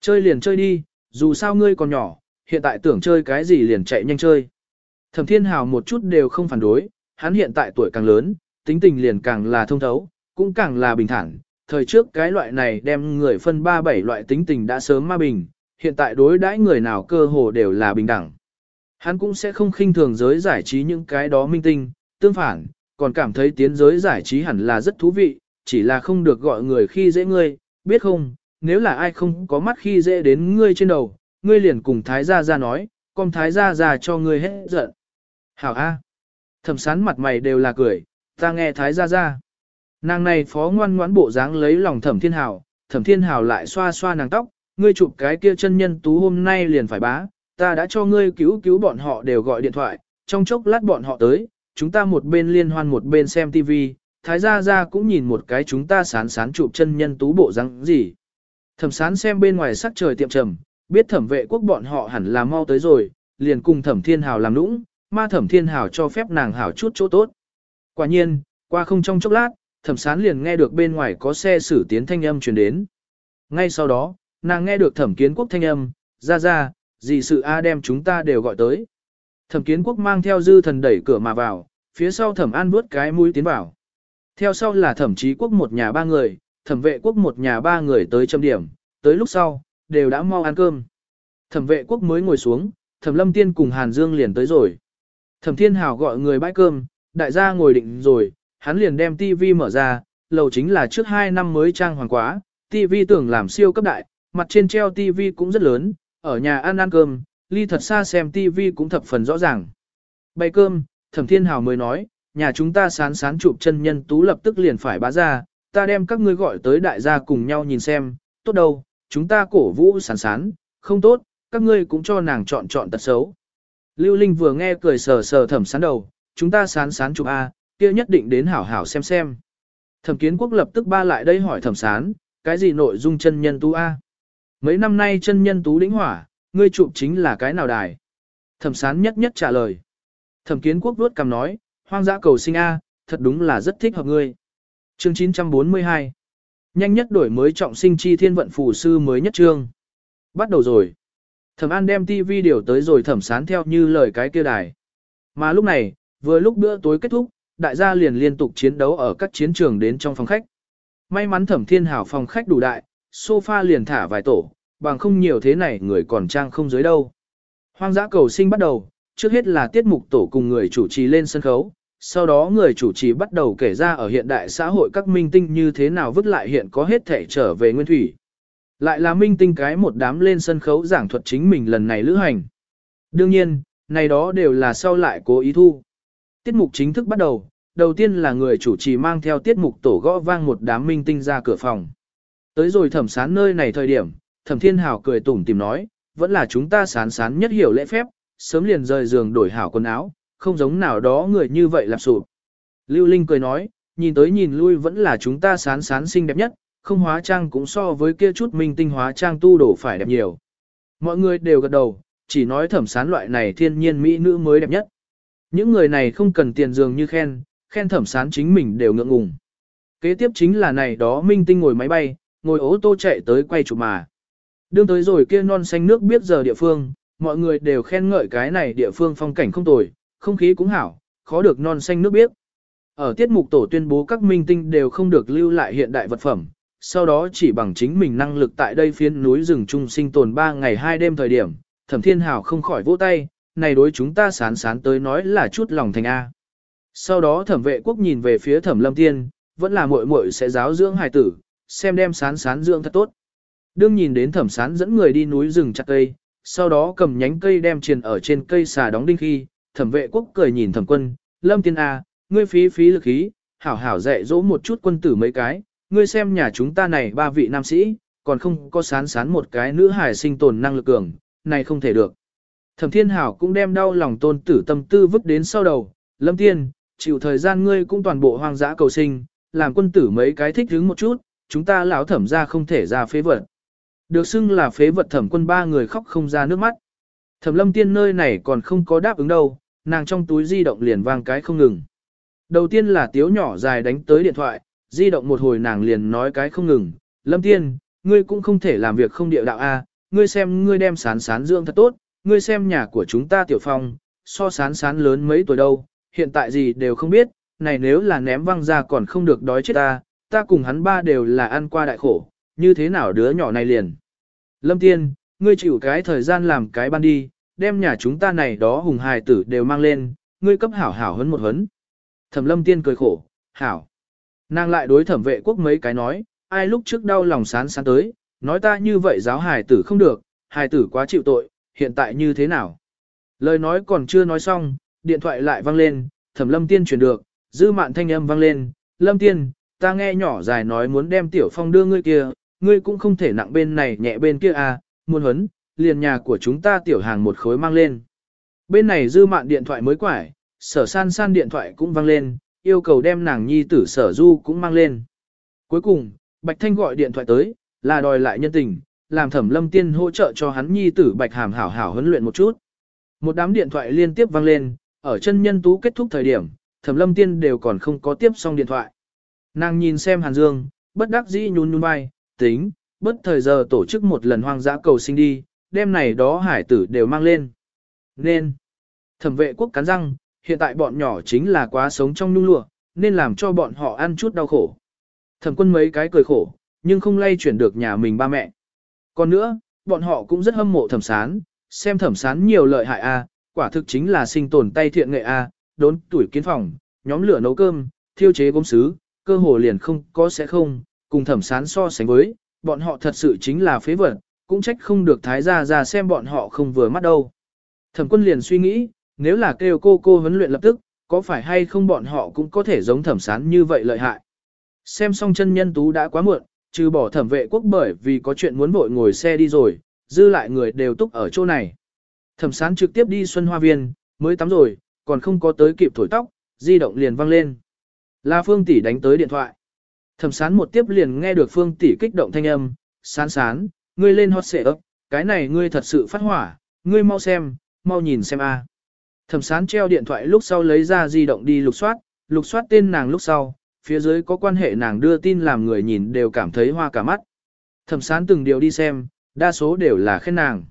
Chơi liền chơi đi, dù sao ngươi còn nhỏ, hiện tại tưởng chơi cái gì liền chạy nhanh chơi. Thẩm thiên hào một chút đều không phản đối, hắn hiện tại tuổi càng lớn, tính tình liền càng là thông thấu, cũng càng là bình thản. Thời trước cái loại này đem người phân ba bảy loại tính tình đã sớm ma bình, hiện tại đối đãi người nào cơ hồ đều là bình đẳng. Hắn cũng sẽ không khinh thường giới giải trí những cái đó minh tinh, tương phản, còn cảm thấy tiến giới giải trí hẳn là rất thú vị, chỉ là không được gọi người khi dễ ngươi, biết không, nếu là ai không có mắt khi dễ đến ngươi trên đầu, ngươi liền cùng Thái Gia Gia nói, con Thái Gia Gia cho ngươi hết giận. Hảo A. Thẩm sán mặt mày đều là cười, ta nghe Thái Gia Gia. Nàng này phó ngoan ngoãn bộ dáng lấy lòng thẩm thiên hảo, thẩm thiên hảo lại xoa xoa nàng tóc, ngươi chụp cái kia chân nhân tú hôm nay liền phải bá, ta đã cho ngươi cứu cứu bọn họ đều gọi điện thoại, trong chốc lát bọn họ tới, chúng ta một bên liên hoan một bên xem TV, thái gia gia cũng nhìn một cái chúng ta sán sán chụp chân nhân tú bộ răng gì. Thẩm sán xem bên ngoài sắc trời tiệm trầm, biết thẩm vệ quốc bọn họ hẳn là mau tới rồi, liền cùng thẩm thiên hào làm nũng, ma thẩm thiên hào cho phép nàng hảo chút chỗ tốt. Quả nhiên, qua không trong chốc lát, thẩm sán liền nghe được bên ngoài có xe xử tiến thanh âm truyền đến. Ngay sau đó, nàng nghe được thẩm kiến quốc thanh âm, ra ra, gì sự A đem chúng ta đều gọi tới. Thẩm kiến quốc mang theo dư thần đẩy cửa mà vào, phía sau thẩm an bước cái mũi tiến vào. Theo sau là thẩm chí quốc một nhà ba người, thẩm vệ quốc một nhà ba người tới châm điểm, tới lúc sau, đều đã mau ăn cơm. Thẩm vệ quốc mới ngồi xuống, thẩm lâm tiên cùng Hàn Dương liền tới rồi. Thẩm thiên hào gọi người bãi cơm, đại gia ngồi định rồi, hắn liền đem tivi mở ra, lầu chính là trước hai năm mới trang hoàng quá, tivi tưởng làm siêu cấp đại, mặt trên treo tivi cũng rất lớn, ở nhà ăn ăn cơm, ly thật xa xem tivi cũng thập phần rõ ràng. Bày cơm, thẩm thiên hào mới nói, nhà chúng ta sán sán chụp chân nhân tú lập tức liền phải bá ra, ta đem các ngươi gọi tới đại gia cùng nhau nhìn xem, tốt đâu, chúng ta cổ vũ sán sán, không tốt, các ngươi cũng cho nàng chọn chọn tật xấu. Lưu Linh vừa nghe cười sờ sờ thẩm sán đầu, chúng ta sán sán chụp A, kia nhất định đến hảo hảo xem xem. Thẩm kiến quốc lập tức ba lại đây hỏi thẩm sán, cái gì nội dung chân nhân tú A? Mấy năm nay chân nhân tú lĩnh hỏa, ngươi chụp chính là cái nào đài? Thẩm sán nhất nhất trả lời. Thẩm kiến quốc vuốt cằm nói, hoang dã cầu sinh A, thật đúng là rất thích hợp ngươi. Chương 942 Nhanh nhất đổi mới trọng sinh chi thiên vận phù sư mới nhất trương. Bắt đầu rồi. Thẩm An đem TV điều tới rồi thẩm sán theo như lời cái kia đài. Mà lúc này, vừa lúc bữa tối kết thúc, đại gia liền liên tục chiến đấu ở các chiến trường đến trong phòng khách. May mắn thẩm thiên hảo phòng khách đủ đại, sofa liền thả vài tổ, bằng không nhiều thế này người còn trang không dưới đâu. Hoang dã cầu sinh bắt đầu, trước hết là tiết mục tổ cùng người chủ trì lên sân khấu, sau đó người chủ trì bắt đầu kể ra ở hiện đại xã hội các minh tinh như thế nào vứt lại hiện có hết thể trở về nguyên thủy. Lại là minh tinh cái một đám lên sân khấu giảng thuật chính mình lần này lữ hành. Đương nhiên, này đó đều là sau lại cố ý thu. Tiết mục chính thức bắt đầu, đầu tiên là người chủ trì mang theo tiết mục tổ gõ vang một đám minh tinh ra cửa phòng. Tới rồi thẩm sán nơi này thời điểm, thẩm thiên hảo cười tủm tìm nói, vẫn là chúng ta sán sán nhất hiểu lễ phép, sớm liền rời giường đổi hảo quần áo, không giống nào đó người như vậy lạp sụp. Lưu Linh cười nói, nhìn tới nhìn lui vẫn là chúng ta sán sán xinh đẹp nhất, không hóa trang cũng so với kia chút minh tinh hóa trang tu đổ phải đẹp nhiều. Mọi người đều gật đầu, chỉ nói thẩm sán loại này thiên nhiên mỹ nữ mới đẹp nhất. Những người này không cần tiền dường như khen, khen thẩm sán chính mình đều ngượng ngùng. Kế tiếp chính là này đó minh tinh ngồi máy bay, ngồi ô tô chạy tới quay chụp mà. Đương tới rồi kia non xanh nước biết giờ địa phương, mọi người đều khen ngợi cái này địa phương phong cảnh không tồi, không khí cũng hảo, khó được non xanh nước biếc. Ở tiết mục tổ tuyên bố các minh tinh đều không được lưu lại hiện đại vật phẩm, sau đó chỉ bằng chính mình năng lực tại đây phiến núi rừng trung sinh tồn 3 ngày 2 đêm thời điểm, thẩm thiên hào không khỏi vỗ tay, này đối chúng ta sán sán tới nói là chút lòng thành A. Sau đó thẩm vệ quốc nhìn về phía thẩm lâm tiên, vẫn là muội muội sẽ giáo dưỡng hài tử, xem đem sán sán dưỡng thật tốt. Đương nhìn đến thẩm sán dẫn người đi núi rừng chặt cây, sau đó cầm nhánh cây đem triền ở trên cây xà đóng đinh khi, thẩm vệ quốc cười nhìn thẩm quân, lâm tiên A, ngươi phí phí lực khí, hảo hảo dạy dỗ một chút quân tử mấy cái, ngươi xem nhà chúng ta này ba vị nam sĩ, còn không có sán sán một cái nữ hài sinh tồn năng lực cường, này không thể được. Thẩm thiên hảo cũng đem đau lòng tôn tử tâm tư vứt đến sau đầu, lâm tiên, chịu thời gian ngươi cũng toàn bộ hoang dã cầu sinh, làm quân tử mấy cái thích hứng một chút, chúng ta lão thẩm ra không thể ra phế vật. Được xưng là phế vật thẩm quân ba người khóc không ra nước mắt. Thẩm lâm tiên nơi này còn không có đáp ứng đâu, nàng trong túi di động liền vang cái không ngừng. Đầu tiên là tiếu nhỏ dài đánh tới điện thoại, di động một hồi nàng liền nói cái không ngừng. Lâm tiên, ngươi cũng không thể làm việc không địa đạo a, ngươi xem ngươi đem sán sán dưỡng thật tốt, ngươi xem nhà của chúng ta tiểu phong, so sán sán lớn mấy tuổi đâu, hiện tại gì đều không biết, này nếu là ném văng ra còn không được đói chết ta, ta cùng hắn ba đều là ăn qua đại khổ, như thế nào đứa nhỏ này liền. Lâm Tiên, ngươi chịu cái thời gian làm cái ban đi, đem nhà chúng ta này đó hùng hài tử đều mang lên, ngươi cấp hảo hảo hấn một hấn. Thẩm Lâm Tiên cười khổ, hảo. Nàng lại đối thẩm vệ quốc mấy cái nói, ai lúc trước đau lòng sán sán tới, nói ta như vậy giáo hài tử không được, hài tử quá chịu tội, hiện tại như thế nào. Lời nói còn chưa nói xong, điện thoại lại vang lên, thẩm lâm tiên truyền được, dư mạn thanh âm vang lên, lâm tiên, ta nghe nhỏ dài nói muốn đem tiểu phong đưa ngươi kia, ngươi cũng không thể nặng bên này nhẹ bên kia à, muốn huấn, liền nhà của chúng ta tiểu hàng một khối mang lên. Bên này dư mạn điện thoại mới quải, sở san san điện thoại cũng vang lên, yêu cầu đem nàng nhi tử sở du cũng mang lên. Cuối cùng, Bạch Thanh gọi điện thoại tới, là đòi lại nhân tình, làm thẩm lâm tiên hỗ trợ cho hắn nhi tử Bạch Hàm hảo hảo huấn luyện một chút. Một đám điện thoại liên tiếp vang lên, ở chân nhân tú kết thúc thời điểm, thẩm lâm tiên đều còn không có tiếp xong điện thoại. Nàng nhìn xem Hàn Dương, bất đắc dĩ nhún nhún vai, tính, bất thời giờ tổ chức một lần hoang dã cầu sinh đi, đêm này đó hải tử đều mang lên. Nên, thẩm vệ quốc cắn răng, hiện tại bọn nhỏ chính là quá sống trong nhung lụa, nên làm cho bọn họ ăn chút đau khổ. Thẩm quân mấy cái cười khổ, nhưng không lay chuyển được nhà mình ba mẹ. Còn nữa, bọn họ cũng rất hâm mộ thẩm sán, xem thẩm sán nhiều lợi hại a, quả thực chính là sinh tồn tay thiện nghệ a, đốn tuổi kiến phòng, nhóm lửa nấu cơm, thiêu chế gốm sứ, cơ hồ liền không có sẽ không, cùng thẩm sán so sánh với, bọn họ thật sự chính là phế vật, cũng trách không được thái gia ra xem bọn họ không vừa mắt đâu. Thẩm quân liền suy nghĩ, nếu là kêu cô cô huấn luyện lập tức, có phải hay không bọn họ cũng có thể giống thẩm sán như vậy lợi hại. Xem xong chân nhân tú đã quá muộn, trừ bỏ thẩm vệ quốc bởi vì có chuyện muốn vội ngồi xe đi rồi, dư lại người đều túc ở chỗ này. Thẩm sán trực tiếp đi Xuân Hoa Viên, mới tắm rồi, còn không có tới kịp thổi tóc, di động liền văng lên. la Phương Tỷ đánh tới điện thoại. Thẩm sán một tiếp liền nghe được Phương Tỷ kích động thanh âm, sán sán, ngươi lên hot xệ ấp, cái này ngươi thật sự phát hỏa, ngươi mau xem, mau nhìn xem a. Thẩm sán treo điện thoại lúc sau lấy ra di động đi lục soát, lục soát tên nàng lúc sau, phía dưới có quan hệ nàng đưa tin làm người nhìn đều cảm thấy hoa cả mắt. Thẩm sán từng điều đi xem, đa số đều là khen nàng.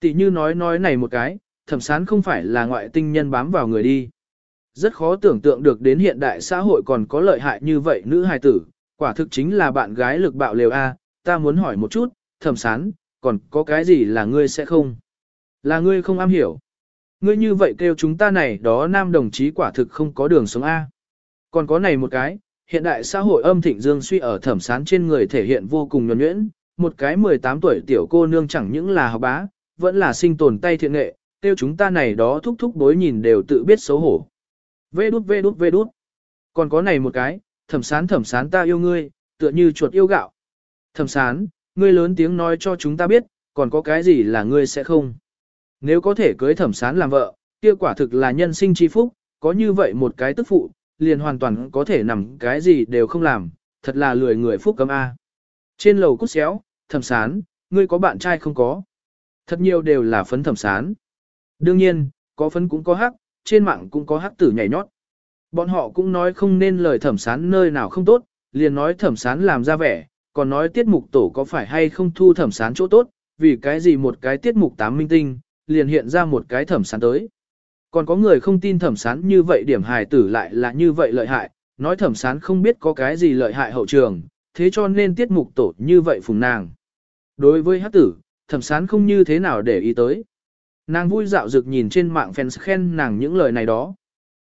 Tỷ như nói nói này một cái, thẩm sán không phải là ngoại tinh nhân bám vào người đi. Rất khó tưởng tượng được đến hiện đại xã hội còn có lợi hại như vậy nữ hài tử, quả thực chính là bạn gái lực bạo liều A, ta muốn hỏi một chút, thẩm sán, còn có cái gì là ngươi sẽ không? Là ngươi không am hiểu. Ngươi như vậy kêu chúng ta này đó nam đồng chí quả thực không có đường sống A. Còn có này một cái, hiện đại xã hội âm thịnh dương suy ở thẩm sán trên người thể hiện vô cùng nhuẩn nhuyễn, một cái 18 tuổi tiểu cô nương chẳng những là học bá, vẫn là sinh tồn tay thiện nghệ, tiêu chúng ta này đó thúc thúc đối nhìn đều tự biết xấu hổ. Vê đút vê đút vê đút. Còn có này một cái, thẩm sán thẩm sán ta yêu ngươi, tựa như chuột yêu gạo. Thẩm sán, ngươi lớn tiếng nói cho chúng ta biết, còn có cái gì là ngươi sẽ không. Nếu có thể cưới thẩm sán làm vợ, kia quả thực là nhân sinh chi phúc, có như vậy một cái tức phụ, liền hoàn toàn có thể nằm cái gì đều không làm, thật là lười người phúc cấm A. Trên lầu cút xéo, thẩm sán, ngươi có bạn trai không có? Thật nhiều đều là phấn thẩm sán. Đương nhiên, có phấn cũng có hắc, trên mạng cũng có hắc tử nhảy nhót. Bọn họ cũng nói không nên lời thẩm sán nơi nào không tốt, liền nói thẩm sán làm ra vẻ, còn nói tiết mục tổ có phải hay không thu thẩm sán chỗ tốt, vì cái gì một cái tiết mục tám minh tinh, liền hiện ra một cái thẩm sán tới. Còn có người không tin thẩm sán như vậy điểm hài tử lại là như vậy lợi hại, nói thẩm sán không biết có cái gì lợi hại hậu trường, thế cho nên tiết mục tổ như vậy phùng nàng. Đối với hát tử, thẩm sán không như thế nào để ý tới. Nàng vui dạo dực nhìn trên mạng fans khen nàng những lời này đó.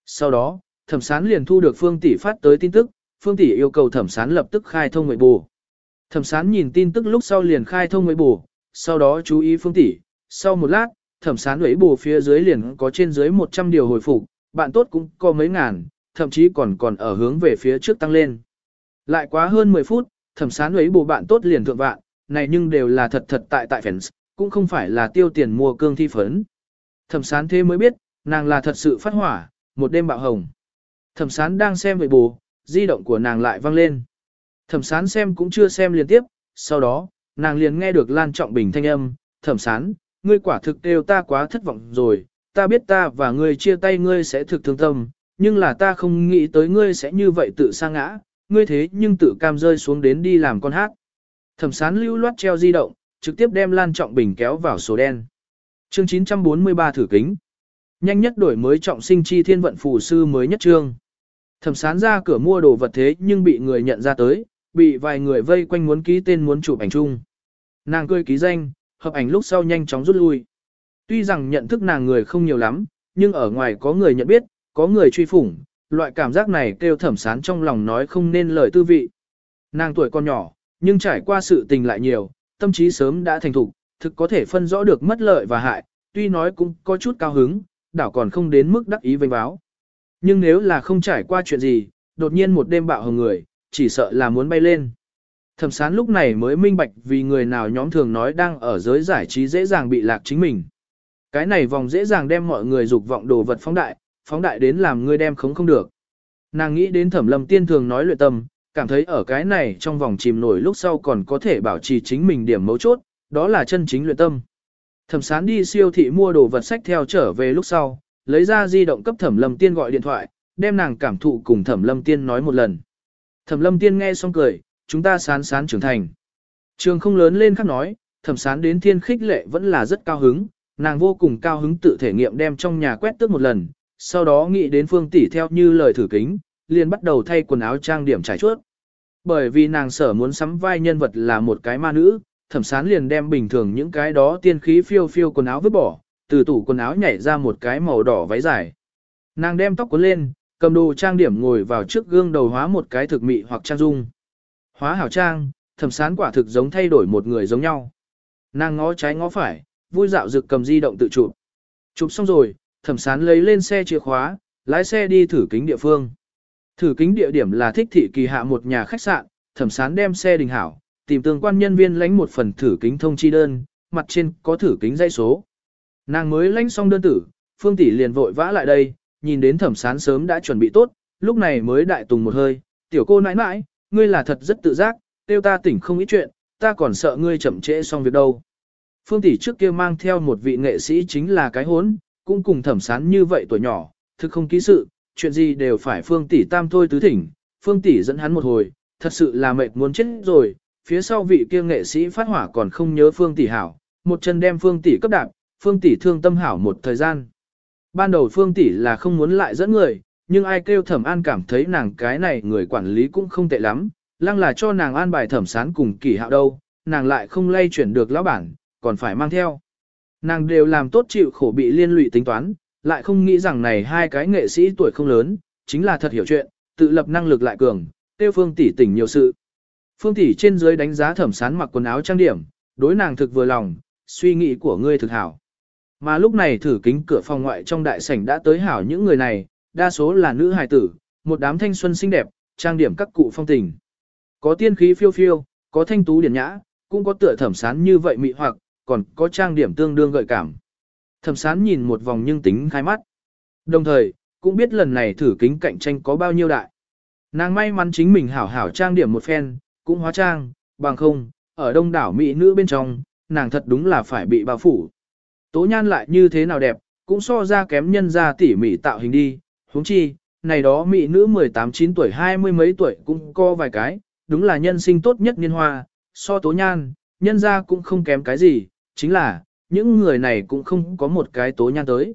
Sau đó, thẩm sán liền thu được phương tỷ phát tới tin tức, phương tỷ yêu cầu thẩm sán lập tức khai thông người bù. Thẩm sán nhìn tin tức lúc sau liền khai thông người bù, sau đó chú ý phương tỷ, sau một lát, thẩm sán ấy bù phía dưới liền có trên dưới 100 điều hồi phục, bạn tốt cũng có mấy ngàn, thậm chí còn còn ở hướng về phía trước tăng lên. Lại quá hơn 10 phút, thẩm sán ấy bù bạn tốt liền thượng vạn, này nhưng đều là thật thật tại tại fans, cũng không phải là tiêu tiền mua cương thi phấn. Thẩm sán thế mới biết, nàng là thật sự phát hỏa, một đêm bạo hồng. Thẩm sán đang xem vậy bù, di động của nàng lại vang lên. Thẩm sán xem cũng chưa xem liên tiếp, sau đó, nàng liền nghe được Lan Trọng Bình thanh âm, thẩm sán, ngươi quả thực đều ta quá thất vọng rồi, ta biết ta và ngươi chia tay ngươi sẽ thực thương tâm, nhưng là ta không nghĩ tới ngươi sẽ như vậy tự sa ngã, ngươi thế nhưng tự cam rơi xuống đến đi làm con hát. Thẩm sán lưu loát treo di động, trực tiếp đem Lan Trọng Bình kéo vào số đen. Chương 943 thử kính. Nhanh nhất đổi mới trọng sinh chi thiên vận phù sư mới nhất trương. Thẩm sán ra cửa mua đồ vật thế nhưng bị người nhận ra tới, bị vài người vây quanh muốn ký tên muốn chụp ảnh chung. Nàng cười ký danh, hợp ảnh lúc sau nhanh chóng rút lui. Tuy rằng nhận thức nàng người không nhiều lắm, nhưng ở ngoài có người nhận biết, có người truy phủng, loại cảm giác này kêu thẩm sán trong lòng nói không nên lời tư vị. Nàng tuổi còn nhỏ, nhưng trải qua sự tình lại nhiều, tâm trí sớm đã thành thục, thực có thể phân rõ được mất lợi và hại, tuy nói cũng có chút cao hứng, đảo còn không đến mức đắc ý vênh báo. Nhưng nếu là không trải qua chuyện gì, đột nhiên một đêm bạo hồng người, chỉ sợ là muốn bay lên. Thẩm sán lúc này mới minh bạch vì người nào nhóm thường nói đang ở giới giải trí dễ dàng bị lạc chính mình. Cái này vòng dễ dàng đem mọi người dục vọng đồ vật phóng đại, phóng đại đến làm người đem khống không được. Nàng nghĩ đến thẩm lâm tiên thường nói luyện tâm, cảm thấy ở cái này trong vòng chìm nổi lúc sau còn có thể bảo trì chính mình điểm mấu chốt, đó là chân chính luyện tâm. Thẩm sán đi siêu thị mua đồ vật sách theo trở về lúc sau, lấy ra di động cấp thẩm lâm tiên gọi điện thoại, đem nàng cảm thụ cùng thẩm lâm tiên nói một lần. Thẩm lâm tiên nghe xong cười, chúng ta sán sán trưởng thành. Trường không lớn lên khác nói, thẩm sán đến thiên khích lệ vẫn là rất cao hứng, nàng vô cùng cao hứng tự thể nghiệm đem trong nhà quét tước một lần, sau đó nghĩ đến phương tỷ theo như lời thử kính, liền bắt đầu thay quần áo trang điểm trải chuốt. Bởi vì nàng sở muốn sắm vai nhân vật là một cái ma nữ, thẩm sán liền đem bình thường những cái đó tiên khí phiêu phiêu quần áo vứt bỏ, từ tủ quần áo nhảy ra một cái màu đỏ váy dài. Nàng đem tóc cuốn lên, cầm đồ trang điểm ngồi vào trước gương đầu hóa một cái thực mị hoặc trang dung. Hóa hảo trang, thẩm sán quả thực giống thay đổi một người giống nhau. Nàng ngó trái ngó phải, vui dạo dực cầm di động tự chụp. Chụp xong rồi, thẩm sán lấy lên xe chìa khóa, lái xe đi thử kính địa phương. Thử kính địa điểm là thích thị kỳ hạ một nhà khách sạn, thẩm sán đem xe đình hảo, tìm tương quan nhân viên lãnh một phần thử kính thông chi đơn, mặt trên có thử kính dây số. Nàng mới lãnh xong đơn tử, phương tỷ liền vội vã lại đây, nhìn đến thẩm sán sớm đã chuẩn bị tốt, lúc này mới đại tùng một hơi, tiểu cô nãi nãi, ngươi là thật rất tự giác, tiêu ta tỉnh không ít chuyện, ta còn sợ ngươi chậm trễ xong việc đâu. Phương tỷ trước kia mang theo một vị nghệ sĩ chính là cái hốn, cũng cùng thẩm sán như vậy tuổi nhỏ, thực không ký sự, chuyện gì đều phải phương tỷ tam thôi tứ thỉnh, phương tỷ dẫn hắn một hồi, thật sự là mệt muốn chết rồi, phía sau vị kia nghệ sĩ phát hỏa còn không nhớ phương tỷ hảo, một chân đem phương tỷ cấp đạp, phương tỷ thương tâm hảo một thời gian. Ban đầu phương tỷ là không muốn lại dẫn người, nhưng ai kêu thẩm an cảm thấy nàng cái này người quản lý cũng không tệ lắm, lăng là cho nàng an bài thẩm sán cùng kỳ hạo đâu, nàng lại không lay chuyển được lão bản, còn phải mang theo. Nàng đều làm tốt chịu khổ bị liên lụy tính toán, lại không nghĩ rằng này hai cái nghệ sĩ tuổi không lớn, chính là thật hiểu chuyện, tự lập năng lực lại cường, tiêu phương tỷ tỉnh nhiều sự. Phương tỷ trên dưới đánh giá thẩm sán mặc quần áo trang điểm, đối nàng thực vừa lòng, suy nghĩ của ngươi thực hảo. Mà lúc này thử kính cửa phòng ngoại trong đại sảnh đã tới hảo những người này, đa số là nữ hài tử, một đám thanh xuân xinh đẹp, trang điểm các cụ phong tình. Có tiên khí phiêu phiêu, có thanh tú điển nhã, cũng có tựa thẩm sán như vậy mị hoặc, còn có trang điểm tương đương gợi cảm. Thẩm sán nhìn một vòng nhưng tính khai mắt. Đồng thời, cũng biết lần này thử kính cạnh tranh có bao nhiêu đại. Nàng may mắn chính mình hảo hảo trang điểm một phen, cũng hóa trang, bằng không, ở đông đảo mỹ nữ bên trong, nàng thật đúng là phải bị bao phủ. Tố nhan lại như thế nào đẹp, cũng so ra kém nhân ra tỉ mỉ tạo hình đi, huống chi, này đó mỹ nữ 18-9 tuổi hai mươi mấy tuổi cũng có vài cái, đúng là nhân sinh tốt nhất niên hoa, so tố nhan, nhân ra cũng không kém cái gì, chính là, những người này cũng không có một cái tố nhan tới.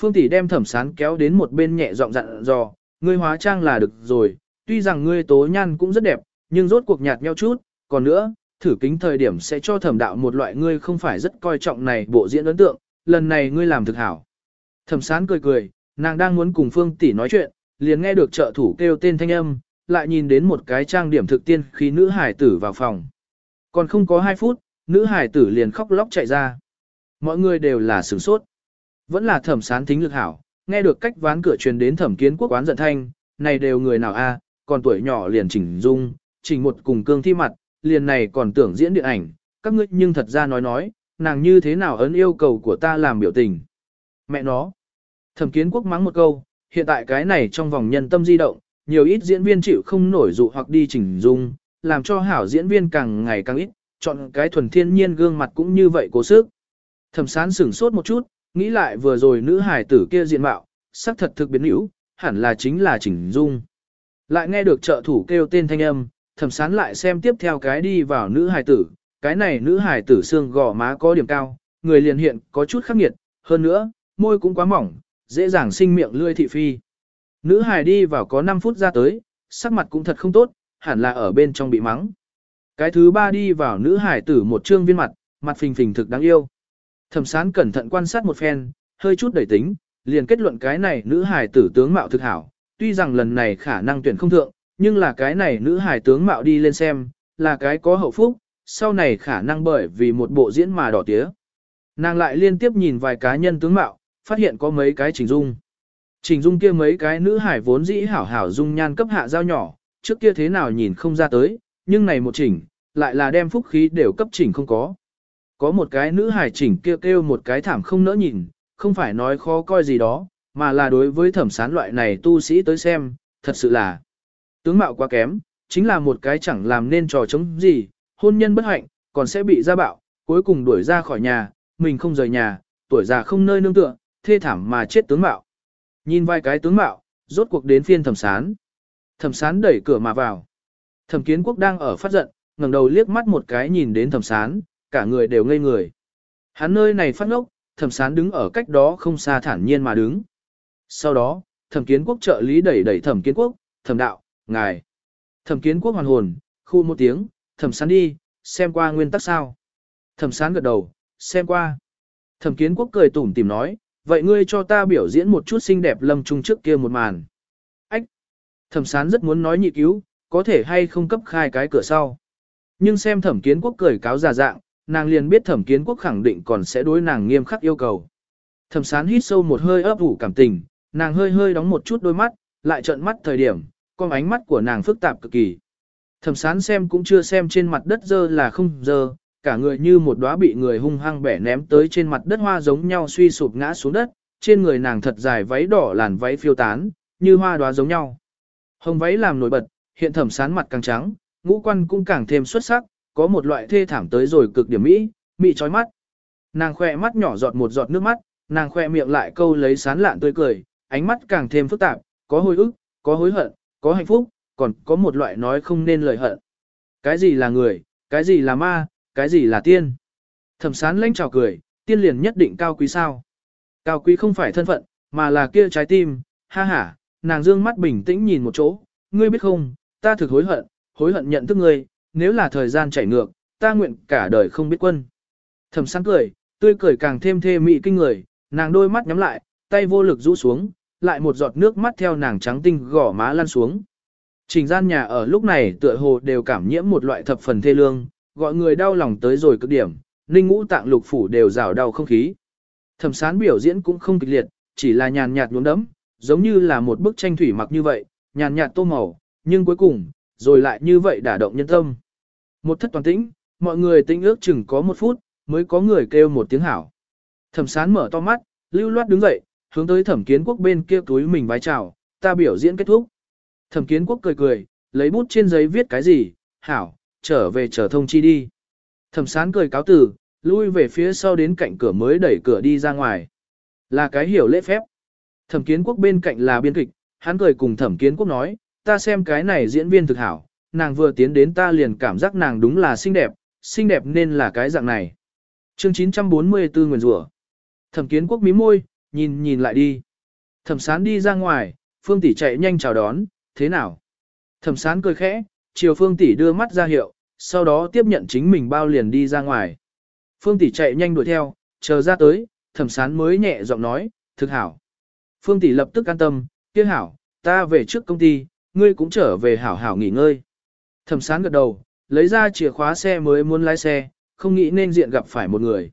Phương tỷ đem thẩm sán kéo đến một bên nhẹ giọng dặn dò, ngươi hóa trang là được rồi, tuy rằng ngươi tố nhan cũng rất đẹp, nhưng rốt cuộc nhạt nhau chút, còn nữa, thử kính thời điểm sẽ cho thẩm đạo một loại ngươi không phải rất coi trọng này bộ diễn ấn tượng, lần này ngươi làm thực hảo. Thẩm sán cười cười, nàng đang muốn cùng Phương tỷ nói chuyện, liền nghe được trợ thủ kêu tên thanh âm, lại nhìn đến một cái trang điểm thực tiên khi nữ hải tử vào phòng. Còn không có 2 phút, nữ hải tử liền khóc lóc chạy ra. Mọi người đều là sửng sốt. Vẫn là thẩm sán thính lực hảo, nghe được cách ván cửa truyền đến thẩm kiến quốc quán giận thanh, này đều người nào a, còn tuổi nhỏ liền chỉnh dung, chỉnh một cùng cương thi mặt, liền này còn tưởng diễn điện ảnh, các ngươi nhưng thật ra nói nói, nàng như thế nào ấn yêu cầu của ta làm biểu tình. Mẹ nó. Thẩm kiến quốc mắng một câu, hiện tại cái này trong vòng nhân tâm di động, nhiều ít diễn viên chịu không nổi dụ hoặc đi chỉnh dung, làm cho hảo diễn viên càng ngày càng ít, chọn cái thuần thiên nhiên gương mặt cũng như vậy cố sức. Thẩm sán sửng sốt một chút, nghĩ lại vừa rồi nữ hải tử kia diện mạo, sắc thật thực biến hữu, hẳn là chính là chỉnh dung. Lại nghe được trợ thủ kêu tên thanh âm, thẩm sán lại xem tiếp theo cái đi vào nữ hài tử, cái này nữ hài tử xương gò má có điểm cao, người liền hiện có chút khắc nghiệt, hơn nữa, môi cũng quá mỏng, dễ dàng sinh miệng lươi thị phi. Nữ hài đi vào có 5 phút ra tới, sắc mặt cũng thật không tốt, hẳn là ở bên trong bị mắng. Cái thứ ba đi vào nữ hài tử một trương viên mặt, mặt phình phình thực đáng yêu. Thẩm sán cẩn thận quan sát một phen, hơi chút đẩy tính, liền kết luận cái này nữ hài tử tướng mạo thực hảo, tuy rằng lần này khả năng tuyển không thượng, nhưng là cái này nữ hài tướng mạo đi lên xem, là cái có hậu phúc, sau này khả năng bởi vì một bộ diễn mà đỏ tía. Nàng lại liên tiếp nhìn vài cá nhân tướng mạo, phát hiện có mấy cái chỉnh dung. Chỉnh dung kia mấy cái nữ hải vốn dĩ hảo hảo dung nhan cấp hạ giao nhỏ, trước kia thế nào nhìn không ra tới, nhưng này một chỉnh, lại là đem phúc khí đều cấp chỉnh không có. Có một cái nữ hải chỉnh kêu kêu một cái thảm không nỡ nhìn, không phải nói khó coi gì đó, mà là đối với thẩm sán loại này tu sĩ tới xem, thật sự là tướng mạo quá kém, chính là một cái chẳng làm nên trò chống gì, hôn nhân bất hạnh, còn sẽ bị gia bạo, cuối cùng đuổi ra khỏi nhà, mình không rời nhà, tuổi già không nơi nương tựa, thê thảm mà chết tướng mạo. Nhìn vài cái tướng mạo, rốt cuộc đến phiên thẩm sán. Thẩm sán đẩy cửa mà vào. Thẩm kiến quốc đang ở phát giận, ngẩng đầu liếc mắt một cái nhìn đến thẩm sán, cả người đều ngây người. Hắn nơi này phát ngốc, thẩm sán đứng ở cách đó không xa thản nhiên mà đứng. Sau đó, thẩm kiến quốc trợ lý đẩy đẩy thẩm kiến quốc, thẩm đạo, ngài. Thẩm kiến quốc hoàn hồn, khu một tiếng, thẩm sán đi, xem qua nguyên tắc sao. Thẩm sán gật đầu, xem qua. Thẩm kiến quốc cười tủm tìm nói, vậy ngươi cho ta biểu diễn một chút xinh đẹp lâm trung trước kia một màn. Ách! Thẩm sán rất muốn nói nhị cứu, có thể hay không cấp khai cái cửa sau. Nhưng xem thẩm kiến quốc cười cáo già dạng, nàng liền biết thẩm kiến quốc khẳng định còn sẽ đối nàng nghiêm khắc yêu cầu. Thẩm sán hít sâu một hơi ấp ủ cảm tình, nàng hơi hơi đóng một chút đôi mắt, lại trợn mắt thời điểm, con ánh mắt của nàng phức tạp cực kỳ. Thẩm sán xem cũng chưa xem trên mặt đất dơ là không dơ, cả người như một đóa bị người hung hăng bẻ ném tới trên mặt đất hoa giống nhau suy sụp ngã xuống đất, trên người nàng thật dài váy đỏ làn váy phiêu tán, như hoa đóa giống nhau. Hồng váy làm nổi bật, hiện thẩm sán mặt càng trắng, ngũ quan cũng càng thêm xuất sắc, có một loại thê thảm tới rồi cực điểm mỹ, mỹ chói mắt. Nàng khoe mắt nhỏ giọt một giọt nước mắt, nàng khoe miệng lại câu lấy sán lạn tươi cười, ánh mắt càng thêm phức tạp, có hồi ức, có hối hận, có hạnh phúc, còn có một loại nói không nên lời hận. Cái gì là người, cái gì là ma, cái gì là tiên? Thẩm sán lãnh trào cười, tiên liền nhất định cao quý sao? Cao quý không phải thân phận, mà là kia trái tim, ha ha, nàng dương mắt bình tĩnh nhìn một chỗ, ngươi biết không, ta thực hối hận, hối hận nhận thức ngươi, nếu là thời gian chảy ngược, ta nguyện cả đời không biết quân. Thẩm sán cười, tươi cười càng thêm thê mị kinh người, nàng đôi mắt nhắm lại, tay vô lực rũ xuống, lại một giọt nước mắt theo nàng trắng tinh gỏ má lăn xuống. Trình gian nhà ở lúc này tựa hồ đều cảm nhiễm một loại thập phần thê lương, gọi người đau lòng tới rồi cực điểm, ninh ngũ tạng lục phủ đều rào đau không khí. Thẩm sán biểu diễn cũng không kịch liệt, chỉ là nhàn nhạt nhuốm đấm, giống như là một bức tranh thủy mặc như vậy, nhàn nhạt tô màu, nhưng cuối cùng, rồi lại như vậy đả động nhân tâm. Một thất toàn tĩnh, mọi người tĩnh ước chừng có một phút, mới có người kêu một tiếng hảo. Thẩm sán mở to mắt, lưu loát đứng dậy, hướng tới thẩm kiến quốc bên kia túi mình vái chào, ta biểu diễn kết thúc. Thẩm kiến quốc cười cười, lấy bút trên giấy viết cái gì, hảo, trở về chờ thông chi đi. Thẩm sán cười cáo từ, lui về phía sau đến cạnh cửa mới đẩy cửa đi ra ngoài. Là cái hiểu lễ phép. Thẩm kiến quốc bên cạnh là biên kịch, hắn cười cùng thẩm kiến quốc nói, ta xem cái này diễn viên thực hảo, nàng vừa tiến đến ta liền cảm giác nàng đúng là xinh đẹp, xinh đẹp nên là cái dạng này. Chương 944 Nguyền rủa. Thẩm Kiến Quốc mí môi, nhìn nhìn lại đi. Thẩm Sán đi ra ngoài, Phương tỷ chạy nhanh chào đón, thế nào? Thẩm Sán cười khẽ, chiều Phương tỷ đưa mắt ra hiệu, sau đó tiếp nhận chính mình bao liền đi ra ngoài. Phương tỷ chạy nhanh đuổi theo, chờ ra tới, Thẩm Sán mới nhẹ giọng nói, thực hảo. Phương tỷ lập tức an tâm, kia hảo, ta về trước công ty, ngươi cũng trở về hảo hảo nghỉ ngơi. Thẩm Sán gật đầu, lấy ra chìa khóa xe mới muốn lái xe, không nghĩ nên diện gặp phải một người.